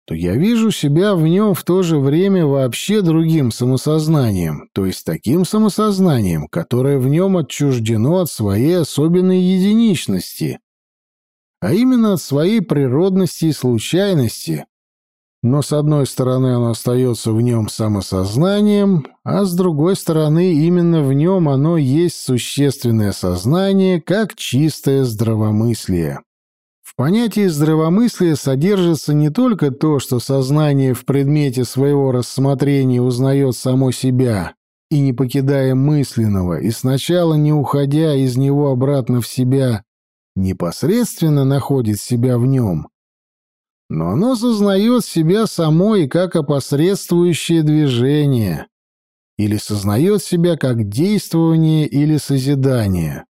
то я вижу себя в нем в то же время вообще другим самосознанием, то есть таким самосознанием, которое в нем отчуждено от своей особенной единичности, а именно от своей природности и случайности. Но с одной стороны оно остается в нем самосознанием, а с другой стороны именно в нем оно есть существенное сознание, как чистое здравомыслие. В понятии здравомыслия содержится не только то, что сознание в предмете своего рассмотрения узнает само себя и не покидая мысленного, и сначала не уходя из него обратно в себя, непосредственно находит себя в нем, но оно сознает себя само и как опосредствующее движение, или сознает себя как действование или созидание.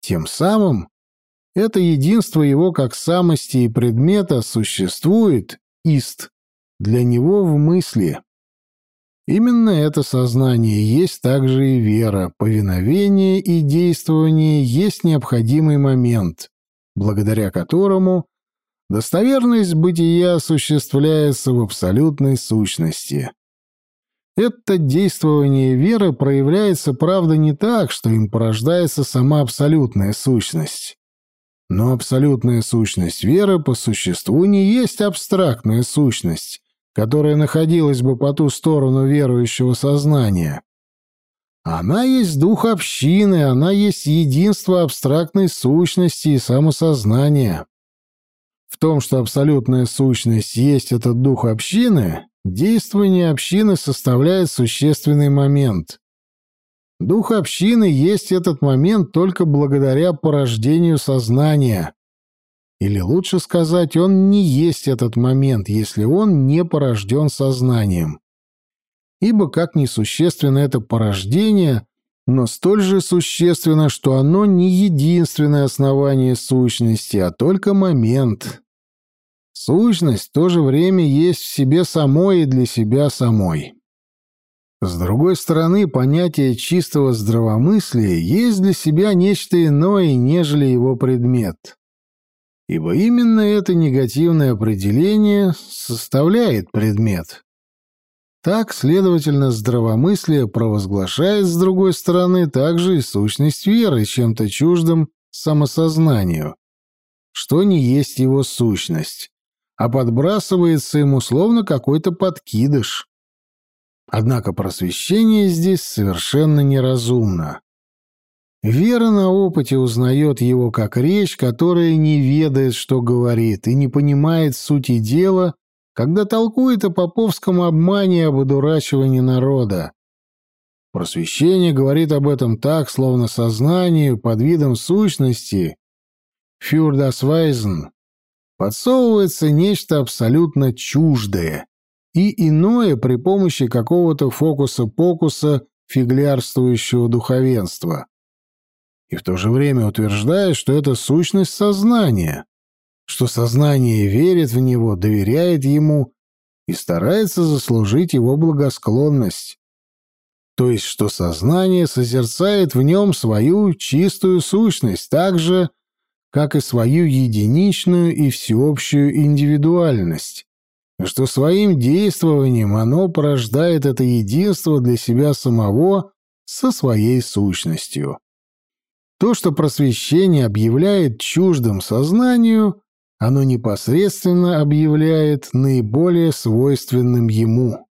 Тем самым Это единство его как самости и предмета существует, ист, для него в мысли. Именно это сознание есть также и вера, повиновение и действование есть необходимый момент, благодаря которому достоверность бытия осуществляется в абсолютной сущности. Это действование веры проявляется, правда, не так, что им порождается сама абсолютная сущность. Но абсолютная сущность веры по существу не есть абстрактная сущность, которая находилась бы по ту сторону верующего сознания. Она есть дух общины, она есть единство абстрактной сущности и самосознания. В том, что абсолютная сущность есть этот дух общины, действование общины составляет существенный момент. Дух общины есть этот момент только благодаря порождению сознания. Или лучше сказать, он не есть этот момент, если он не порожден сознанием. Ибо как несущественно это порождение, но столь же существенно, что оно не единственное основание сущности, а только момент. Сущность в то же время есть в себе самой и для себя самой. С другой стороны, понятие чистого здравомыслия есть для себя нечто иное, нежели его предмет. Ибо именно это негативное определение составляет предмет. Так, следовательно, здравомыслие провозглашает, с другой стороны, также и сущность веры чем-то чуждым самосознанию, что не есть его сущность, а подбрасывается ему словно какой-то подкидыш. Однако просвещение здесь совершенно неразумно. Вера на опыте узнает его как речь, которая не ведает, что говорит, и не понимает сути дела, когда толкует о поповском обмане и об одурачивании народа. Просвещение говорит об этом так, словно сознанию под видом сущности «фюрдасвайзен» подсовывается нечто абсолютно чуждое, и иное при помощи какого-то фокуса-покуса фиглярствующего духовенства. И в то же время утверждает, что это сущность сознания, что сознание верит в него, доверяет ему и старается заслужить его благосклонность. То есть, что сознание созерцает в нем свою чистую сущность так же, как и свою единичную и всеобщую индивидуальность, что своим действованием оно порождает это единство для себя самого со своей сущностью. То, что просвещение объявляет чуждым сознанию, оно непосредственно объявляет наиболее свойственным ему.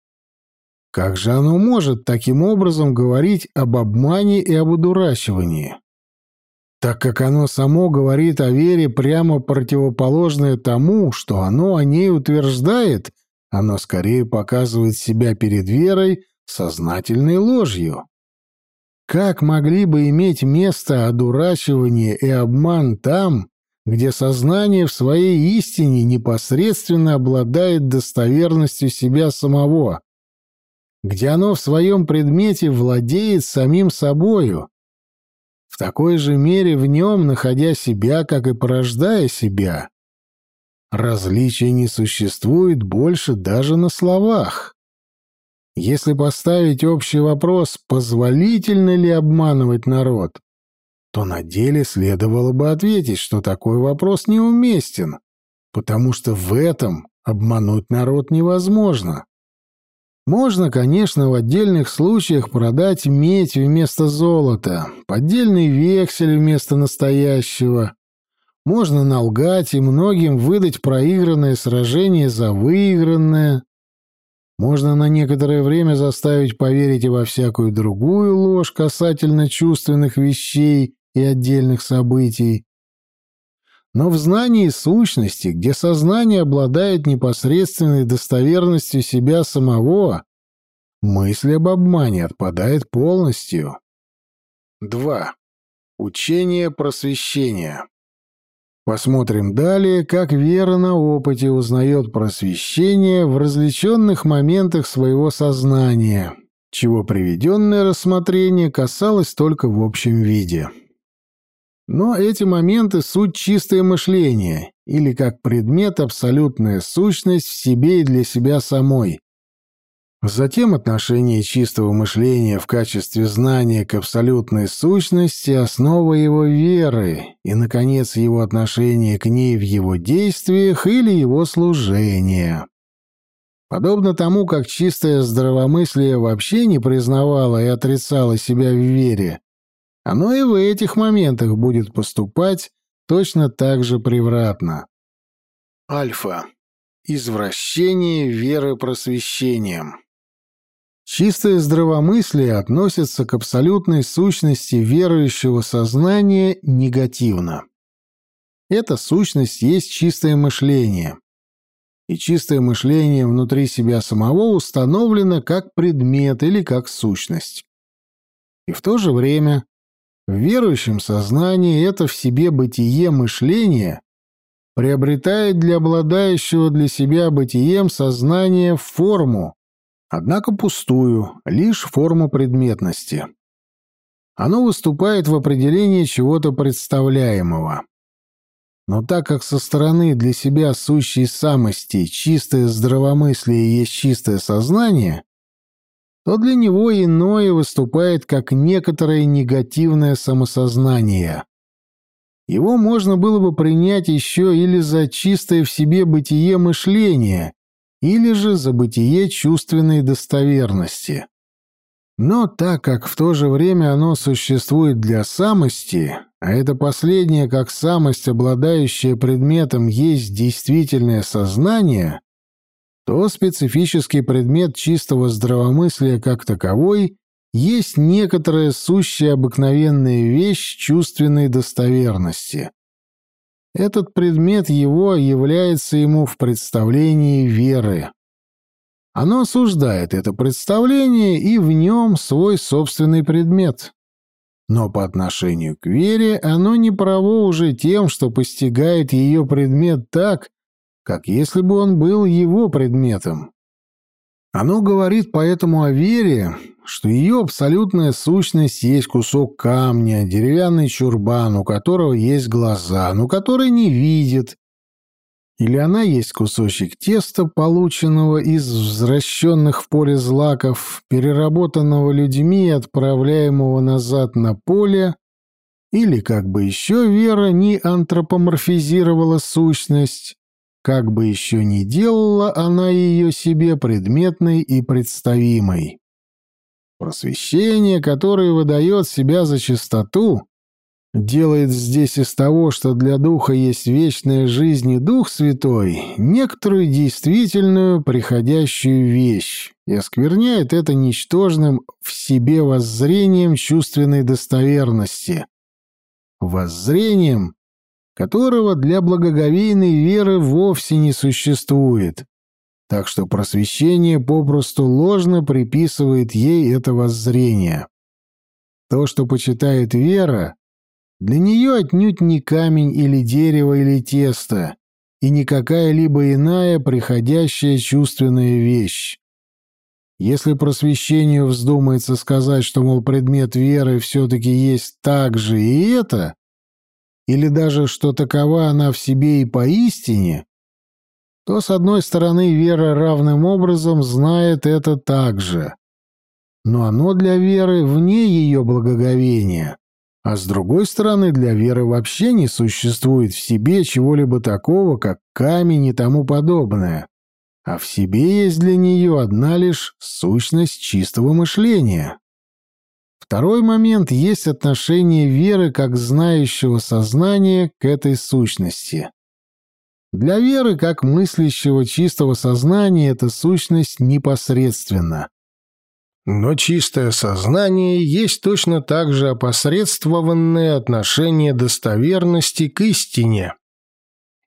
Как же оно может таким образом говорить об обмане и об удурачивании? Так как оно само говорит о вере прямо противоположное тому, что оно о ней утверждает, оно скорее показывает себя перед верой сознательной ложью. Как могли бы иметь место одурачивание и обман там, где сознание в своей истине непосредственно обладает достоверностью себя самого, где оно в своем предмете владеет самим собою, в такой же мере в нем, находя себя, как и порождая себя. Различия не существует больше даже на словах. Если поставить общий вопрос, позволительно ли обманывать народ, то на деле следовало бы ответить, что такой вопрос неуместен, потому что в этом обмануть народ невозможно. Можно, конечно, в отдельных случаях продать медь вместо золота, поддельный вексель вместо настоящего. Можно налгать и многим выдать проигранное сражение за выигранное. Можно на некоторое время заставить поверить и во всякую другую ложь касательно чувственных вещей и отдельных событий. Но в знании сущности, где сознание обладает непосредственной достоверностью себя самого, мысль об обмане отпадает полностью. 2. Учение просвещения. Посмотрим далее, как вера на опыте узнает просвещение в различенных моментах своего сознания, чего приведенное рассмотрение касалось только в общем виде. Но эти моменты — суть чистое мышление, или как предмет абсолютная сущность в себе и для себя самой. Затем отношение чистого мышления в качестве знания к абсолютной сущности — основа его веры, и, наконец, его отношение к ней в его действиях или его служения. Подобно тому, как чистое здравомыслие вообще не признавало и отрицало себя в вере, оно и в этих моментах будет поступать точно так же превратно. Альфа. Извращение веры просвещением. Чистое здравомыслие относится к абсолютной сущности верующего сознания негативно. Эта сущность есть чистое мышление. И чистое мышление внутри себя самого установлено как предмет или как сущность. И в то же время в верующем сознании это в себе бытие мышления приобретает для обладающего для себя бытием сознания форму, однако пустую, лишь форму предметности. Оно выступает в определении чего-то представляемого. Но так как со стороны для себя сущей самости чистое здравомыслие есть чистое сознание, то для него иное выступает как некоторое негативное самосознание. Его можно было бы принять еще или за чистое в себе бытие мышления, или же за бытие чувственной достоверности. Но так как в то же время оно существует для самости, а это последнее, как самость, обладающая предметом, есть действительное сознание, то специфический предмет чистого здравомыслия как таковой есть некоторая сущая обыкновенная вещь чувственной достоверности. Этот предмет его является ему в представлении веры. Оно осуждает это представление и в нем свой собственный предмет. Но по отношению к вере оно не право уже тем, что постигает ее предмет так, как если бы он был его предметом. Оно говорит поэтому о вере, что ее абсолютная сущность есть кусок камня, деревянный чурбан, у которого есть глаза, но который не видит, или она есть кусочек теста, полученного из возвращенных в поле злаков, переработанного людьми и отправляемого назад на поле, или, как бы еще вера не антропоморфизировала сущность, как бы еще ни делала она ее себе предметной и представимой. Просвещение, которое выдает себя за чистоту, делает здесь из того, что для духа есть вечная жизнь и дух святой, некоторую действительную приходящую вещь и оскверняет это ничтожным в себе воззрением чувственной достоверности. Воззрением, которого для благоговейной веры вовсе не существует. Так что просвещение попросту ложно приписывает ей это воззрение. То, что почитает вера, для нее отнюдь не камень или дерево или тесто, и не какая-либо иная приходящая чувственная вещь. Если просвещению вздумается сказать, что, мол, предмет веры все-таки есть так же и это, или даже что такова она в себе и поистине, то, с одной стороны, вера равным образом знает это также, но оно для веры вне ее благоговения, а с другой стороны, для веры вообще не существует в себе чего-либо такого, как камень и тому подобное, а в себе есть для нее одна лишь сущность чистого мышления. Второй момент есть отношение веры как знающего сознания к этой сущности. Для веры как мыслящего чистого сознания эта сущность непосредственна. Но чистое сознание есть точно так же опосредствованное отношение достоверности к истине.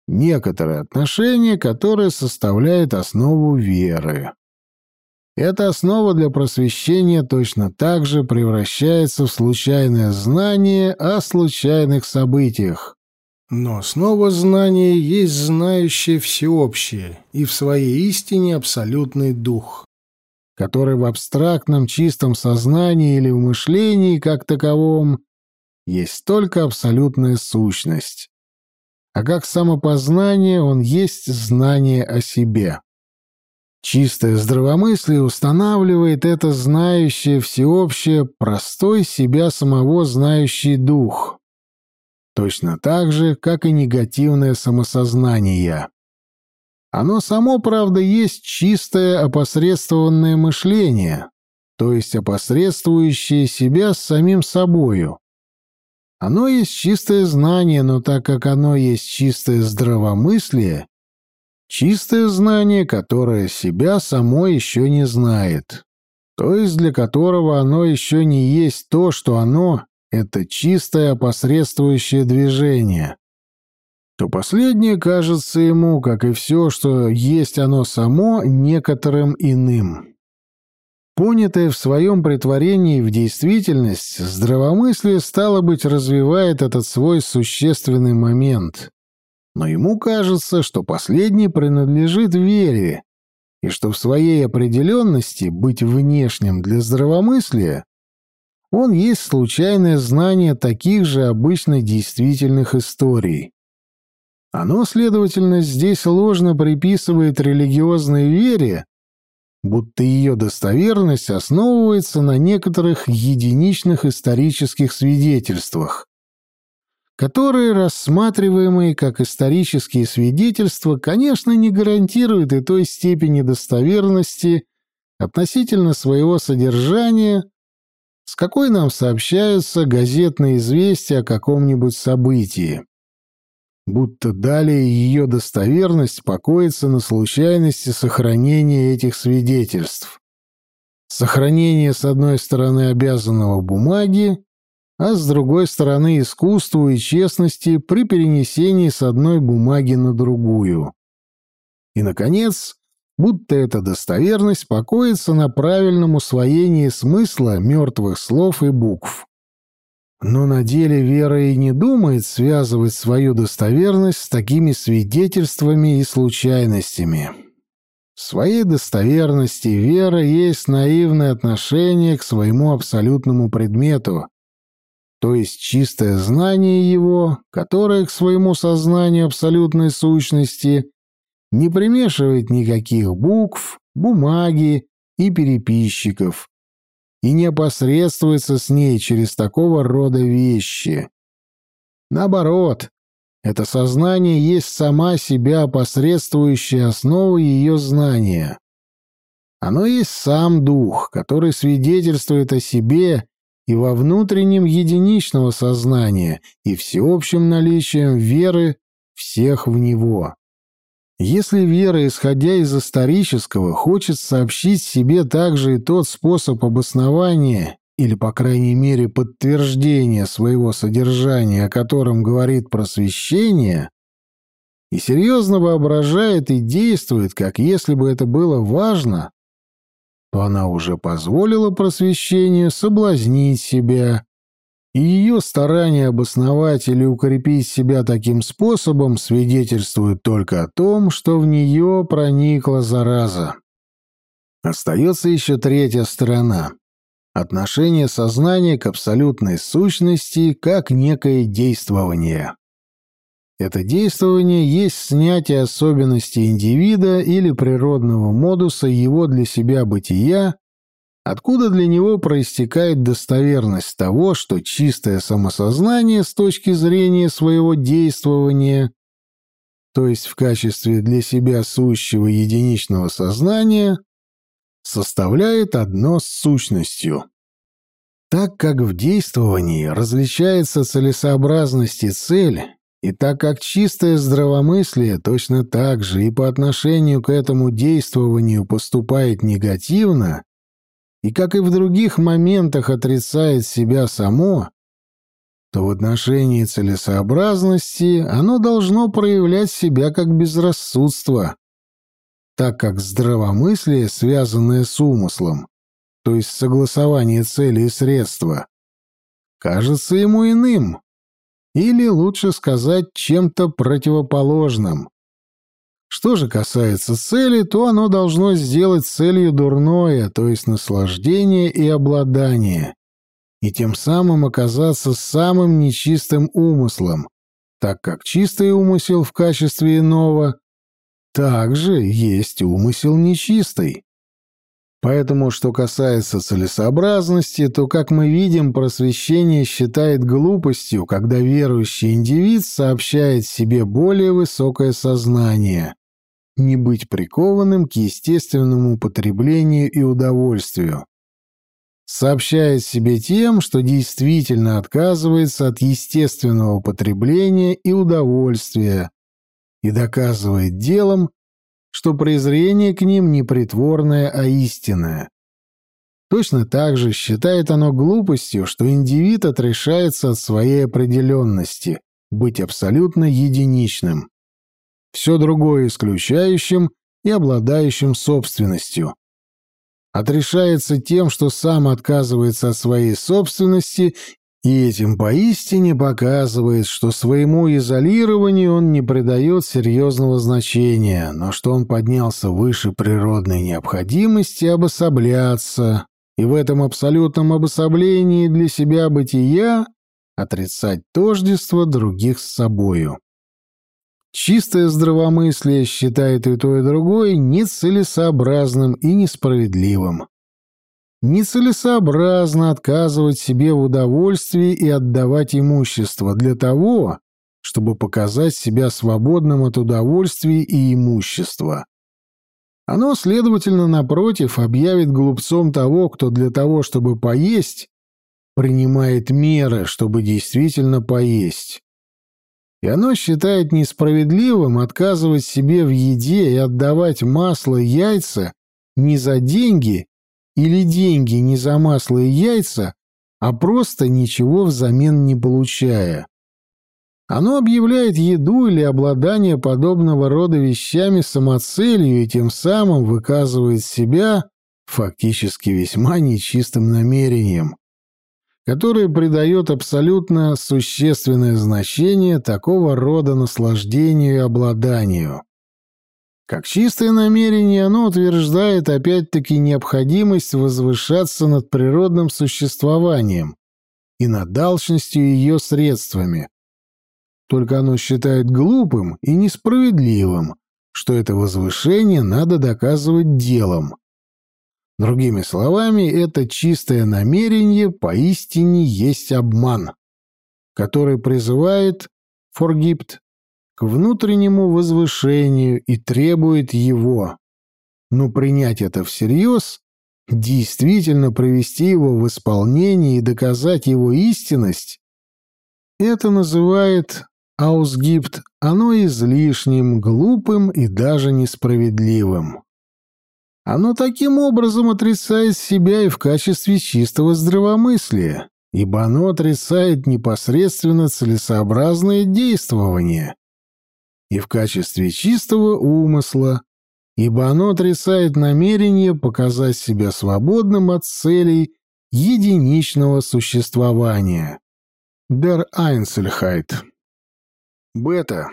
Некоторое отношение, которое составляет основу веры. Эта основа для просвещения точно так же превращается в случайное знание о случайных событиях. Но снова знание есть знающее всеобщее и в своей истине абсолютный дух, который в абстрактном чистом сознании или в мышлении как таковом есть только абсолютная сущность. А как самопознание он есть знание о себе. Чистое здравомыслие устанавливает это знающее всеобщее, простой себя самого знающий дух. Точно так же, как и негативное самосознание. Оно само, правда, есть чистое опосредствованное мышление, то есть опосредствующее себя с самим собою. Оно есть чистое знание, но так как оно есть чистое здравомыслие, Чистое знание, которое себя само еще не знает, то есть для которого оно еще не есть то, что оно — это чистое опосредствующее движение, то последнее кажется ему, как и все, что есть оно само, некоторым иным. Понятое в своем притворении в действительность, здравомыслие, стало быть, развивает этот свой существенный момент, но ему кажется, что последний принадлежит вере, и что в своей определенности быть внешним для здравомыслия он есть случайное знание таких же обычно действительных историй. Оно, следовательно, здесь ложно приписывает религиозной вере, будто ее достоверность основывается на некоторых единичных исторических свидетельствах, которые, рассматриваемые как исторические свидетельства, конечно, не гарантируют и той степени достоверности относительно своего содержания, с какой нам сообщаются газетные известия о каком-нибудь событии. Будто далее ее достоверность покоится на случайности сохранения этих свидетельств. Сохранение, с одной стороны, обязанного бумаги, а с другой стороны искусству и честности при перенесении с одной бумаги на другую. И, наконец, будто эта достоверность покоится на правильном усвоении смысла мертвых слов и букв. Но на деле вера и не думает связывать свою достоверность с такими свидетельствами и случайностями. В своей достоверности вера есть наивное отношение к своему абсолютному предмету, то есть чистое знание его, которое к своему сознанию абсолютной сущности не примешивает никаких букв, бумаги и переписчиков и не опосредствуется с ней через такого рода вещи. Наоборот, это сознание есть сама себя опосредствующая основа ее знания. Оно есть сам дух, который свидетельствует о себе и во внутреннем единичного сознания и всеобщем наличием веры всех в него. Если вера, исходя из исторического, хочет сообщить себе также и тот способ обоснования или, по крайней мере, подтверждения своего содержания, о котором говорит просвещение, и серьезно воображает и действует, как если бы это было важно, то она уже позволила просвещению соблазнить себя, и ее старания обосновать или укрепить себя таким способом свидетельствуют только о том, что в нее проникла зараза. Остается еще третья сторона — отношение сознания к абсолютной сущности как некое действование. Это действование есть снятие особенностей индивида или природного модуса его для себя бытия, откуда для него проистекает достоверность того, что чистое самосознание с точки зрения своего действования, то есть в качестве для себя сущего единичного сознания, составляет одно с сущностью. Так как в действовании различается целесообразность и цель, и так как чистое здравомыслие точно так же и по отношению к этому действованию поступает негативно, и как и в других моментах отрицает себя само, то в отношении целесообразности оно должно проявлять себя как безрассудство, так как здравомыслие, связанное с умыслом, то есть согласование цели и средства, кажется ему иным, или, лучше сказать, чем-то противоположным. Что же касается цели, то оно должно сделать целью дурное, то есть наслаждение и обладание, и тем самым оказаться самым нечистым умыслом, так как чистый умысел в качестве иного также есть умысел нечистый. Поэтому, что касается целесообразности, то, как мы видим, просвещение считает глупостью, когда верующий индивид сообщает себе более высокое сознание, не быть прикованным к естественному потреблению и удовольствию. Сообщает себе тем, что действительно отказывается от естественного потребления и удовольствия, и доказывает делом, что презрение к ним не притворное, а истинное. Точно так же считает оно глупостью, что индивид отрешается от своей определенности, быть абсолютно единичным, все другое исключающим и обладающим собственностью. Отрешается тем, что сам отказывается от своей собственности и этим поистине показывает, что своему изолированию он не придает серьезного значения, но что он поднялся выше природной необходимости обособляться, и в этом абсолютном обособлении для себя бытия отрицать тождество других с собою. Чистое здравомыслие считает и то, и другое нецелесообразным и несправедливым нецелесообразно отказывать себе в удовольствии и отдавать имущество для того, чтобы показать себя свободным от удовольствий и имущества. Оно, следовательно, напротив, объявит глупцом того, кто для того, чтобы поесть, принимает меры, чтобы действительно поесть. И оно считает несправедливым отказывать себе в еде и отдавать масло, яйца не за деньги или деньги не за масло и яйца, а просто ничего взамен не получая. Оно объявляет еду или обладание подобного рода вещами самоцелью и тем самым выказывает себя фактически весьма нечистым намерением, которое придает абсолютно существенное значение такого рода наслаждению и обладанию. Как чистое намерение, оно утверждает опять-таки необходимость возвышаться над природным существованием и над алчностью ее средствами. Только оно считает глупым и несправедливым, что это возвышение надо доказывать делом. Другими словами, это чистое намерение поистине есть обман, который призывает «forgipt» к внутреннему возвышению и требует его. Но принять это всерьез, действительно привести его в исполнение и доказать его истинность, это называет аусгипт, оно излишним, глупым и даже несправедливым. Оно таким образом отрицает себя и в качестве чистого здравомыслия, ибо оно отрицает непосредственно целесообразное действование, и в качестве чистого умысла, ибо оно отрицает намерение показать себя свободным от целей единичного существования. Der Einzelheit. Бета.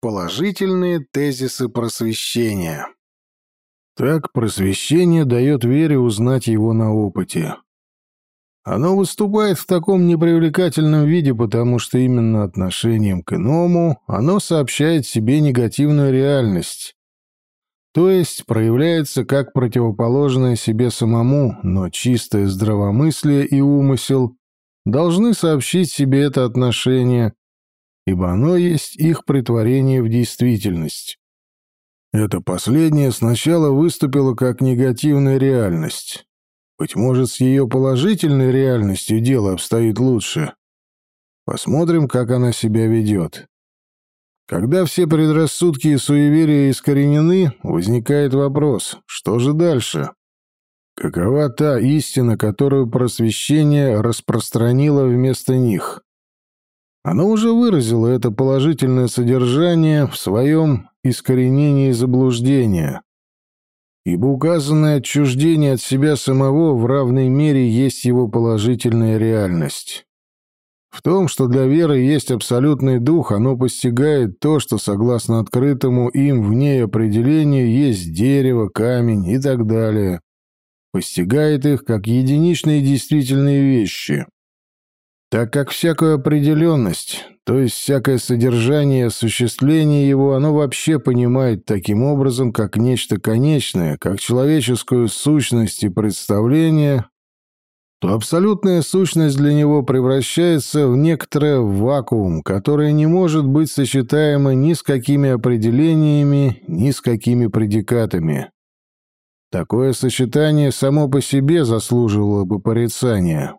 Положительные тезисы просвещения. Так просвещение дает вере узнать его на опыте. Оно выступает в таком непривлекательном виде, потому что именно отношением к иному оно сообщает себе негативную реальность. То есть проявляется как противоположное себе самому, но чистое здравомыслие и умысел должны сообщить себе это отношение, ибо оно есть их притворение в действительность. Это последнее сначала выступило как негативная реальность, быть может, с ее положительной реальностью дело обстоит лучше. Посмотрим, как она себя ведет. Когда все предрассудки и суеверия искоренены, возникает вопрос, что же дальше? Какова та истина, которую просвещение распространило вместо них? Оно уже выразило это положительное содержание в своем искоренении заблуждения ибо указанное отчуждение от себя самого в равной мере есть его положительная реальность. В том, что для веры есть абсолютный дух, оно постигает то, что, согласно открытому им в ней определению, есть дерево, камень и так далее. постигает их как единичные действительные вещи. Так как всякую определенность, то есть всякое содержание и осуществление его, оно вообще понимает таким образом, как нечто конечное, как человеческую сущность и представление, то абсолютная сущность для него превращается в некоторое вакуум, которое не может быть сочетаемо ни с какими определениями, ни с какими предикатами. Такое сочетание само по себе заслуживало бы порицания.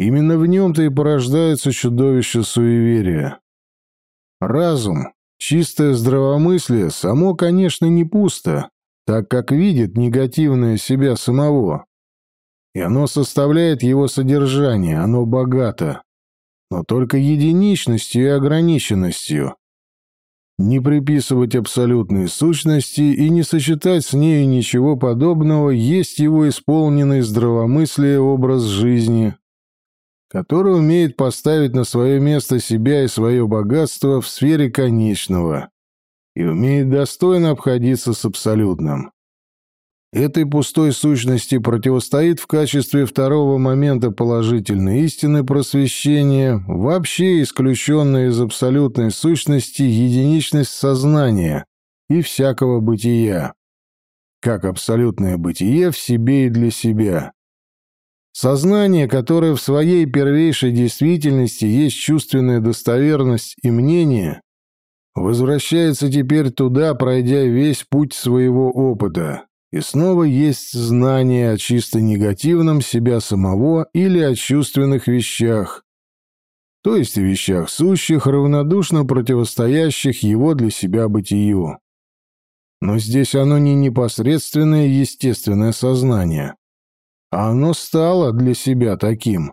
Именно в нем-то и порождается чудовище суеверия. Разум, чистое здравомыслие, само, конечно, не пусто, так как видит негативное себя самого. И оно составляет его содержание, оно богато, но только единичностью и ограниченностью. Не приписывать абсолютные сущности и не сочетать с нею ничего подобного есть его исполненный здравомыслие образ жизни, который умеет поставить на свое место себя и свое богатство в сфере конечного и умеет достойно обходиться с абсолютным. Этой пустой сущности противостоит в качестве второго момента положительной истины просвещения, вообще исключенная из абсолютной сущности единичность сознания и всякого бытия, как абсолютное бытие в себе и для себя. Сознание, которое в своей первейшей действительности есть чувственная достоверность и мнение, возвращается теперь туда, пройдя весь путь своего опыта, и снова есть знание о чисто негативном себя самого или о чувственных вещах, то есть о вещах сущих, равнодушно противостоящих его для себя бытию. Но здесь оно не непосредственное естественное сознание, а оно стало для себя таким.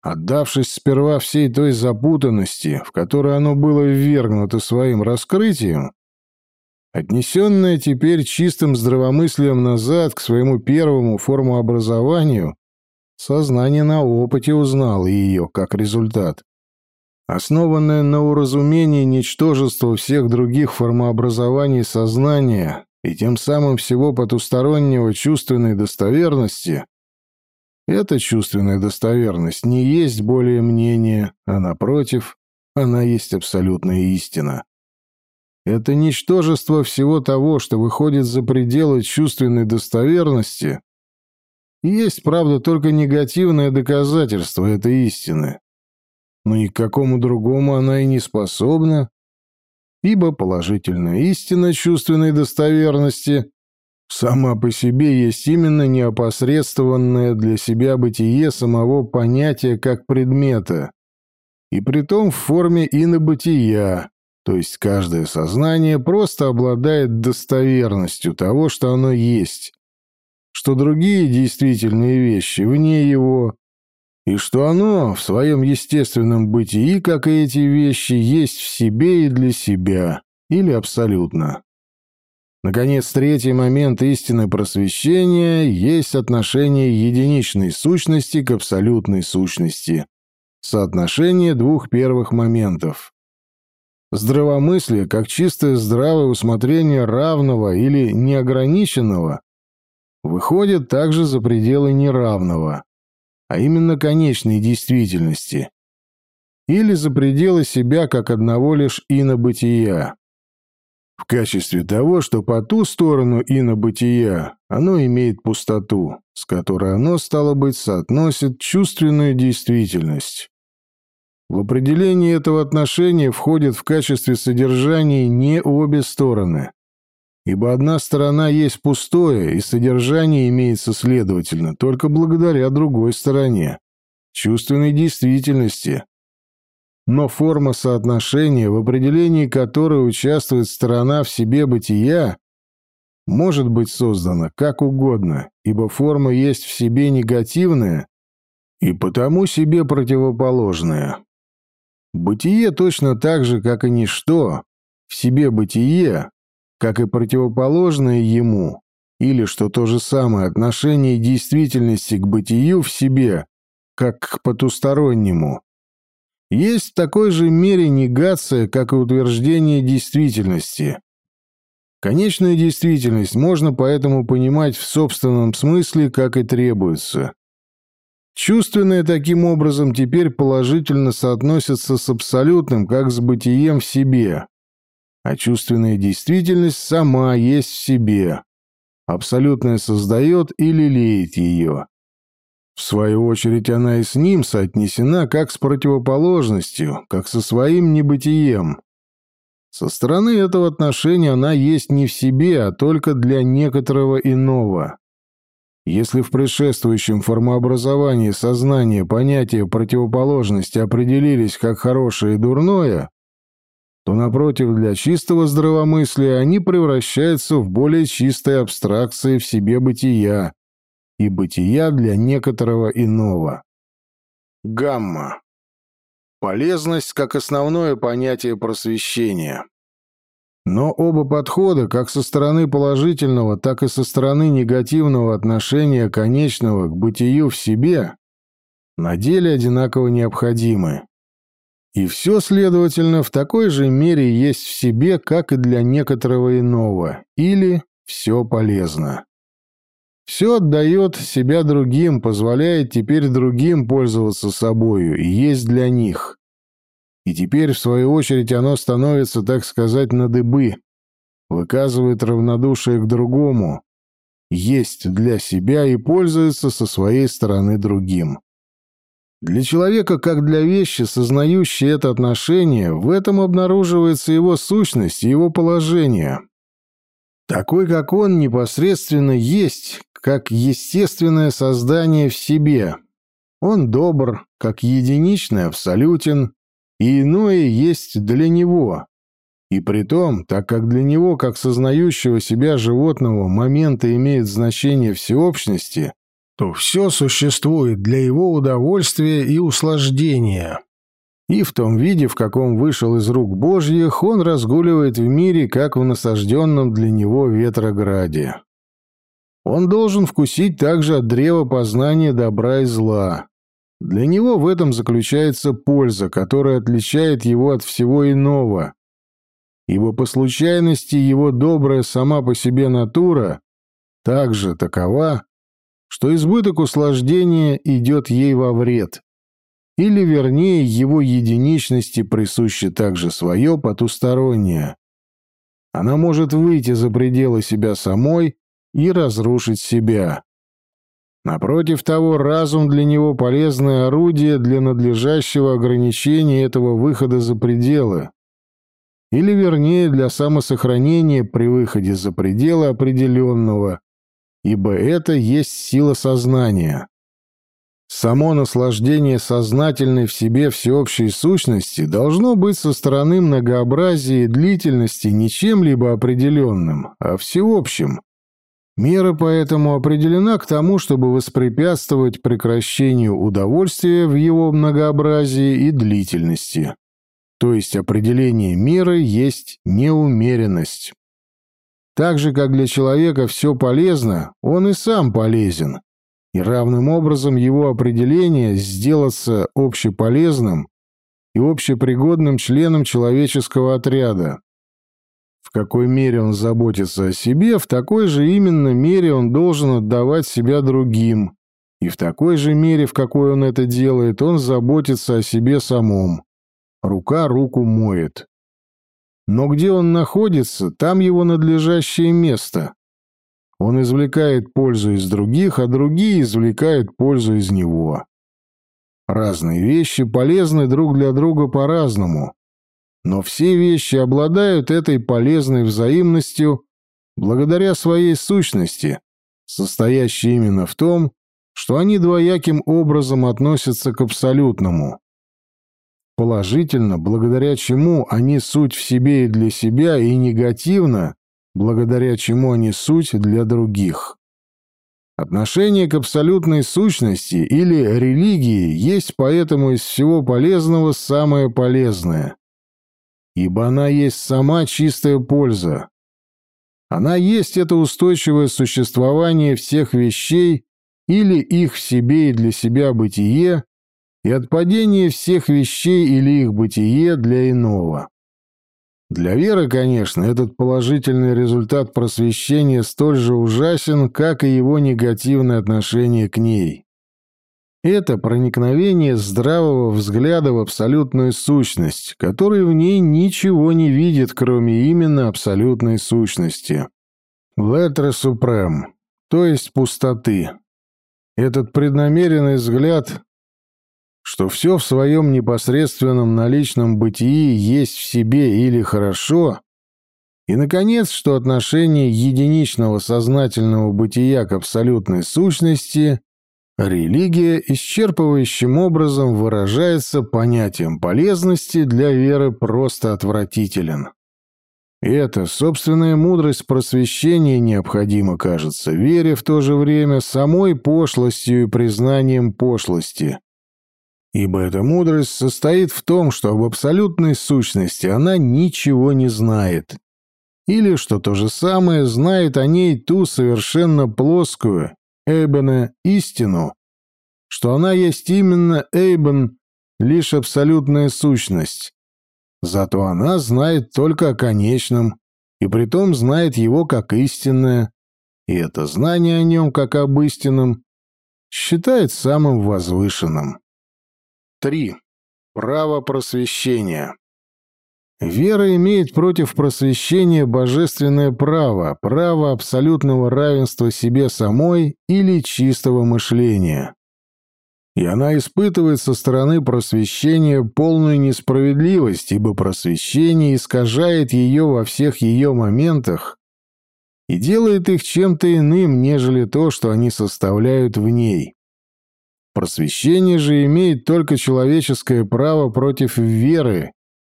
Отдавшись сперва всей той запутанности, в которой оно было ввергнуто своим раскрытием, отнесенное теперь чистым здравомыслием назад к своему первому формообразованию, сознание на опыте узнало ее как результат. Основанное на уразумении ничтожества всех других формообразований сознания, и тем самым всего потустороннего чувственной достоверности, эта чувственная достоверность не есть более мнение, а напротив, она есть абсолютная истина. Это ничтожество всего того, что выходит за пределы чувственной достоверности, есть, правда, только негативное доказательство этой истины. Но ни к какому другому она и не способна, ибо положительная истина чувственной достоверности сама по себе есть именно неопосредствованное для себя бытие самого понятия как предмета, и притом в форме инобытия, то есть каждое сознание просто обладает достоверностью того, что оно есть, что другие действительные вещи вне его, и что оно в своем естественном бытии, как и эти вещи, есть в себе и для себя, или абсолютно. Наконец, третий момент истины просвещения есть отношение единичной сущности к абсолютной сущности. Соотношение двух первых моментов. Здравомыслие, как чистое здравое усмотрение равного или неограниченного, выходит также за пределы неравного а именно конечной действительности, или за пределы себя как одного лишь инобытия. В качестве того, что по ту сторону инобытия оно имеет пустоту, с которой оно, стало быть, соотносит чувственную действительность. В определении этого отношения входят в качестве содержания не обе стороны, ибо одна сторона есть пустое, и содержание имеется, следовательно, только благодаря другой стороне, чувственной действительности. Но форма соотношения, в определении которой участвует сторона в себе бытия, может быть создана как угодно, ибо форма есть в себе негативная и потому себе противоположная. Бытие точно так же, как и ничто, в себе бытие как и противоположное ему, или, что то же самое, отношение действительности к бытию в себе, как к потустороннему. Есть в такой же мере негация, как и утверждение действительности. Конечную действительность можно поэтому понимать в собственном смысле, как и требуется. Чувственное таким образом теперь положительно соотносится с абсолютным, как с бытием в себе, а чувственная действительность сама есть в себе. Абсолютное создает и лелеет ее. В свою очередь она и с ним соотнесена как с противоположностью, как со своим небытием. Со стороны этого отношения она есть не в себе, а только для некоторого иного. Если в предшествующем формообразовании сознания понятия противоположности определились как хорошее и дурное, то, напротив, для чистого здравомыслия они превращаются в более чистые абстракции в себе бытия и бытия для некоторого иного. Гамма. Полезность как основное понятие просвещения. Но оба подхода, как со стороны положительного, так и со стороны негативного отношения конечного к бытию в себе, на деле одинаково необходимы. И все, следовательно, в такой же мере есть в себе, как и для некоторого иного, или все полезно. Все отдает себя другим, позволяет теперь другим пользоваться собою и есть для них. И теперь, в свою очередь, оно становится, так сказать, на дыбы, выказывает равнодушие к другому, есть для себя и пользуется со своей стороны другим. Для человека, как для вещи, сознающей это отношение, в этом обнаруживается его сущность и его положение. Такой, как он, непосредственно есть, как естественное создание в себе. Он добр, как единичный абсолютен, и иное есть для него. И при том, так как для него, как сознающего себя животного, моменты имеют значение всеобщности, то все существует для его удовольствия и услаждения. И в том виде, в каком вышел из рук Божьих, он разгуливает в мире, как в насажденном для него ветрограде. Он должен вкусить также от древа познания добра и зла. Для него в этом заключается польза, которая отличает его от всего иного. Ибо по случайности его добрая сама по себе натура также такова, что избыток услаждения идет ей во вред. Или, вернее, его единичности присуще также свое потустороннее. Она может выйти за пределы себя самой и разрушить себя. Напротив того, разум для него полезное орудие для надлежащего ограничения этого выхода за пределы, или вернее для самосохранения при выходе за пределы определенного, ибо это есть сила сознания. Само наслаждение сознательной в себе всеобщей сущности должно быть со стороны многообразия и длительности не чем-либо определенным, а всеобщим, Мера поэтому определена к тому, чтобы воспрепятствовать прекращению удовольствия в его многообразии и длительности. То есть определение меры есть неумеренность. Так же, как для человека все полезно, он и сам полезен. И равным образом его определение сделаться общеполезным и общепригодным членом человеческого отряда. В какой мере он заботится о себе, в такой же именно мере он должен отдавать себя другим. И в такой же мере, в какой он это делает, он заботится о себе самом. Рука руку моет. Но где он находится, там его надлежащее место. Он извлекает пользу из других, а другие извлекают пользу из него. Разные вещи полезны друг для друга по-разному. Но все вещи обладают этой полезной взаимностью благодаря своей сущности, состоящей именно в том, что они двояким образом относятся к абсолютному. Положительно, благодаря чему они суть в себе и для себя, и негативно, благодаря чему они суть для других. Отношение к абсолютной сущности или религии есть поэтому из всего полезного самое полезное ибо она есть сама чистая польза. Она есть это устойчивое существование всех вещей или их в себе и для себя бытие, и отпадение всех вещей или их бытие для иного. Для веры, конечно, этот положительный результат просвещения столь же ужасен, как и его негативное отношение к ней. Это проникновение здравого взгляда в абсолютную сущность, который в ней ничего не видит, кроме именно абсолютной сущности. Летре супрем, то есть пустоты. Этот преднамеренный взгляд что все в своем непосредственном наличном бытии есть в себе или хорошо, и, наконец, что отношение единичного сознательного бытия к абсолютной сущности религия исчерпывающим образом выражается понятием полезности для веры просто отвратителен. И эта собственная мудрость просвещения необходима, кажется, вере в то же время самой пошлостью и признанием пошлости, Ибо эта мудрость состоит в том, что об абсолютной сущности она ничего не знает. Или, что то же самое, знает о ней ту совершенно плоскую, Эйбена, истину, что она есть именно Эйбен, лишь абсолютная сущность. Зато она знает только о конечном, и притом знает его как истинное, и это знание о нем как об истинном считает самым возвышенным. 3. Право просвещения. Вера имеет против просвещения божественное право, право абсолютного равенства себе самой или чистого мышления. И она испытывает со стороны просвещения полную несправедливость, ибо просвещение искажает ее во всех ее моментах и делает их чем-то иным, нежели то, что они составляют в ней. Просвещение же имеет только человеческое право против веры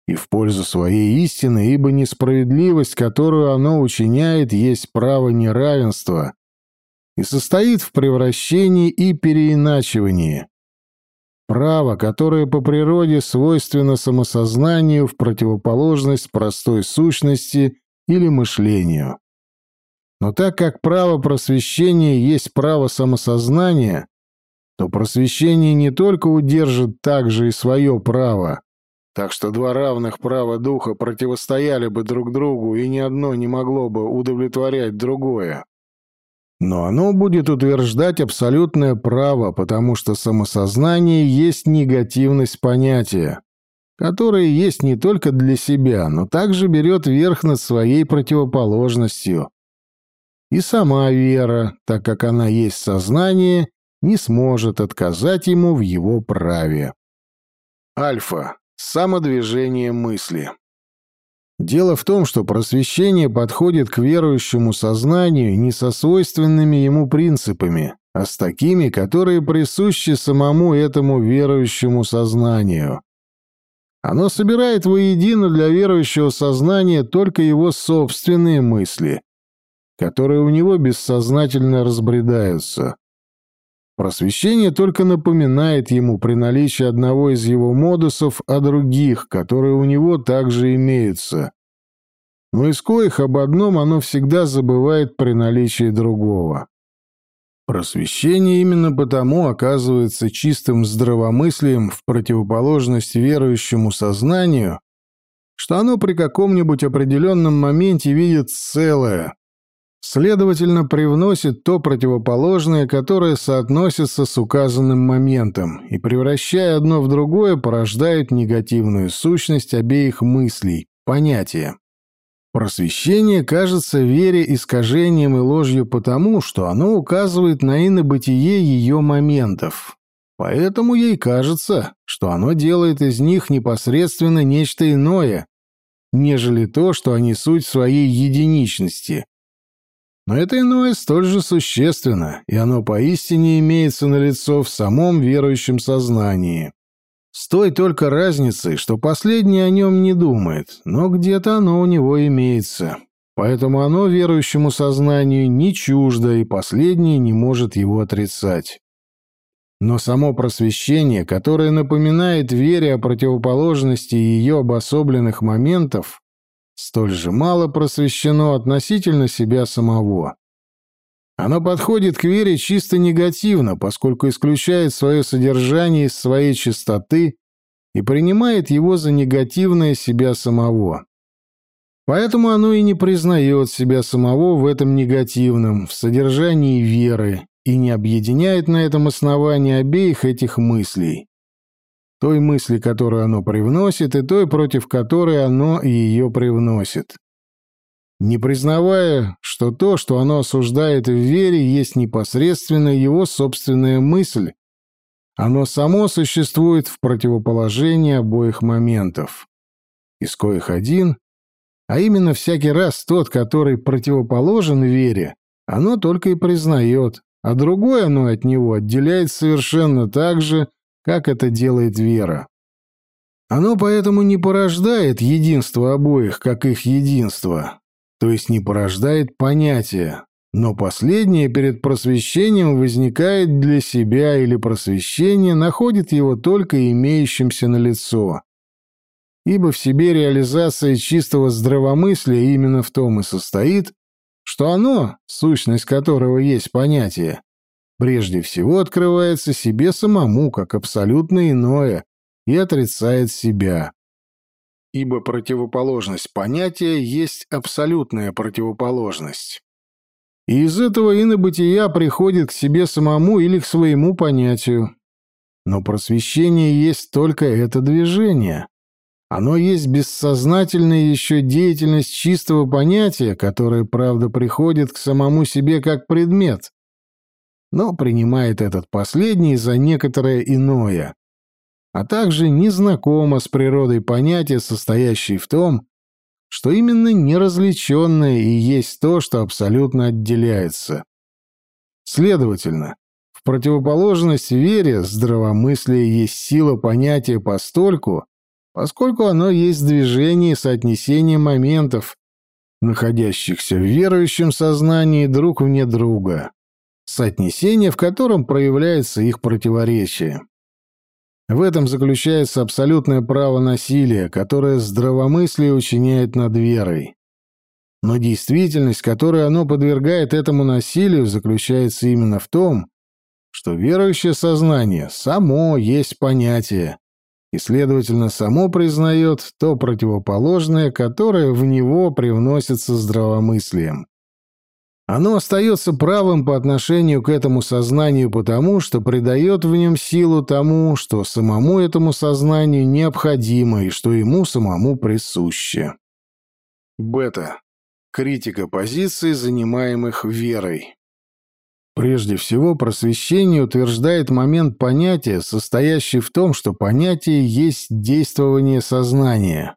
и в пользу своей истины, ибо несправедливость, которую оно учиняет, есть право неравенства и состоит в превращении и переиначивании. Право, которое по природе свойственно самосознанию в противоположность простой сущности или мышлению. Но так как право просвещения есть право самосознания, то просвещение не только удержит также и свое право, так что два равных права духа противостояли бы друг другу, и ни одно не могло бы удовлетворять другое. Но оно будет утверждать абсолютное право, потому что самосознание есть негативность понятия, которое есть не только для себя, но также берет верх над своей противоположностью. И сама вера, так как она есть сознание, не сможет отказать ему в его праве. Альфа. Самодвижение мысли. Дело в том, что просвещение подходит к верующему сознанию не со свойственными ему принципами, а с такими, которые присущи самому этому верующему сознанию. Оно собирает воедино для верующего сознания только его собственные мысли, которые у него бессознательно разбредаются. Просвещение только напоминает ему при наличии одного из его модусов о других, которые у него также имеются. Но из коих об одном оно всегда забывает при наличии другого. Просвещение именно потому оказывается чистым здравомыслием в противоположность верующему сознанию, что оно при каком-нибудь определенном моменте видит целое, Следовательно, привносит то противоположное, которое соотносится с указанным моментом, и, превращая одно в другое, порождает негативную сущность обеих мыслей, понятия. Просвещение кажется вере искажением и ложью потому, что оно указывает на инобытие ее моментов. Поэтому ей кажется, что оно делает из них непосредственно нечто иное, нежели то, что они суть своей единичности, но это иное столь же существенно, и оно поистине имеется на лицо в самом верующем сознании. С той только разницей, что последний о нем не думает, но где-то оно у него имеется. Поэтому оно верующему сознанию не чуждо, и последнее не может его отрицать. Но само просвещение, которое напоминает вере о противоположности ее обособленных моментов, столь же мало просвещено относительно себя самого. Оно подходит к вере чисто негативно, поскольку исключает свое содержание из своей чистоты и принимает его за негативное себя самого. Поэтому оно и не признает себя самого в этом негативном, в содержании веры, и не объединяет на этом основании обеих этих мыслей. Той мысли, которую оно привносит, и той, против которой оно ее привносит. Не признавая, что то, что оно осуждает в вере, есть непосредственно его собственная мысль, оно само существует в противоположении обоих моментов, из коих один а именно всякий раз тот, который противоположен вере, оно только и признает, а другое оно от него отделяет совершенно так же, как это делает вера. Оно поэтому не порождает единство обоих, как их единство, то есть не порождает понятия, но последнее перед просвещением возникает для себя или просвещение находит его только имеющимся на лицо ибо в себе реализация чистого здравомыслия именно в том и состоит, что оно, сущность которого есть понятие, прежде всего открывается себе самому как абсолютно иное и отрицает себя. Ибо противоположность понятия есть абсолютная противоположность. И из этого инобытия приходит к себе самому или к своему понятию. Но просвещение есть только это движение, оно есть бессознательная еще деятельность чистого понятия, которое, правда, приходит к самому себе как предмет, но принимает этот последний за некоторое иное, а также не знакомо с природой понятия, состоящей в том, что именно неразличенное и есть то, что абсолютно отделяется. Следовательно, в противоположность вере здравомыслие есть сила понятия постольку, поскольку оно есть движение и соотнесение моментов, находящихся в верующем сознании друг вне друга, соотнесение, в котором проявляется их противоречие. В этом заключается абсолютное право насилия, которое здравомыслие учиняет над верой. Но действительность, которой оно подвергает этому насилию, заключается именно в том, что верующее сознание само есть понятие, и, следовательно, само признает то противоположное, которое в него привносится здравомыслием. Оно остается правым по отношению к этому сознанию потому, что придает в нем силу тому, что самому этому сознанию необходимо и что ему самому присуще. Бета. Критика позиций, занимаемых верой. Прежде всего, просвещение утверждает момент понятия, состоящий в том, что понятие есть действование сознания.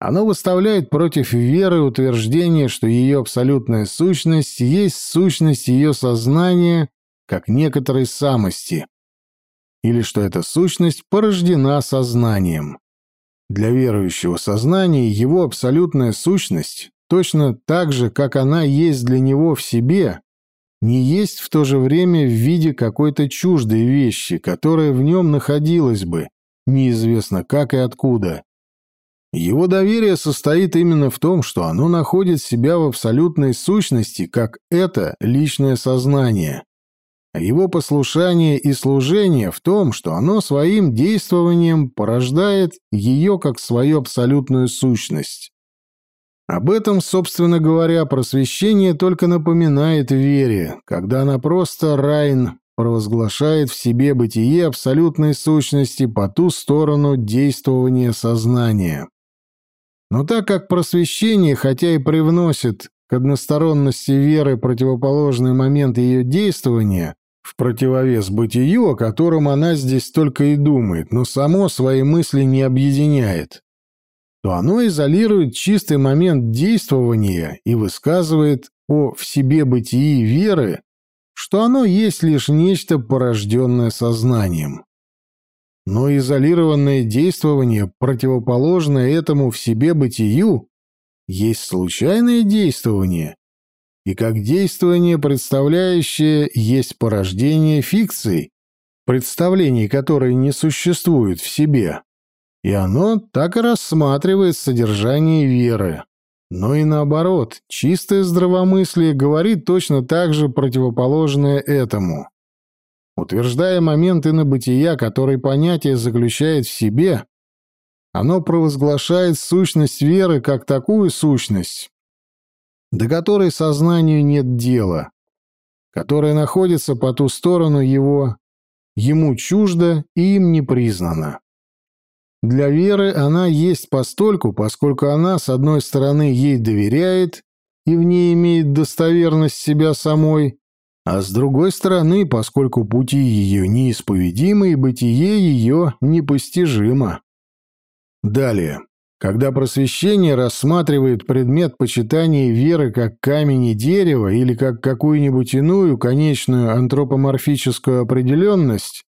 Оно выставляет против веры утверждение, что ее абсолютная сущность есть сущность ее сознания как некоторой самости, или что эта сущность порождена сознанием. Для верующего сознания его абсолютная сущность точно так же, как она есть для него в себе, не есть в то же время в виде какой-то чуждой вещи, которая в нем находилась бы, неизвестно как и откуда. Его доверие состоит именно в том, что оно находит себя в абсолютной сущности, как это личное сознание. Его послушание и служение в том, что оно своим действованием порождает ее как свою абсолютную сущность. Об этом, собственно говоря, просвещение только напоминает вере, когда она просто райн провозглашает в себе бытие абсолютной сущности по ту сторону действования сознания. Но так как просвещение, хотя и привносит к односторонности веры противоположный момент ее действования, в противовес бытию, о котором она здесь только и думает, но само свои мысли не объединяет, то оно изолирует чистый момент действования и высказывает о в себе бытии веры, что оно есть лишь нечто порожденное сознанием. Но изолированное действование, противоположное этому в себе бытию, есть случайное действование, и как действование, представляющее, есть порождение фикций, представлений, которые не существуют в себе. И оно так и рассматривает содержание веры. Но и наоборот, чистое здравомыслие говорит точно так же противоположное этому. Утверждая моменты на бытия, который понятие заключает в себе, оно провозглашает сущность веры как такую сущность, до которой сознанию нет дела, которая находится по ту сторону его, ему чужда и им не признана. Для веры она есть постольку, поскольку она, с одной стороны, ей доверяет и в ней имеет достоверность себя самой, а с другой стороны, поскольку пути ее неисповедимы и бытие ее непостижимо. Далее. Когда просвещение рассматривает предмет почитания веры как камень и дерево или как какую-нибудь иную конечную антропоморфическую определенность,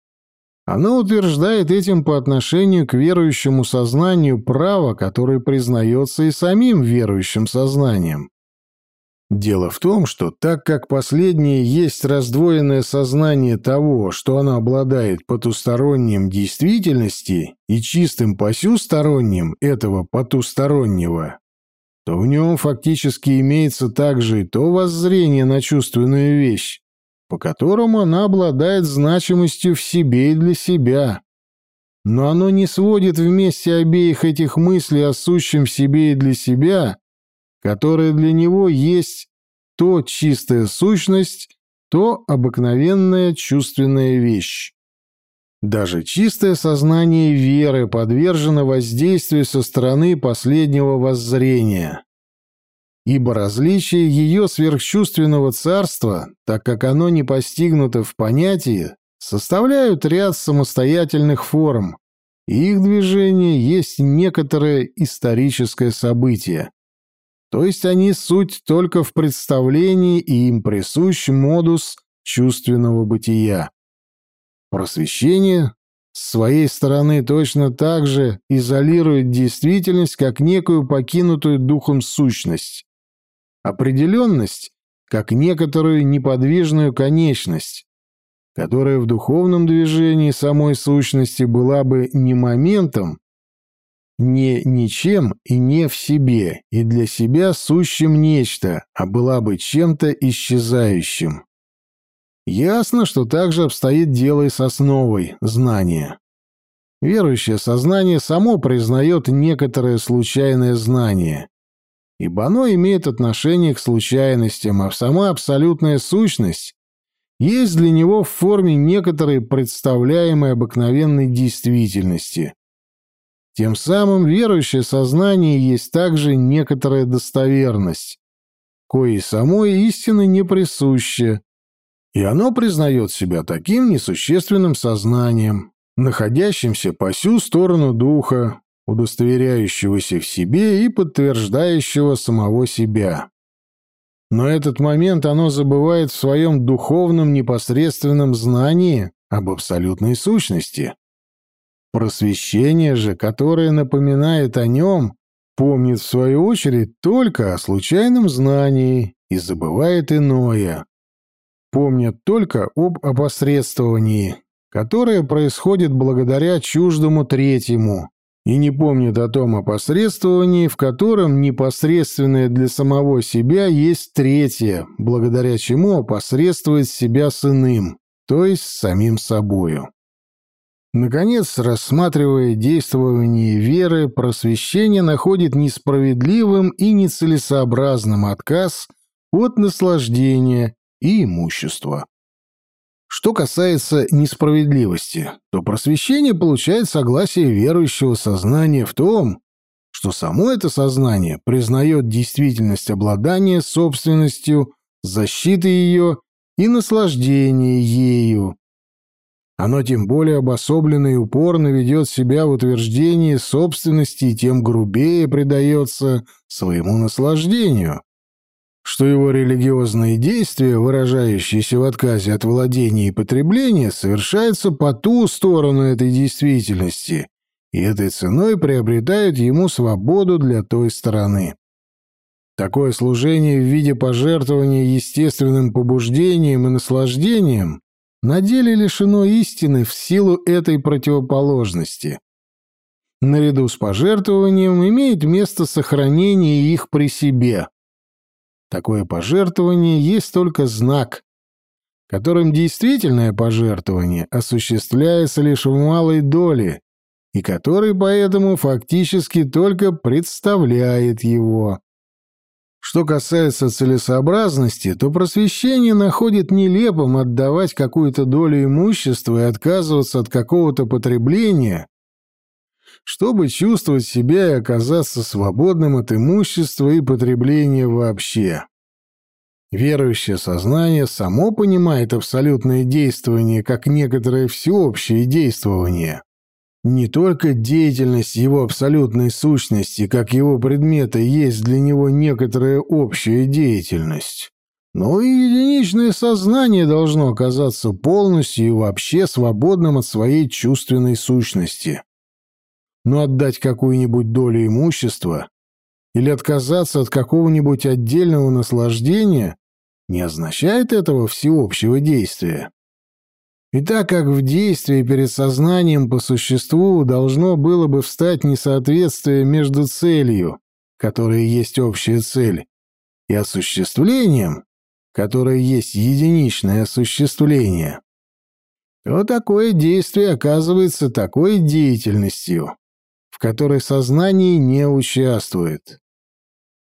оно утверждает этим по отношению к верующему сознанию право, которое признается и самим верующим сознанием. Дело в том, что так как последнее есть раздвоенное сознание того, что оно обладает потусторонним действительности и чистым посюсторонним этого потустороннего, то в нем фактически имеется также и то воззрение на чувственную вещь, по которому она обладает значимостью в себе и для себя. Но оно не сводит вместе обеих этих мыслей о сущем себе и для себя которое для него есть то чистая сущность, то обыкновенная чувственная вещь. Даже чистое сознание веры подвержено воздействию со стороны последнего воззрения. Ибо различие ее сверхчувственного царства, так как оно не постигнуто в понятии, составляют ряд самостоятельных форм, и их движение есть некоторое историческое событие. То есть они суть только в представлении, и им присущ модус чувственного бытия. Просвещение с своей стороны точно так же изолирует действительность как некую покинутую духом сущность. Определенность как некоторую неподвижную конечность, которая в духовном движении самой сущности была бы не моментом, не ничем и не в себе, и для себя сущим нечто, а была бы чем-то исчезающим. Ясно, что также обстоит дело и с основой знания. Верующее сознание само признает некоторое случайное знание, ибо оно имеет отношение к случайностям, а сама абсолютная сущность есть для него в форме некоторой представляемой обыкновенной действительности, тем самым верующее сознание есть также некоторая достоверность, коей самой истины не присуще, и оно признает себя таким несущественным сознанием, находящимся по сю сторону духа, удостоверяющегося в себе и подтверждающего самого себя. Но этот момент оно забывает в своем духовном непосредственном знании об абсолютной сущности. Просвещение же, которое напоминает о нем, помнит в свою очередь только о случайном знании и забывает иное. Помнит только об опосредствовании, которое происходит благодаря чуждому третьему, и не помнит о том опосредствовании, в котором непосредственное для самого себя есть третье, благодаря чему опосредствует себя с иным, то есть с самим собою. Наконец, рассматривая действование веры, просвещение находит несправедливым и нецелесообразным отказ от наслаждения и имущества. Что касается несправедливости, то просвещение получает согласие верующего сознания в том, что само это сознание признает действительность обладания собственностью, защиты ее и наслаждения ею, оно тем более обособленно и упорно ведет себя в утверждении собственности и тем грубее предается своему наслаждению, что его религиозные действия, выражающиеся в отказе от владения и потребления, совершаются по ту сторону этой действительности, и этой ценой приобретают ему свободу для той стороны. Такое служение в виде пожертвования естественным побуждением и наслаждением на деле лишено истины в силу этой противоположности. Наряду с пожертвованием имеет место сохранение их при себе. Такое пожертвование есть только знак, которым действительное пожертвование осуществляется лишь в малой доле и который поэтому фактически только представляет его. Что касается целесообразности, то просвещение находит нелепым отдавать какую-то долю имущества и отказываться от какого-то потребления, чтобы чувствовать себя и оказаться свободным от имущества и потребления вообще. Верующее сознание само понимает абсолютное действование как некоторое всеобщее действование. Не только деятельность его абсолютной сущности, как его предмета, есть для него некоторая общая деятельность, но и единичное сознание должно оказаться полностью и вообще свободным от своей чувственной сущности. Но отдать какую-нибудь долю имущества или отказаться от какого-нибудь отдельного наслаждения не означает этого всеобщего действия. И так как в действии перед сознанием по существу должно было бы встать несоответствие между целью, которая есть общая цель, и осуществлением, которое есть единичное осуществление, то такое действие оказывается такой деятельностью, в которой сознание не участвует.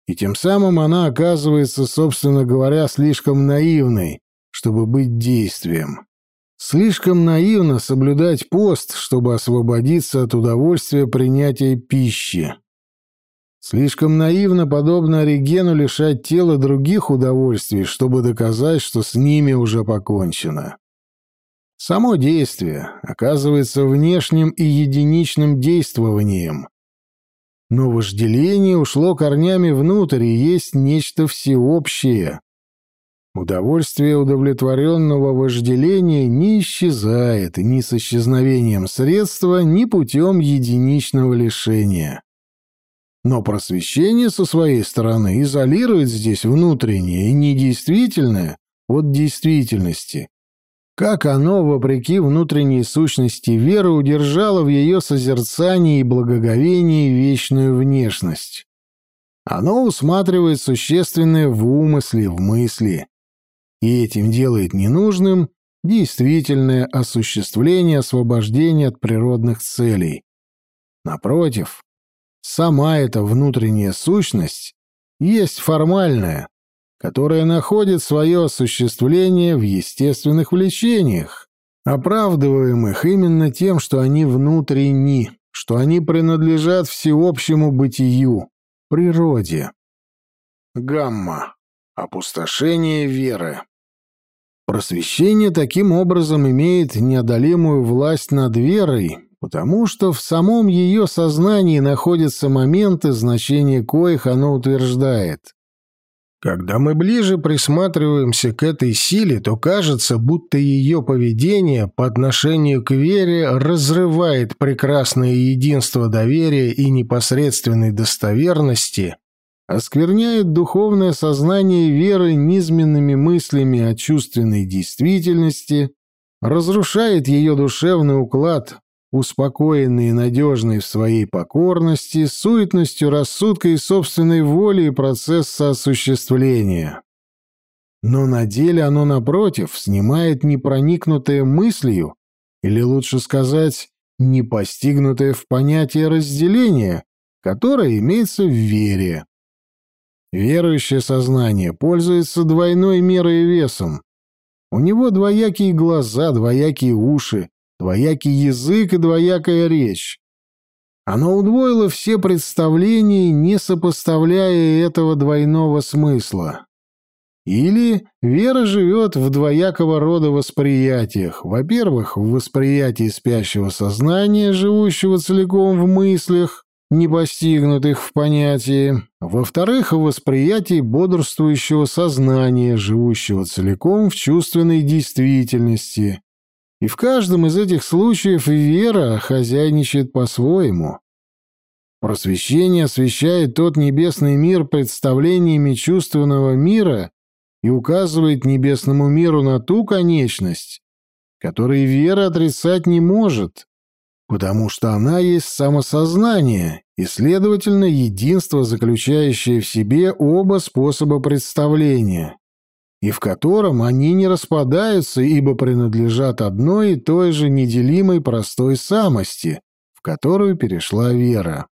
И тем самым она оказывается, собственно говоря, слишком наивной, чтобы быть действием. Слишком наивно соблюдать пост, чтобы освободиться от удовольствия принятия пищи. Слишком наивно, подобно Оригену, лишать тела других удовольствий, чтобы доказать, что с ними уже покончено. Само действие оказывается внешним и единичным действованием. Но вожделение ушло корнями внутрь и есть нечто всеобщее. Удовольствие удовлетворенного вожделения не исчезает ни с исчезновением средства, ни путем единичного лишения. Но просвещение со своей стороны изолирует здесь внутреннее и недействительное от действительности как оно, вопреки внутренней сущности веры, удержало в ее созерцании и благоговении вечную внешность. Оно усматривает существенное в умысле, в мысли, и этим делает ненужным действительное осуществление освобождения от природных целей. Напротив, сама эта внутренняя сущность есть формальная, которая находит свое осуществление в естественных влечениях, оправдываемых именно тем, что они внутренни, что они принадлежат всеобщему бытию, природе. Гамма. Опустошение веры. Просвещение таким образом имеет неодолимую власть над верой, потому что в самом ее сознании находятся моменты, значения коих оно утверждает. Когда мы ближе присматриваемся к этой силе, то кажется, будто ее поведение по отношению к вере разрывает прекрасное единство доверия и непосредственной достоверности, оскверняет духовное сознание веры низменными мыслями о чувственной действительности, разрушает ее душевный уклад, успокоенный и надежный в своей покорности, суетностью рассудка и собственной воли и процесса осуществления. Но на деле оно, напротив, снимает непроникнутое мыслью, или лучше сказать, не постигнутое в понятие разделения, которое имеется в вере. Верующее сознание пользуется двойной мерой весом. У него двоякие глаза, двоякие уши, двоякий язык и двоякая речь. Оно удвоило все представления, не сопоставляя этого двойного смысла. Или вера живет в двоякого рода восприятиях. Во-первых, в восприятии спящего сознания, живущего целиком в мыслях, не постигнутых в понятии. Во-вторых, в восприятии бодрствующего сознания, живущего целиком в чувственной действительности, и в каждом из этих случаев вера хозяйничает по-своему. Просвещение освещает тот небесный мир представлениями чувственного мира и указывает небесному миру на ту конечность, которой вера отрицать не может, потому что она есть самосознание и, следовательно, единство, заключающее в себе оба способа представления и в котором они не распадаются, ибо принадлежат одной и той же неделимой простой самости, в которую перешла вера.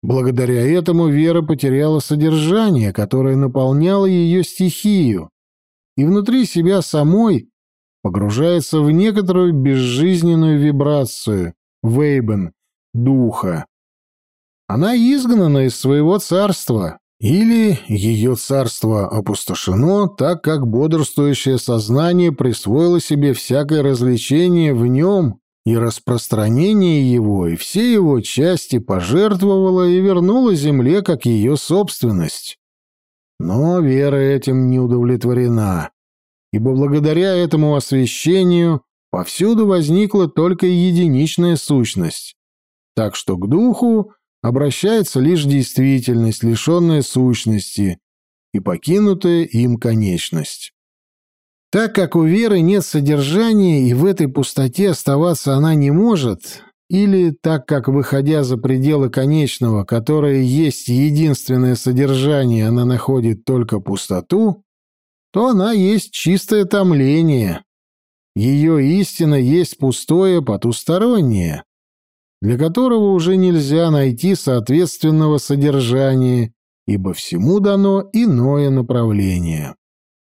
Благодаря этому вера потеряла содержание, которое наполняло ее стихию, и внутри себя самой погружается в некоторую безжизненную вибрацию, вейбен, духа. Она изгнана из своего царства, или ее царство опустошено, так как бодрствующее сознание присвоило себе всякое развлечение в нем и распространение его, и все его части пожертвовало и вернуло земле как ее собственность. Но вера этим не удовлетворена, ибо благодаря этому освящению повсюду возникла только единичная сущность, так что к духу обращается лишь действительность, лишенная сущности, и покинутая им конечность. Так как у веры нет содержания и в этой пустоте оставаться она не может, или так как, выходя за пределы конечного, которое есть единственное содержание, она находит только пустоту, то она есть чистое томление. Ее истина есть пустое потустороннее, для которого уже нельзя найти соответственного содержания, ибо всему дано иное направление.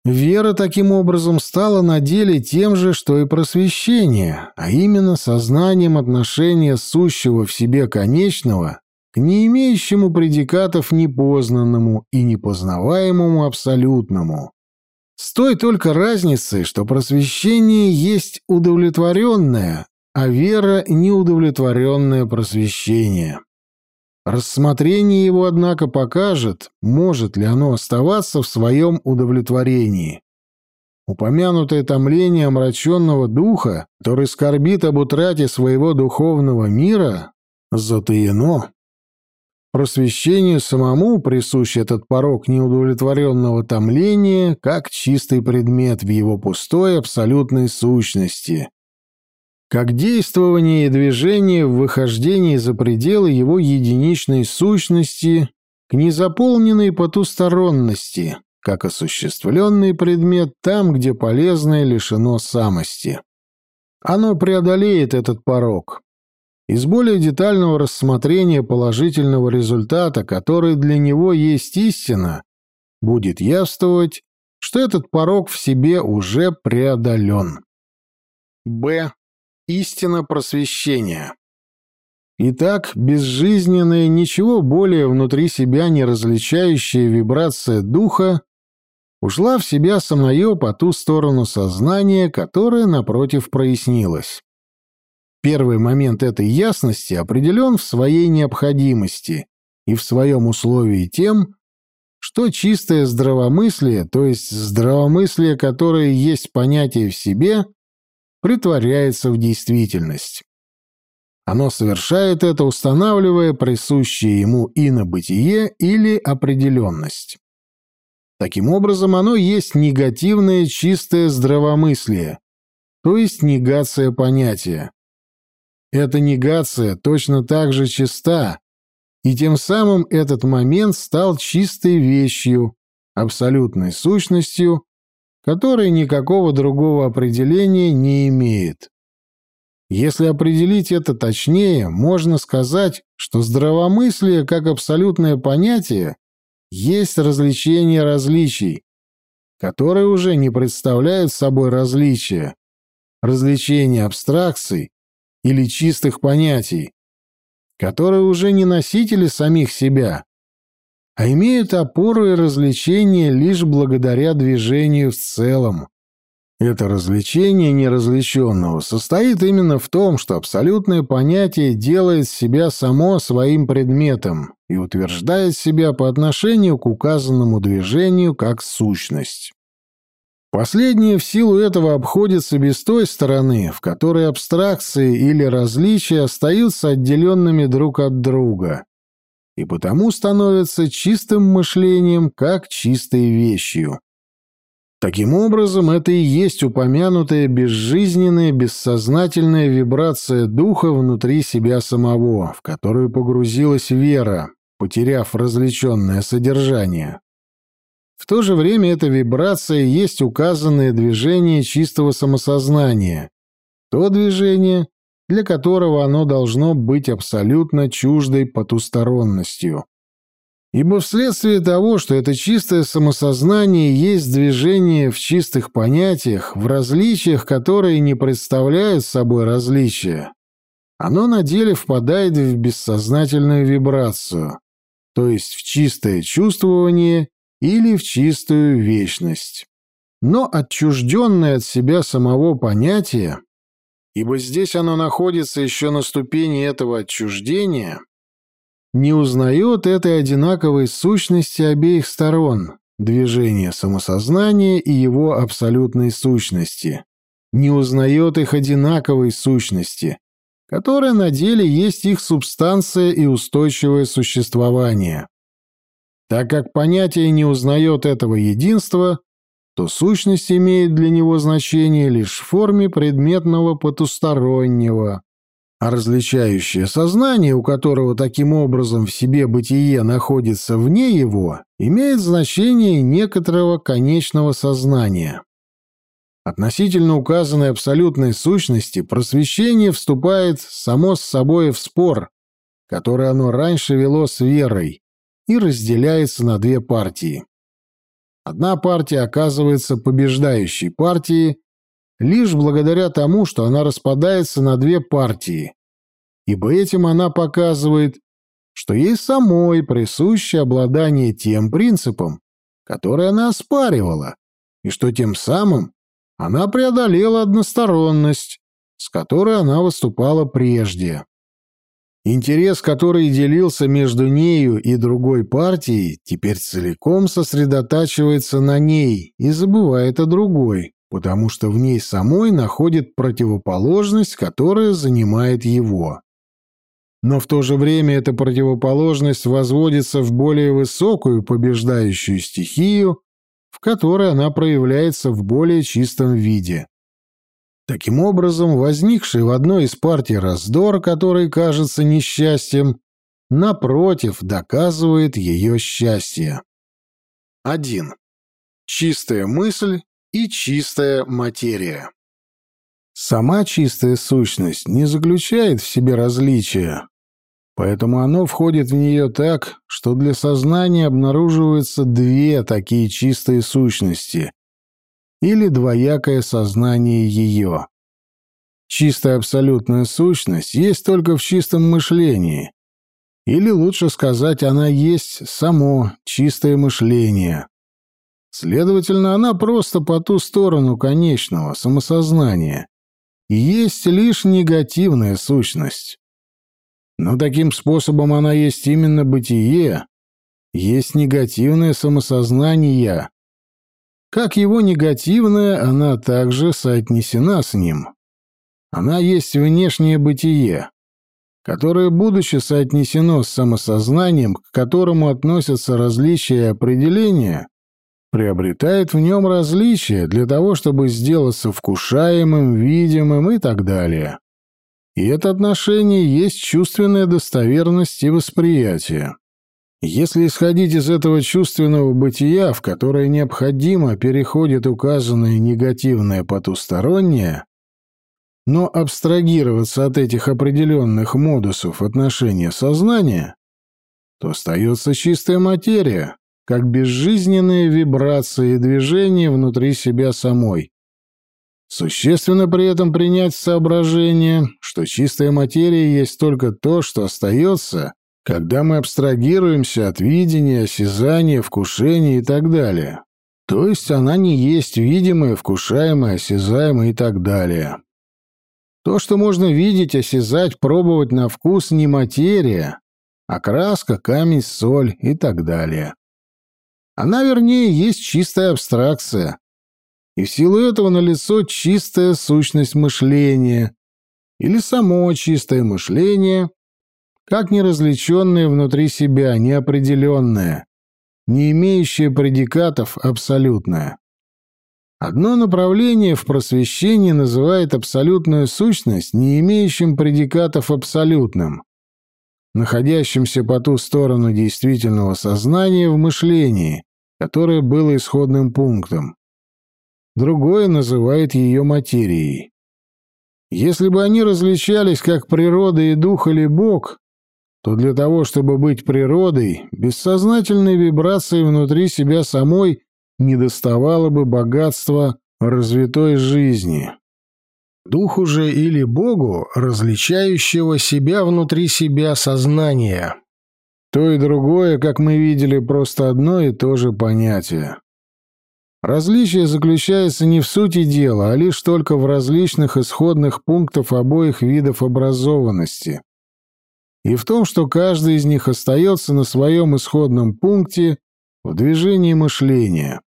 Вера таким образом стала на деле тем же, что и просвещение, а именно сознанием отношения сущего в себе конечного к не имеющему предикатов непознанному и непознаваемому абсолютному. С той только разницей, что просвещение есть удовлетворенное, а вера — неудовлетворенное просвещение. Рассмотрение его, однако, покажет, может ли оно оставаться в своем удовлетворении. Упомянутое томление омраченного духа, который скорбит об утрате своего духовного мира, затаено. Просвещению самому присущ этот порог неудовлетворенного томления как чистый предмет в его пустой абсолютной сущности, как действование и движение в выхождении за пределы его единичной сущности к незаполненной потусторонности, как осуществленный предмет там, где полезное лишено самости. Оно преодолеет этот порог. Из более детального рассмотрения положительного результата, который для него есть истина, будет явствовать, что этот порог в себе уже преодолен. Б. Истина просвещения. Итак, безжизненная, ничего более внутри себя не различающая вибрация духа ушла в себя самое по ту сторону сознания, которое, напротив, прояснилось. Первый момент этой ясности определен в своей необходимости и в своем условии тем, что чистое здравомыслие, то есть здравомыслие, которое есть понятие в себе, притворяется в действительность. Оно совершает это, устанавливая присущее ему инобытие или определенность. Таким образом, оно есть негативное чистое здравомыслие, то есть негация понятия. Эта негация точно так же чиста, и тем самым этот момент стал чистой вещью, абсолютной сущностью, который никакого другого определения не имеет. Если определить это точнее, можно сказать, что здравомыслие как абсолютное понятие есть развлечение различий, которые уже не представляют собой различия, развлечение абстракций или чистых понятий, которые уже не носители самих себя, а имеют опору и развлечение лишь благодаря движению в целом. Это развлечение неразличенного состоит именно в том, что абсолютное понятие делает себя само своим предметом и утверждает себя по отношению к указанному движению как сущность. Последнее в силу этого обходится без той стороны, в которой абстракции или различия остаются отделенными друг от друга, и потому становится чистым мышлением как чистой вещью. Таким образом, это и есть упомянутая безжизненная, бессознательная вибрация духа внутри себя самого, в которую погрузилась вера, потеряв развлеченное содержание. В то же время эта вибрация есть указанное движение чистого самосознания, то движение, для которого оно должно быть абсолютно чуждой потусторонностью. Ибо вследствие того, что это чистое самосознание есть движение в чистых понятиях, в различиях, которые не представляют собой различия, оно на деле впадает в бессознательную вибрацию, то есть в чистое чувствование или в чистую вечность. Но отчужденное от себя самого понятие, ибо здесь оно находится еще на ступени этого отчуждения, не узнает этой одинаковой сущности обеих сторон, движения самосознания и его абсолютной сущности, не узнает их одинаковой сущности, которая на деле есть их субстанция и устойчивое существование. Так как понятие не узнает этого единства, то сущность имеет для него значение лишь в форме предметного потустороннего, а различающее сознание, у которого таким образом в себе бытие находится вне его, имеет значение некоторого конечного сознания. Относительно указанной абсолютной сущности просвещение вступает само с собой в спор, который оно раньше вело с верой, и разделяется на две партии. Одна партия оказывается побеждающей партией лишь благодаря тому, что она распадается на две партии, ибо этим она показывает, что ей самой присуще обладание тем принципом, который она оспаривала, и что тем самым она преодолела односторонность, с которой она выступала прежде. Интерес, который делился между нею и другой партией, теперь целиком сосредотачивается на ней и забывает о другой, потому что в ней самой находит противоположность, которая занимает его. Но в то же время эта противоположность возводится в более высокую побеждающую стихию, в которой она проявляется в более чистом виде. Таким образом, возникший в одной из партий раздор, который кажется несчастьем, напротив, доказывает ее счастье. 1. Чистая мысль и чистая материя. Сама чистая сущность не заключает в себе различия, Поэтому оно входит в нее так, что для сознания обнаруживаются две такие чистые сущности или двоякое сознание ее. Чистая абсолютная сущность есть только в чистом мышлении, или лучше сказать, она есть само чистое мышление. Следовательно, она просто по ту сторону конечного самосознания и есть лишь негативная сущность. Но таким способом она есть именно бытие, есть негативное самосознание. Как его негативное, она также соотнесена с ним. Она есть внешнее бытие, которое, будучи соотнесено с самосознанием, к которому относятся различия и определения, приобретает в нем различия для того, чтобы сделаться вкушаемым, видимым и так далее. И это отношение есть чувственная достоверность и восприятие. Если исходить из этого чувственного бытия, в которое необходимо переходит указанное негативное потустороннее, но абстрагироваться от этих определенных модусов отношения сознания, то остается чистая материя, как безжизненные вибрации и движения внутри себя самой. Существенно при этом принять соображение, что чистая материя есть только то, что остается, когда мы абстрагируемся от видения, осязания, вкушения и так далее. То есть она не есть видимое, вкушаемое, осязаемое и так далее. То, что можно видеть, осязать, пробовать на вкус, не материя, а краска, камень, соль и так далее. Она, вернее, есть чистая абстракция, и в силу этого налицо чистая сущность мышления, или само чистое мышление, как неразличенное внутри себя, неопределенное, не имеющее предикатов абсолютное. Одно направление в просвещении называет абсолютную сущность, не имеющим предикатов абсолютным, находящимся по ту сторону действительного сознания в мышлении, которое было исходным пунктом другое называет ее материей. Если бы они различались как природа и дух или бог, то для того, чтобы быть природой, бессознательной вибрацией внутри себя самой недоставало бы богатства развитой жизни. Духу же или Богу, различающего себя внутри себя сознания. То и другое, как мы видели, просто одно и то же понятие. Различие заключается не в сути дела, а лишь только в различных исходных пунктах обоих видов образованности. И в том, что каждый из них остается на своем исходном пункте в движении мышления.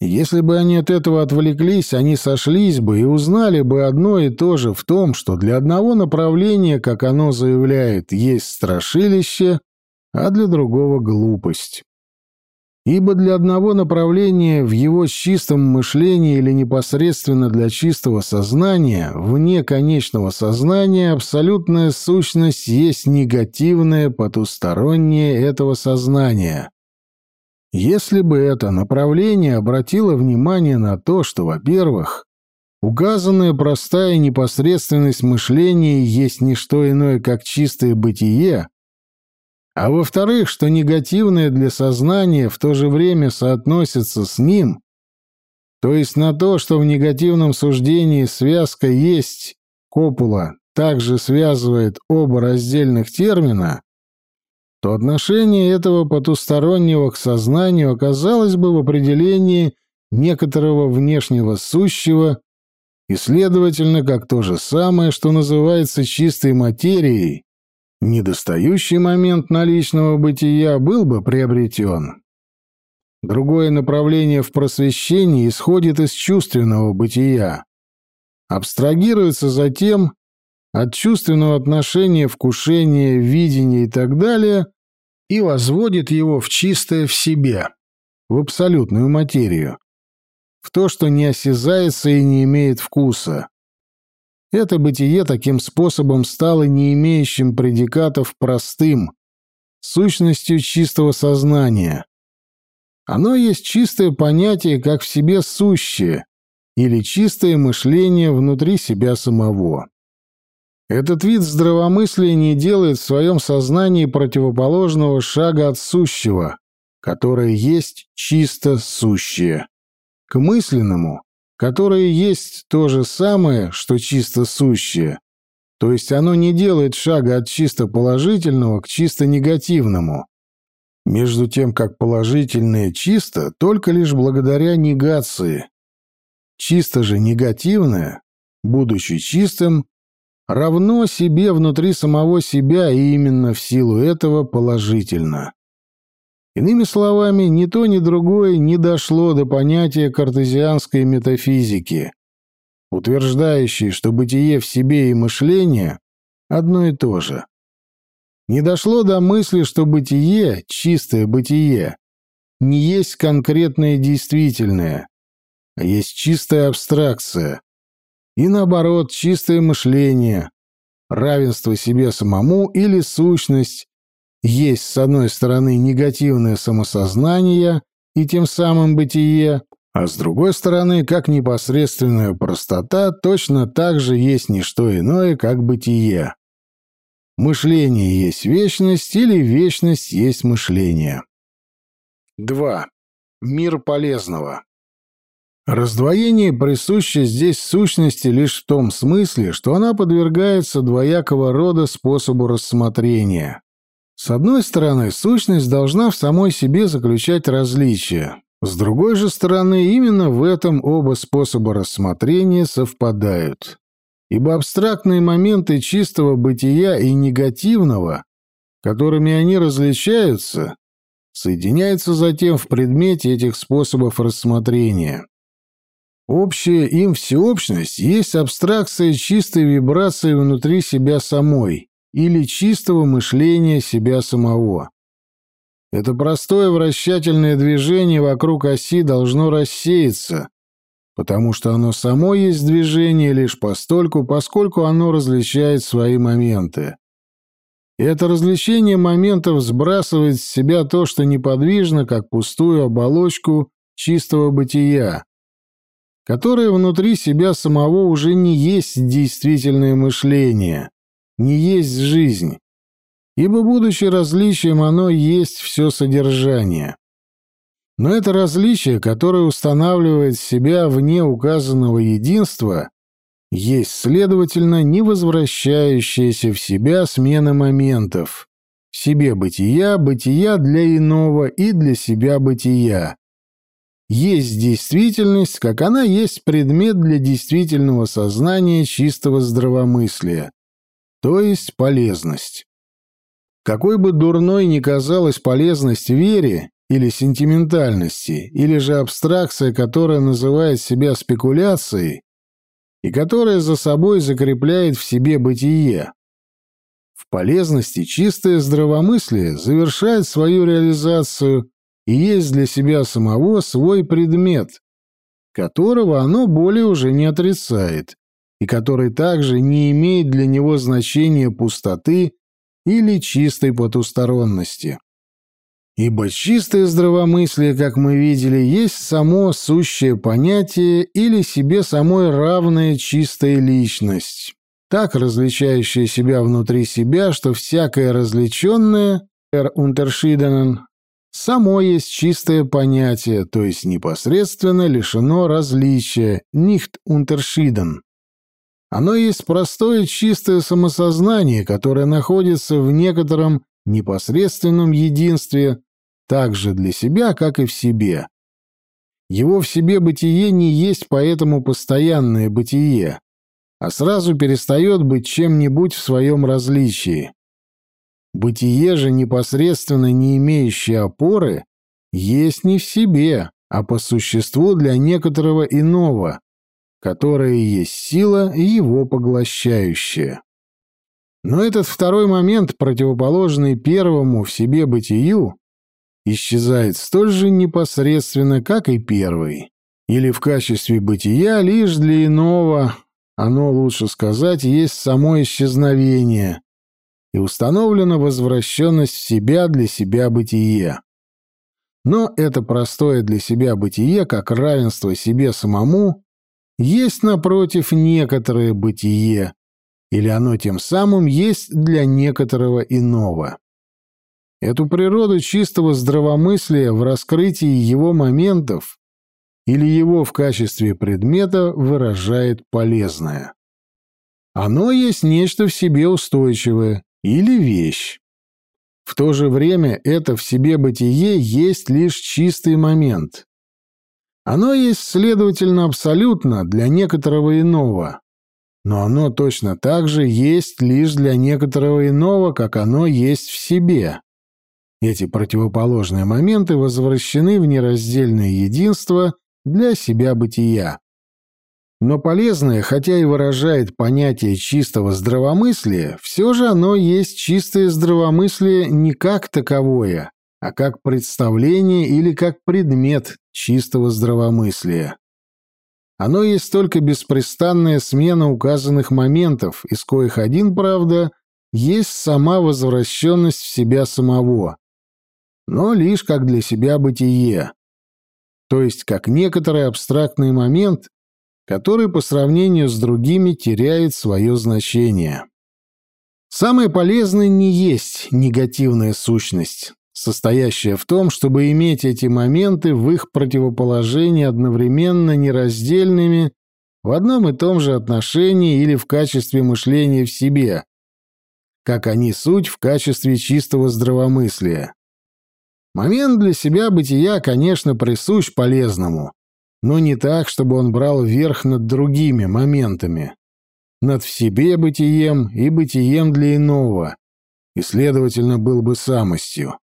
Если бы они от этого отвлеклись, они сошлись бы и узнали бы одно и то же в том, что для одного направления, как оно заявляет, есть страшилище, а для другого — глупость ибо для одного направления в его чистом мышлении или непосредственно для чистого сознания, вне конечного сознания, абсолютная сущность есть негативное потустороннее этого сознания. Если бы это направление обратило внимание на то, что, во-первых, указанная простая непосредственность мышления есть не что иное, как чистое бытие, а во-вторых, что негативное для сознания в то же время соотносится с ним, то есть на то, что в негативном суждении связка есть, копула также связывает оба раздельных термина, то отношение этого потустороннего к сознанию оказалось бы в определении некоторого внешнего сущего и, следовательно, как то же самое, что называется чистой материей, недостающий момент наличного бытия был бы приобретен. Другое направление в просвещении исходит из чувственного бытия, абстрагируется затем от чувственного отношения, вкушения, видения и так далее и возводит его в чистое в себе, в абсолютную материю, в то, что не осязается и не имеет вкуса. Это бытие таким способом стало не имеющим предикатов простым, сущностью чистого сознания. Оно есть чистое понятие как в себе сущее или чистое мышление внутри себя самого. Этот вид здравомыслия не делает в своем сознании противоположного шага от сущего, которое есть чисто сущее. К мысленному которое есть то же самое, что чисто сущее, то есть оно не делает шага от чисто положительного к чисто негативному, между тем как положительное чисто только лишь благодаря негации. Чисто же негативное, будучи чистым, равно себе внутри самого себя и именно в силу этого положительно. Иными словами, ни то, ни другое не дошло до понятия картезианской метафизики, утверждающей, что бытие в себе и мышление одно и то же. Не дошло до мысли, что бытие, чистое бытие, не есть конкретное действительное, а есть чистая абстракция. И наоборот, чистое мышление, равенство себе самому или сущность, есть, с одной стороны, негативное самосознание и тем самым бытие, а с другой стороны, как непосредственная простота, точно так же есть не что иное, как бытие. Мышление есть вечность или вечность есть мышление. 2. Мир полезного. Раздвоение присуще здесь сущности лишь в том смысле, что она подвергается двоякого рода способу рассмотрения. С одной стороны, сущность должна в самой себе заключать различия. С другой же стороны, именно в этом оба способа рассмотрения совпадают. Ибо абстрактные моменты чистого бытия и негативного, которыми они различаются, соединяются затем в предмете этих способов рассмотрения. Общая им всеобщность есть абстракция чистой вибрации внутри себя самой, или чистого мышления себя самого. Это простое вращательное движение вокруг оси должно рассеяться, потому что оно само есть движение лишь постольку, поскольку оно различает свои моменты. И это различение моментов сбрасывает с себя то, что неподвижно, как пустую оболочку чистого бытия, которое внутри себя самого уже не есть действительное мышление, не есть жизнь, ибо, будучи различием, оно есть все содержание. Но это различие, которое устанавливает себя вне указанного единства, есть, следовательно, не возвращающаяся в себя смена моментов, в себе бытия, бытия для иного и для себя бытия. Есть действительность, как она есть предмет для действительного сознания чистого здравомыслия, то есть полезность. Какой бы дурной ни казалась полезность вере или сентиментальности, или же абстракция, которая называет себя спекуляцией, и которая за собой закрепляет в себе бытие. В полезности чистое здравомыслие завершает свою реализацию и есть для себя самого свой предмет, которого оно более уже не отрицает, и который также не имеет для него значения пустоты или чистой потусторонности. Ибо чистое здравомыслие, как мы видели, есть само сущее понятие или себе самой равная чистая личность, так различающая себя внутри себя, что всякое различенное, er unterschiedenen, само есть чистое понятие, то есть непосредственно лишено различия, nicht unterschieden. Оно есть простое чистое самосознание, которое находится в некотором непосредственном единстве так же для себя, как и в себе. Его в себе бытие не есть поэтому постоянное бытие, а сразу перестает быть чем-нибудь в своем различии. Бытие же, непосредственно не имеющее опоры, есть не в себе, а по существу для некоторого иного, которая есть сила, его поглощающая. Но этот второй момент, противоположный первому в себе бытию, исчезает столь же непосредственно, как и первый. Или в качестве бытия лишь для иного, оно, лучше сказать, есть само исчезновение, и установлена возвращенность в себя для себя бытие. Но это простое для себя бытие, как равенство себе самому, есть, напротив, некоторое бытие, или оно тем самым есть для некоторого иного. Эту природу чистого здравомыслия в раскрытии его моментов или его в качестве предмета выражает полезное. Оно есть нечто в себе устойчивое или вещь. В то же время это в себе бытие есть лишь чистый момент, оно есть, следовательно, абсолютно для некоторого иного, но оно точно так же есть лишь для некоторого иного, как оно есть в себе. Эти противоположные моменты возвращены в нераздельное единство для себя бытия. Но полезное, хотя и выражает понятие чистого здравомыслия, все же оно есть чистое здравомыслие не как таковое, а как представление или как предмет чистого здравомыслия. Оно есть только беспрестанная смена указанных моментов, из коих один, правда, есть сама возвращенность в себя самого, но лишь как для себя бытие, то есть как некоторый абстрактный момент, который по сравнению с другими теряет свое значение. Самое полезное не есть негативная сущность, состоящая в том, чтобы иметь эти моменты в их противоположении одновременно нераздельными в одном и том же отношении или в качестве мышления в себе, как они суть в качестве чистого здравомыслия. Момент для себя бытия, конечно, присущ полезному, но не так, чтобы он брал верх над другими моментами, над в себе бытием и бытием для иного, и, следовательно, был бы самостью.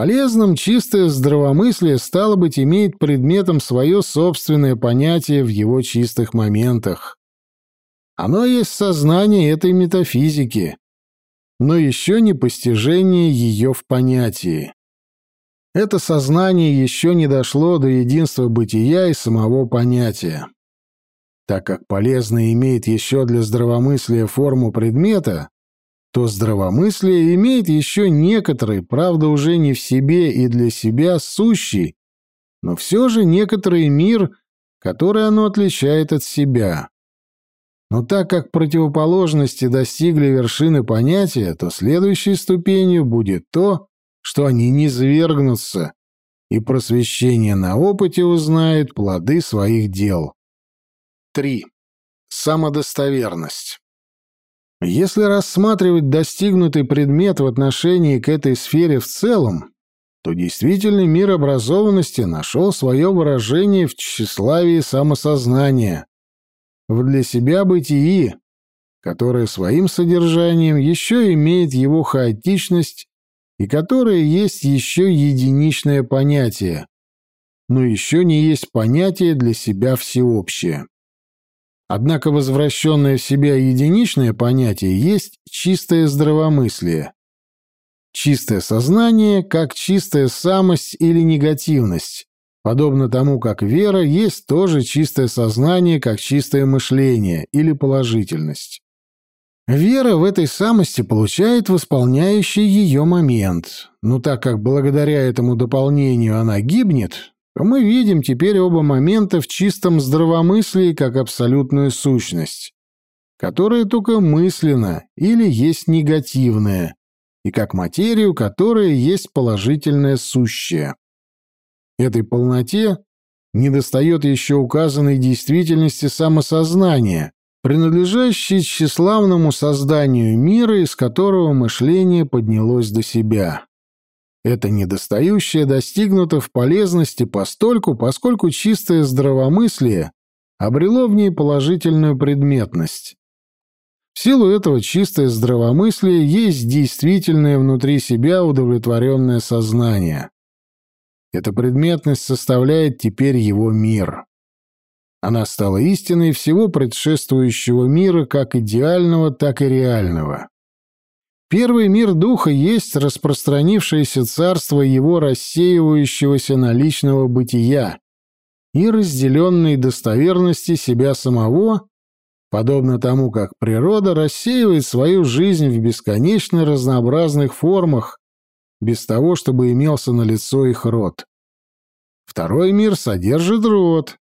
Полезным чистое здравомыслие, стало быть, имеет предметом свое собственное понятие в его чистых моментах. Оно есть сознание этой метафизики, но еще не постижение ее в понятии. Это сознание еще не дошло до единства бытия и самого понятия. Так как полезное имеет еще для здравомыслия форму предмета, то здравомыслие имеет еще некоторый, правда уже не в себе и для себя сущий, но все же некоторый мир которые оно отличает от себя. Но так как противоположности достигли вершины понятия, то следующей ступенью будет то, что они не свергнутся, и просвещение на опыте узнает плоды своих дел. 3. Самодостоверность. Если рассматривать достигнутый предмет в отношении к этой сфере в целом, то действительный мир образованности нашел свое выражение в тщеславии самосознания, в для себя бытии, которое своим содержанием еще имеет его хаотичность и которое есть еще единичное понятие, но еще не есть понятие для себя всеобщее. Однако возвращенное в себя единичное понятие есть чистое здравомыслие. Чистое сознание как чистая самость или негативность, подобно тому, как вера есть тоже чистое сознание как чистое мышление или положительность. Вера в этой самости получает восполняющий ее момент, но так как благодаря этому дополнению она гибнет, мы видим теперь оба момента в чистом здравомыслии как абсолютную сущность, которая только мысленно или есть негативная, и как материю, которая есть положительное сущее. Этой полноте недостает еще указанной действительности самосознания, принадлежащей тщеславному созданию мира, из которого мышление поднялось до себя. Это недостающее достигнуто в полезности постольку, поскольку чистое здравомыслие обрело в ней положительную предметность. В силу этого чистое здравомыслие есть действительное внутри себя удовлетворенное сознание. Эта предметность составляет теперь его мир. Она стала истиной всего предшествующего мира, как идеального, так и реального. Первый мир духа есть распространившееся царство его рассеивающегося наличного бытия и разделенной достоверности себя самого, подобно тому, как природа рассеивает свою жизнь в бесконечно разнообразных формах, без того, чтобы имелся на лицо их род. Второй мир содержит род,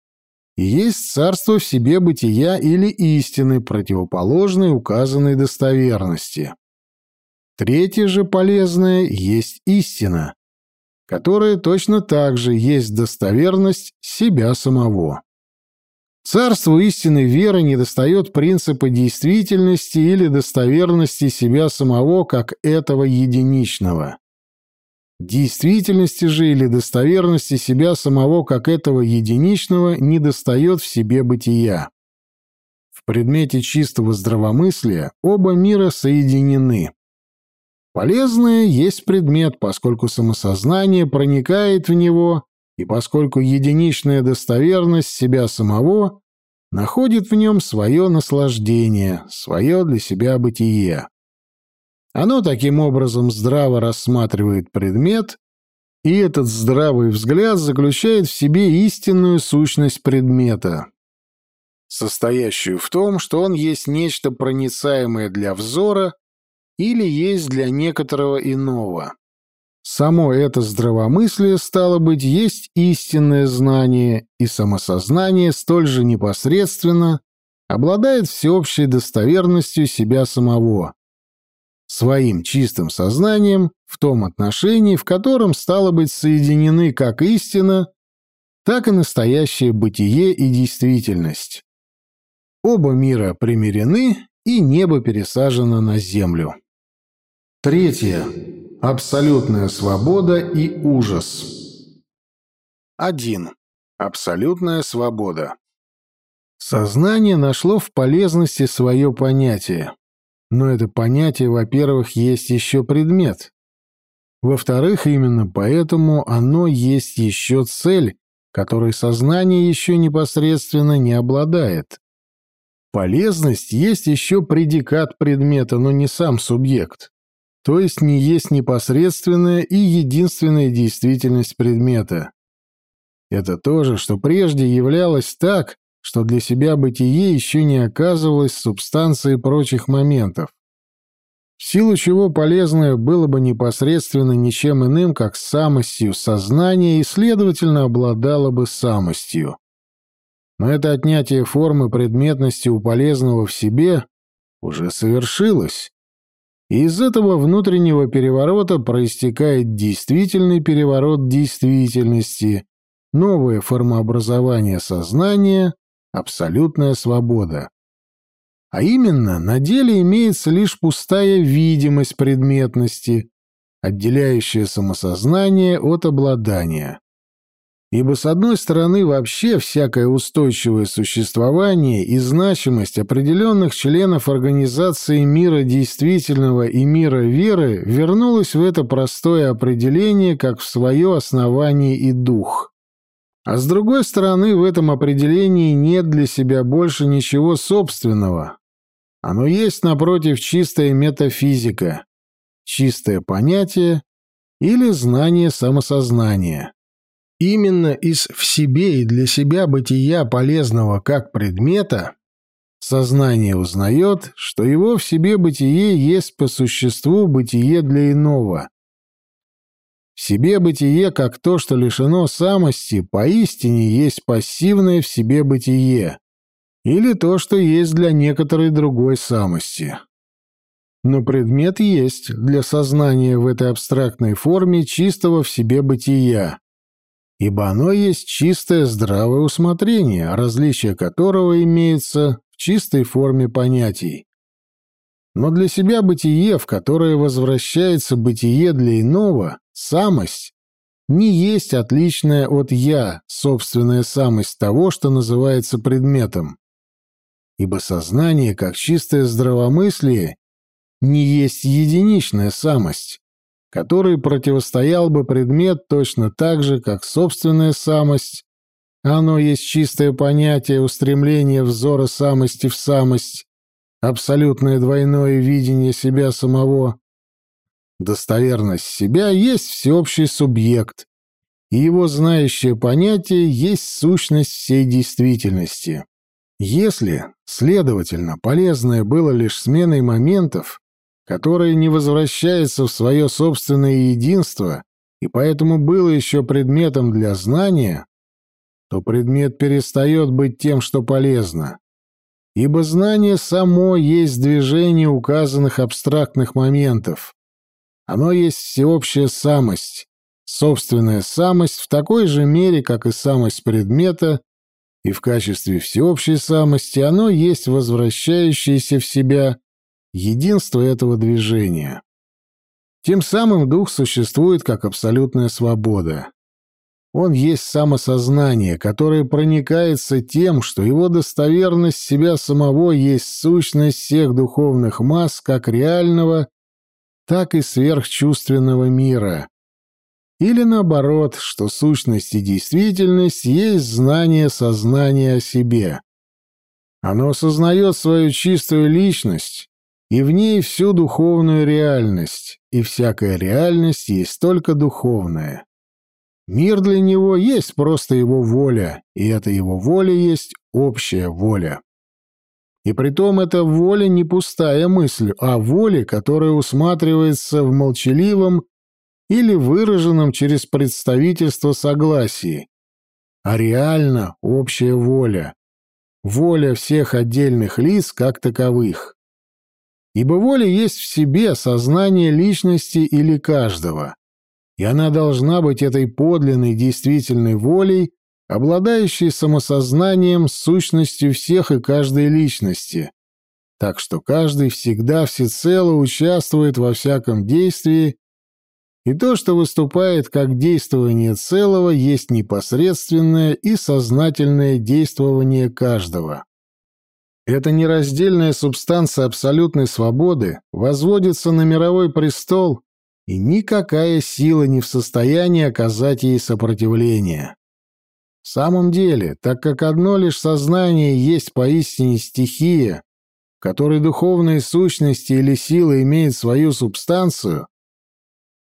и есть царство в себе бытия или истины, противоположной указанной достоверности. Третье же полезное есть истина, которая точно так же есть достоверность себя самого. Царству истинной веры недостает принципа действительности или достоверности себя самого как этого единичного. Действительности же или достоверности себя самого как этого единичного недостает в себе бытия. В предмете чистого здравомыслия оба мира соединены. Полезное есть предмет, поскольку самосознание проникает в него, и поскольку единичная достоверность себя самого находит в нем свое наслаждение, свое для себя бытие. Оно таким образом здраво рассматривает предмет, и этот здравый взгляд заключает в себе истинную сущность предмета, состоящую в том, что он есть нечто проницаемое для взора или есть для некоторого иного. Само это здравомыслие, стало быть, есть истинное знание, и самосознание столь же непосредственно обладает всеобщей достоверностью себя самого, своим чистым сознанием в том отношении, в котором стало быть соединены как истина, так и настоящее бытие и действительность. Оба мира примирены, и небо пересажено на землю. Третье. Абсолютная свобода и ужас. 1. Абсолютная свобода. Сознание нашло в полезности свое понятие. Но это понятие, во-первых, есть еще предмет. Во-вторых, именно поэтому оно есть еще цель, которой сознание еще непосредственно не обладает. Полезность есть еще предикат предмета, но не сам субъект то есть не есть непосредственная и единственная действительность предмета. Это то же, что прежде являлось так, что для себя бытие еще не оказывалось субстанцией прочих моментов, в силу чего полезное было бы непосредственно ничем иным, как самостью сознания и, следовательно, обладало бы самостью. но это отнятие формы предметности у полезного в себе уже совершилось. Из этого внутреннего переворота проистекает действительный переворот действительности, новое формообразование сознания, абсолютная свобода. А именно, на деле имеется лишь пустая видимость предметности, отделяющая самосознание от обладания. Ибо, с одной стороны, вообще всякое устойчивое существование и значимость определенных членов организации мира действительного и мира веры вернулась в это простое определение как в свое основание и дух. А с другой стороны, в этом определении нет для себя больше ничего собственного. Оно есть, напротив, чистая метафизика, чистое понятие или знание самосознания. Именно из в себе и для себя бытия полезного как предмета сознание узнает, что его в себе бытие есть по существу бытие для иного. В себе бытие, как то, что лишено самости, поистине есть пассивное в себе бытие, или то, что есть для некоторой другой самости. Но предмет есть для сознания в этой абстрактной форме чистого в себе бытия, ибо оно есть чистое здравое усмотрение, различие которого имеется в чистой форме понятий. Но для себя бытие, в которое возвращается бытие для иного, самость, не есть отличная от «я», собственная самость того, что называется предметом. Ибо сознание, как чистое здравомыслие, не есть единичная самость, который противостоял бы предмет точно так же, как собственная самость. Оно есть чистое понятие устремления взора самости в самость, абсолютное двойное видение себя самого. Достоверность себя есть всеобщий субъект, и его знающее понятие есть сущность всей действительности. Если, следовательно, полезное было лишь сменой моментов, которое не возвращается в свое собственное единство и поэтому было еще предметом для знания, то предмет перестает быть тем, что полезно. Ибо знание само есть движение указанных абстрактных моментов. Оно есть всеобщая самость, собственная самость в такой же мере, как и самость предмета, и в качестве всеобщей самости оно есть возвращающееся в себя единство этого движения. Тем самым дух существует как абсолютная свобода. Он есть самосознание, которое проникается тем, что его достоверность себя самого есть сущность всех духовных масс как реального, так и сверхчувственного мира. Или наоборот, что сущность и действительность есть знание сознания о себе. Оно осознает свою чистую личность, и в ней всю духовную реальность, и всякая реальность есть только духовная. Мир для него есть просто его воля, и эта его воля есть общая воля. И притом эта воля не пустая мысль, а воля, которая усматривается в молчаливом или выраженном через представительство согласии, а реально общая воля, воля всех отдельных лиц как таковых ибо воля есть в себе сознание личности или каждого, и она должна быть этой подлинной действительной волей, обладающей самосознанием сущностью всех и каждой личности, так что каждый всегда всецело участвует во всяком действии, и то, что выступает как действование целого, есть непосредственное и сознательное действование каждого. Эта нераздельная субстанция абсолютной свободы возводится на мировой престол, и никакая сила не в состоянии оказать ей сопротивление. В самом деле, так как одно лишь сознание есть поистине стихия, в которой духовные сущности или силы имеют свою субстанцию,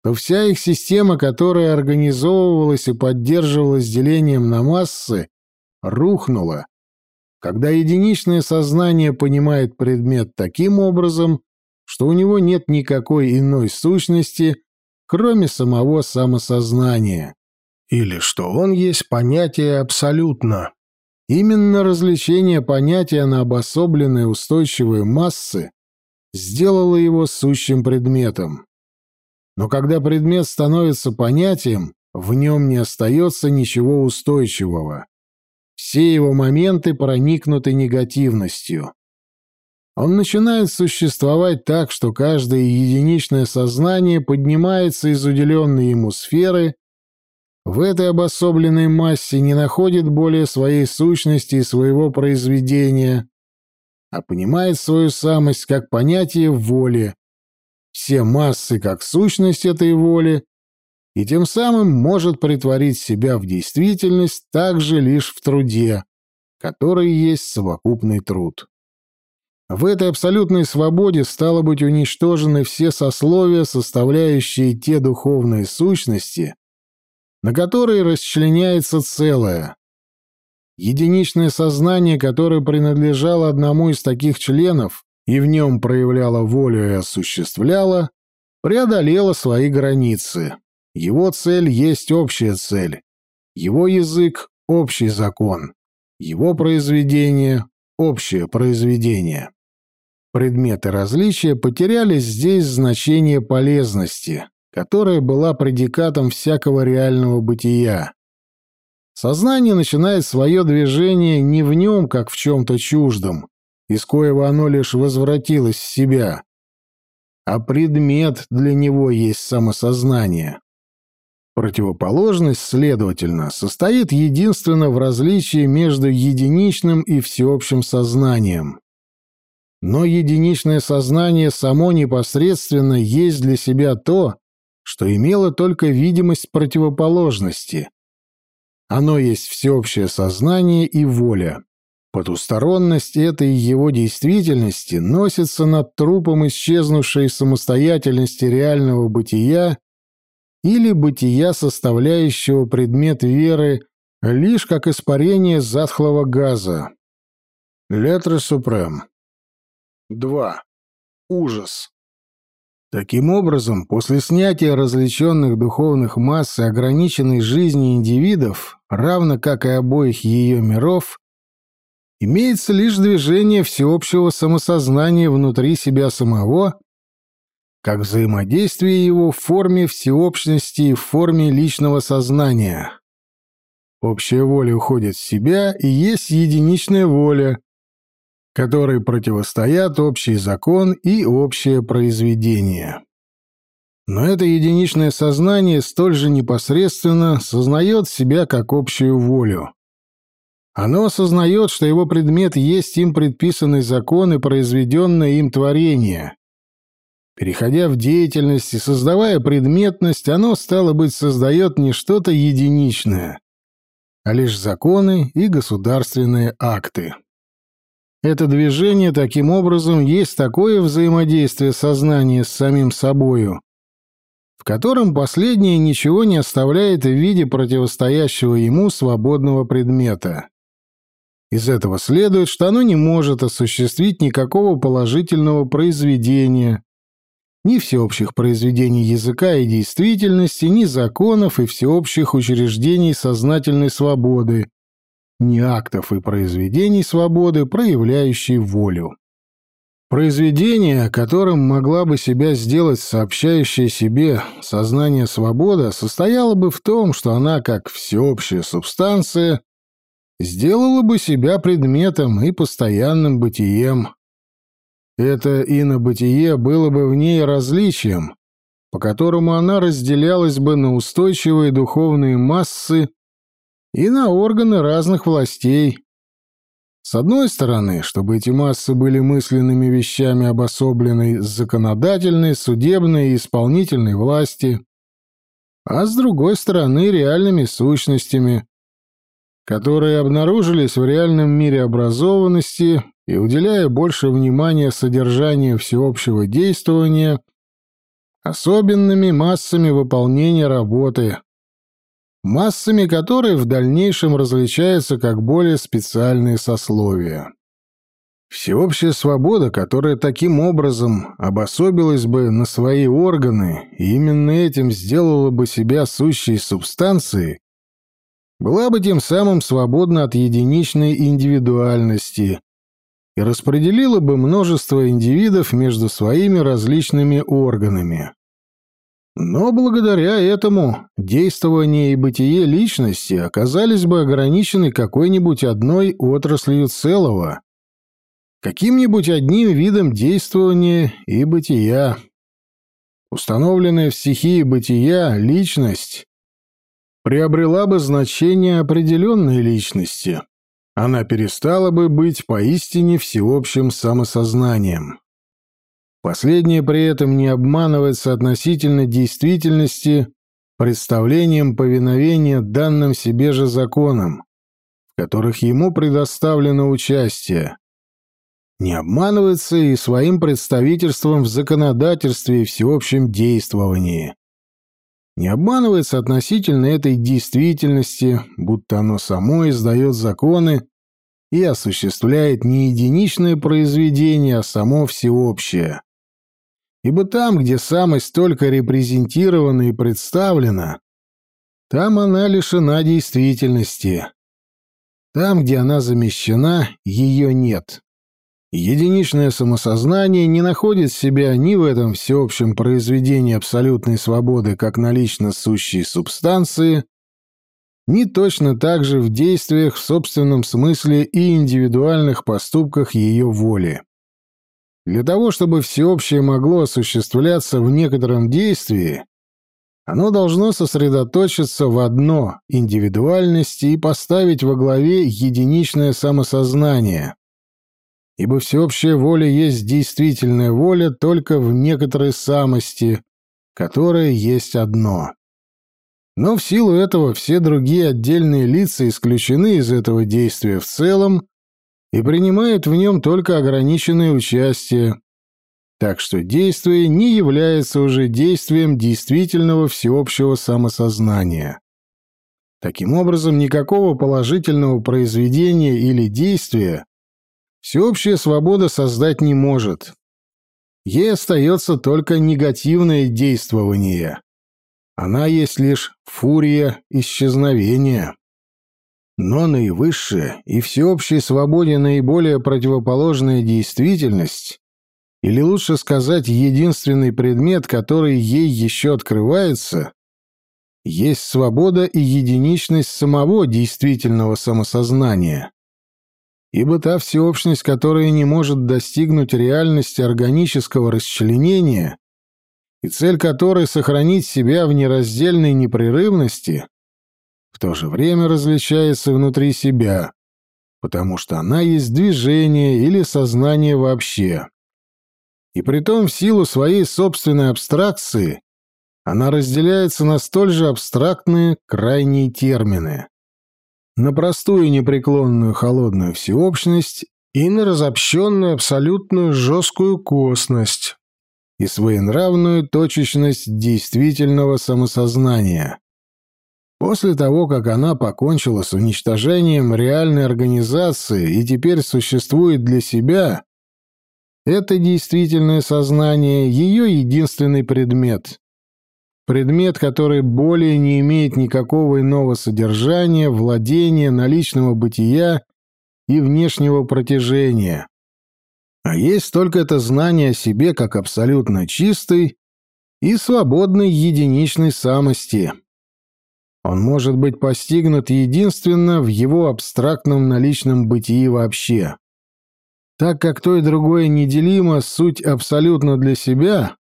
то вся их система, которая организовывалась и поддерживалась делением на массы, рухнула, когда единичное сознание понимает предмет таким образом, что у него нет никакой иной сущности, кроме самого самосознания, или что он есть понятие абсолютно. Именно развлечение понятия на обособленные устойчивые массы сделало его сущим предметом. Но когда предмет становится понятием, в нем не остается ничего устойчивого. Все его моменты проникнуты негативностью. Он начинает существовать так, что каждое единичное сознание поднимается из уделенной ему сферы, в этой обособленной массе не находит более своей сущности и своего произведения, а понимает свою самость как понятие воли, все массы как сущность этой воли, и тем самым может притворить себя в действительность также лишь в труде, который есть совокупный труд. В этой абсолютной свободе стало быть уничтожены все сословия, составляющие те духовные сущности, на которые расчленяется целое. Единичное сознание, которое принадлежало одному из таких членов и в нем проявляло волю и осуществляло, преодолело свои границы. Его цель есть общая цель. Его язык — общий закон. Его произведение — общее произведение. Предметы различия потеряли здесь значение полезности, которая была предикатом всякого реального бытия. Сознание начинает свое движение не в нем, как в чем-то чуждом, из коего оно лишь возвратилось в себя, а предмет для него есть самосознание. Противоположность, следовательно, состоит единственно в различии между единичным и всеобщим сознанием. Но единичное сознание само непосредственно есть для себя то, что имело только видимость противоположности. Оно есть всеобщее сознание и воля. Потусторонность этой его действительности носится над трупом исчезнувшей самостоятельности реального бытия или бытия, составляющего предмет веры, лишь как испарение затхлого газа. Летре Супрем 2. Ужас. Таким образом, после снятия различенных духовных масс и ограниченной жизни индивидов, равно как и обоих ее миров, имеется лишь движение всеобщего самосознания внутри себя самого, как взаимодействие его в форме всеобщности и в форме личного сознания. Общая воля уходит в себя и есть единичная воля, которой противостоят общий закон и общее произведение. Но это единичное сознание столь же непосредственно сознает себя как общую волю. Оно осознает, что его предмет есть им предписанный закон и произведенное им творение. Переходя в деятельность и создавая предметность, оно, стало быть, создает не что-то единичное, а лишь законы и государственные акты. Это движение таким образом есть такое взаимодействие сознания с самим собою, в котором последнее ничего не оставляет в виде противостоящего ему свободного предмета. Из этого следует, что оно не может осуществить никакого положительного произведения, ни всеобщих произведений языка и действительности, ни законов и всеобщих учреждений сознательной свободы, ни актов и произведений свободы, проявляющей волю. Произведение, которым могла бы себя сделать сообщающее себе сознание свобода, состояло бы в том, что она, как всеобщая субстанция, сделала бы себя предметом и постоянным бытием. Это инобытие было бы в ней различием, по которому она разделялась бы на устойчивые духовные массы и на органы разных властей. С одной стороны, чтобы эти массы были мысленными вещами обособленной законодательной, судебной и исполнительной власти, а с другой стороны реальными сущностями, которые обнаружились в реальном мире образованности и, уделяя больше внимания содержанию всеобщего действования, особенными массами выполнения работы, массами которой в дальнейшем различаются как более специальные сословия. Всеобщая свобода, которая таким образом обособилась бы на свои органы и именно этим сделала бы себя сущей субстанцией, была бы тем самым свободна от единичной индивидуальности и распределила бы множество индивидов между своими различными органами. Но благодаря этому действование и бытие личности оказались бы ограничены какой-нибудь одной отраслью целого, каким-нибудь одним видом действования и бытия. Установленная в стихии бытия личность приобрела бы значение определенной личности. Она перестала бы быть поистине всеобщим самосознанием. Последнее при этом не обманывается относительно действительности представлением повиновения данным себе же законам, в которых ему предоставлено участие. Не обманывается и своим представительством в законодательстве и всеобщем действовании не обманывается относительно этой действительности, будто оно само издает законы и осуществляет не единичное произведение, а само всеобщее. Ибо там, где самость только репрезентирована и представлена, там она лишена действительности. Там, где она замещена, ее нет. Единичное самосознание не находит себя ни в этом всеобщем произведении абсолютной свободы как налично сущей субстанции, ни точно так же в действиях в собственном смысле и индивидуальных поступках ее воли. Для того, чтобы всеобщее могло осуществляться в некотором действии, оно должно сосредоточиться в одно индивидуальности и поставить во главе единичное самосознание, ибо всеобщая воля есть действительная воля только в некоторой самости, которая есть одно. Но в силу этого все другие отдельные лица исключены из этого действия в целом и принимают в нем только ограниченное участие, так что действие не является уже действием действительного всеобщего самосознания. Таким образом, никакого положительного произведения или действия всеобщая свобода создать не может. Ей остается только негативное действование. Она есть лишь фурия исчезновения. Но наивысшая и всеобщей свободе наиболее противоположная действительность, или лучше сказать, единственный предмет, который ей еще открывается, есть свобода и единичность самого действительного самосознания ибо та всеобщность, которая не может достигнуть реальности органического расчленения, и цель которой — сохранить себя в нераздельной непрерывности, в то же время различается внутри себя, потому что она есть движение или сознание вообще. И притом в силу своей собственной абстракции она разделяется на столь же абстрактные крайние термины на простую непреклонную холодную всеобщность и на разобщенную абсолютную жесткую косность и своенравную точечность действительного самосознания. После того, как она покончила с уничтожением реальной организации и теперь существует для себя, это действительное сознание — ее единственный предмет, Предмет, который более не имеет никакого иного содержания, владения, наличного бытия и внешнего протяжения. А есть только это знание о себе как абсолютно чистой и свободной единичной самости. Он может быть постигнут единственно в его абстрактном наличном бытии вообще. Так как то и другое неделимо суть абсолютно для себя,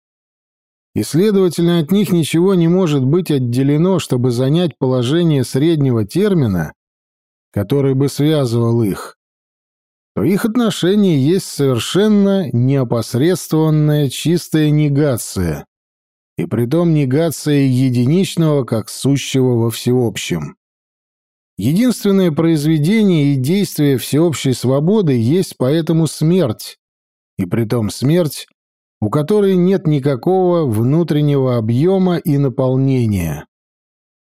и, следовательно, от них ничего не может быть отделено, чтобы занять положение среднего термина, который бы связывал их, то их отношение есть совершенно неопосредствованная чистая негация, и притом негация единичного как сущего во всеобщем. Единственное произведение и действие всеобщей свободы есть поэтому смерть, и притом смерть у которой нет никакого внутреннего объема и наполнения.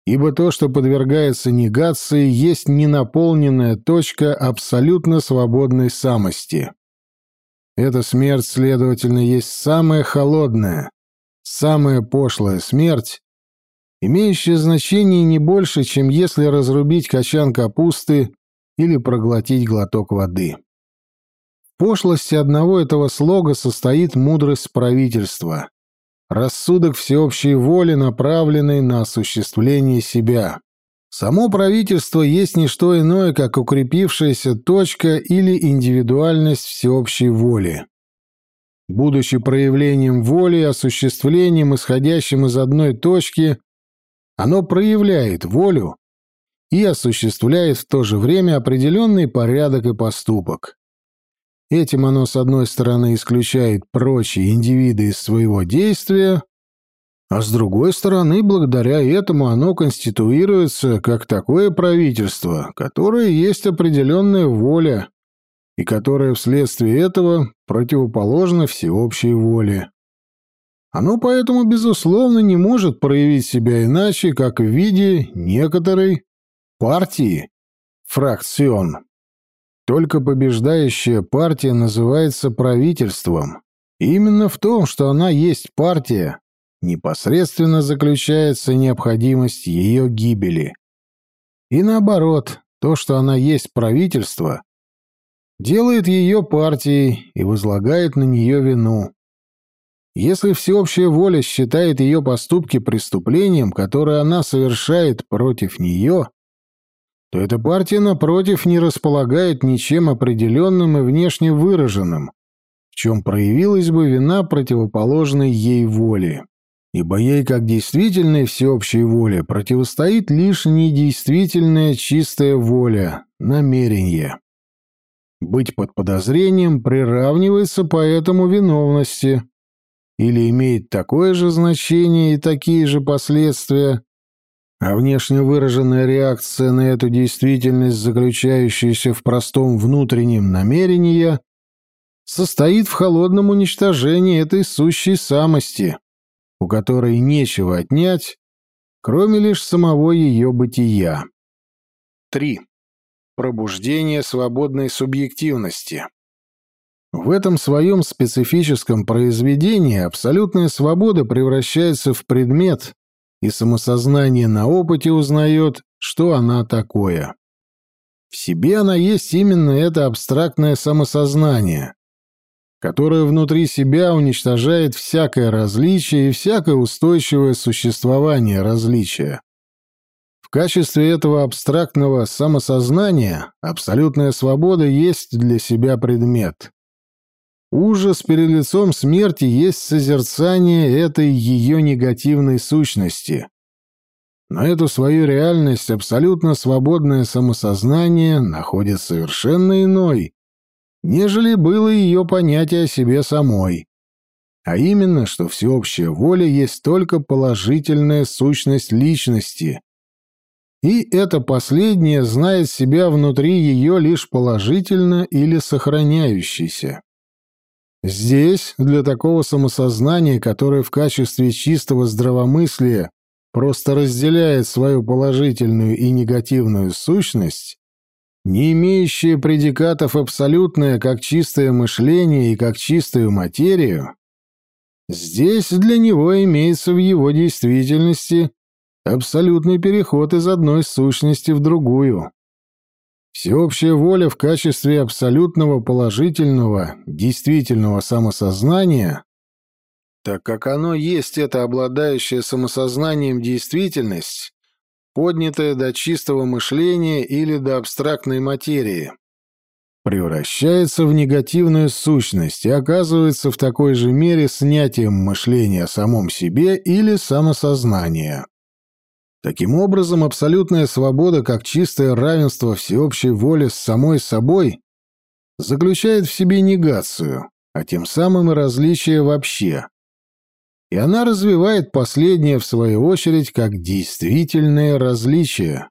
Ибо то, что подвергается негации, есть ненаполненная точка абсолютно свободной самости. Эта смерть, следовательно, есть самая холодная, самая пошлая смерть, имеющее значение не больше, чем если разрубить качан капусты или проглотить глоток воды. Пошлости одного этого слога состоит мудрость правительства, рассудок всеобщей воли, направленный на осуществление себя. Само правительство есть не что иное, как укрепившаяся точка или индивидуальность всеобщей воли. Будучи проявлением воли осуществлением, исходящим из одной точки, оно проявляет волю и осуществляет в то же время определенный порядок и поступок. Этим оно, с одной стороны, исключает прочие индивиды из своего действия, а с другой стороны, благодаря этому оно конституируется как такое правительство, которое есть определенная воля и которое вследствие этого противоположно всеобщей воле. Оно поэтому, безусловно, не может проявить себя иначе, как в виде некоторой партии, фракцион. Только побеждающая партия называется правительством. именно в том, что она есть партия, непосредственно заключается необходимость ее гибели. И наоборот, то, что она есть правительство, делает ее партией и возлагает на нее вину. Если всеобщая воля считает ее поступки преступлением, которое она совершает против нее, то эта партия, напротив, не располагает ничем определенным и внешне выраженным, в чем проявилась бы вина противоположной ей воли ибо ей, как действительной всеобщей воле, противостоит лишь недействительная чистая воля, намерение. Быть под подозрением приравнивается поэтому виновности или имеет такое же значение и такие же последствия, а внешне выраженная реакция на эту действительность, заключающаяся в простом внутреннем намерении, состоит в холодном уничтожении этой сущей самости, у которой нечего отнять, кроме лишь самого ее бытия. 3. Пробуждение свободной субъективности. В этом своем специфическом произведении абсолютная свобода превращается в предмет, и самосознание на опыте узнает, что она такое. В себе она есть именно это абстрактное самосознание, которое внутри себя уничтожает всякое различие и всякое устойчивое существование различия. В качестве этого абстрактного самосознания абсолютная свобода есть для себя предмет. Ужас перед лицом смерти есть созерцание этой ее негативной сущности. Но эту свою реальность абсолютно свободное самосознание находит совершенно иной, нежели было ее понятие о себе самой. А именно, что всеобщая воля есть только положительная сущность личности. И это последнее знает себя внутри ее лишь положительно или сохраняющейся. Здесь, для такого самосознания, которое в качестве чистого здравомыслия просто разделяет свою положительную и негативную сущность, не имеющее предикатов абсолютное как чистое мышление и как чистую материю, здесь для него имеется в его действительности абсолютный переход из одной сущности в другую. Всеобщая воля в качестве абсолютного положительного, действительного самосознания, так как оно есть это обладающее самосознанием действительность, поднятое до чистого мышления или до абстрактной материи, превращается в негативную сущность и оказывается в такой же мере снятием мышления о самом себе или самосознания. Таким образом, абсолютная свобода как чистое равенство всеобщей воли с самой собой заключает в себе негацию, а тем самым и различие вообще, и она развивает последнее, в свою очередь, как действительное различие.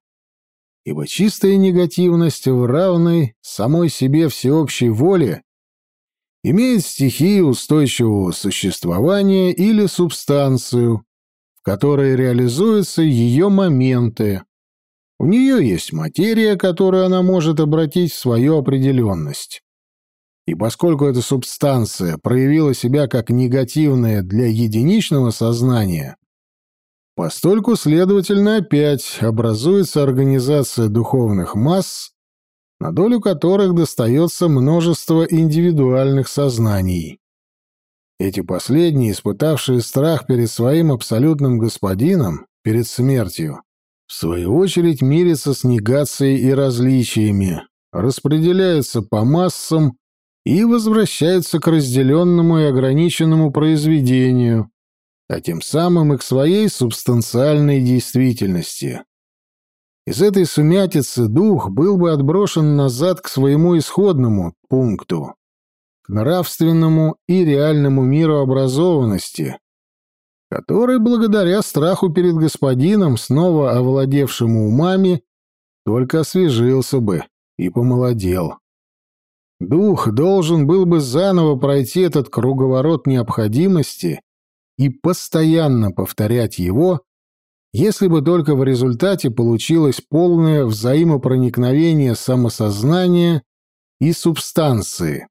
Ибо чистая негативность в равной самой себе всеобщей воле имеет стихию устойчивого существования или субстанцию, которой реализуются ее моменты. У нее есть материя, которую она может обратить в свою определенность. И поскольку эта субстанция проявила себя как негативная для единичного сознания, Постольку, следовательно, опять образуется организация духовных масс, на долю которых достается множество индивидуальных сознаний. Эти последние, испытавшие страх перед своим абсолютным господином, перед смертью, в свою очередь мирятся с негацией и различиями, распределяются по массам и возвращаются к разделенному и ограниченному произведению, а тем самым и к своей субстанциальной действительности. Из этой сумятицы дух был бы отброшен назад к своему исходному пункту, к нравственному и реальному миру образованности, который, благодаря страху перед господином, снова овладевшему умами, только освежился бы и помолодел. Дух должен был бы заново пройти этот круговорот необходимости и постоянно повторять его, если бы только в результате получилось полное взаимопроникновение самосознания и субстанции.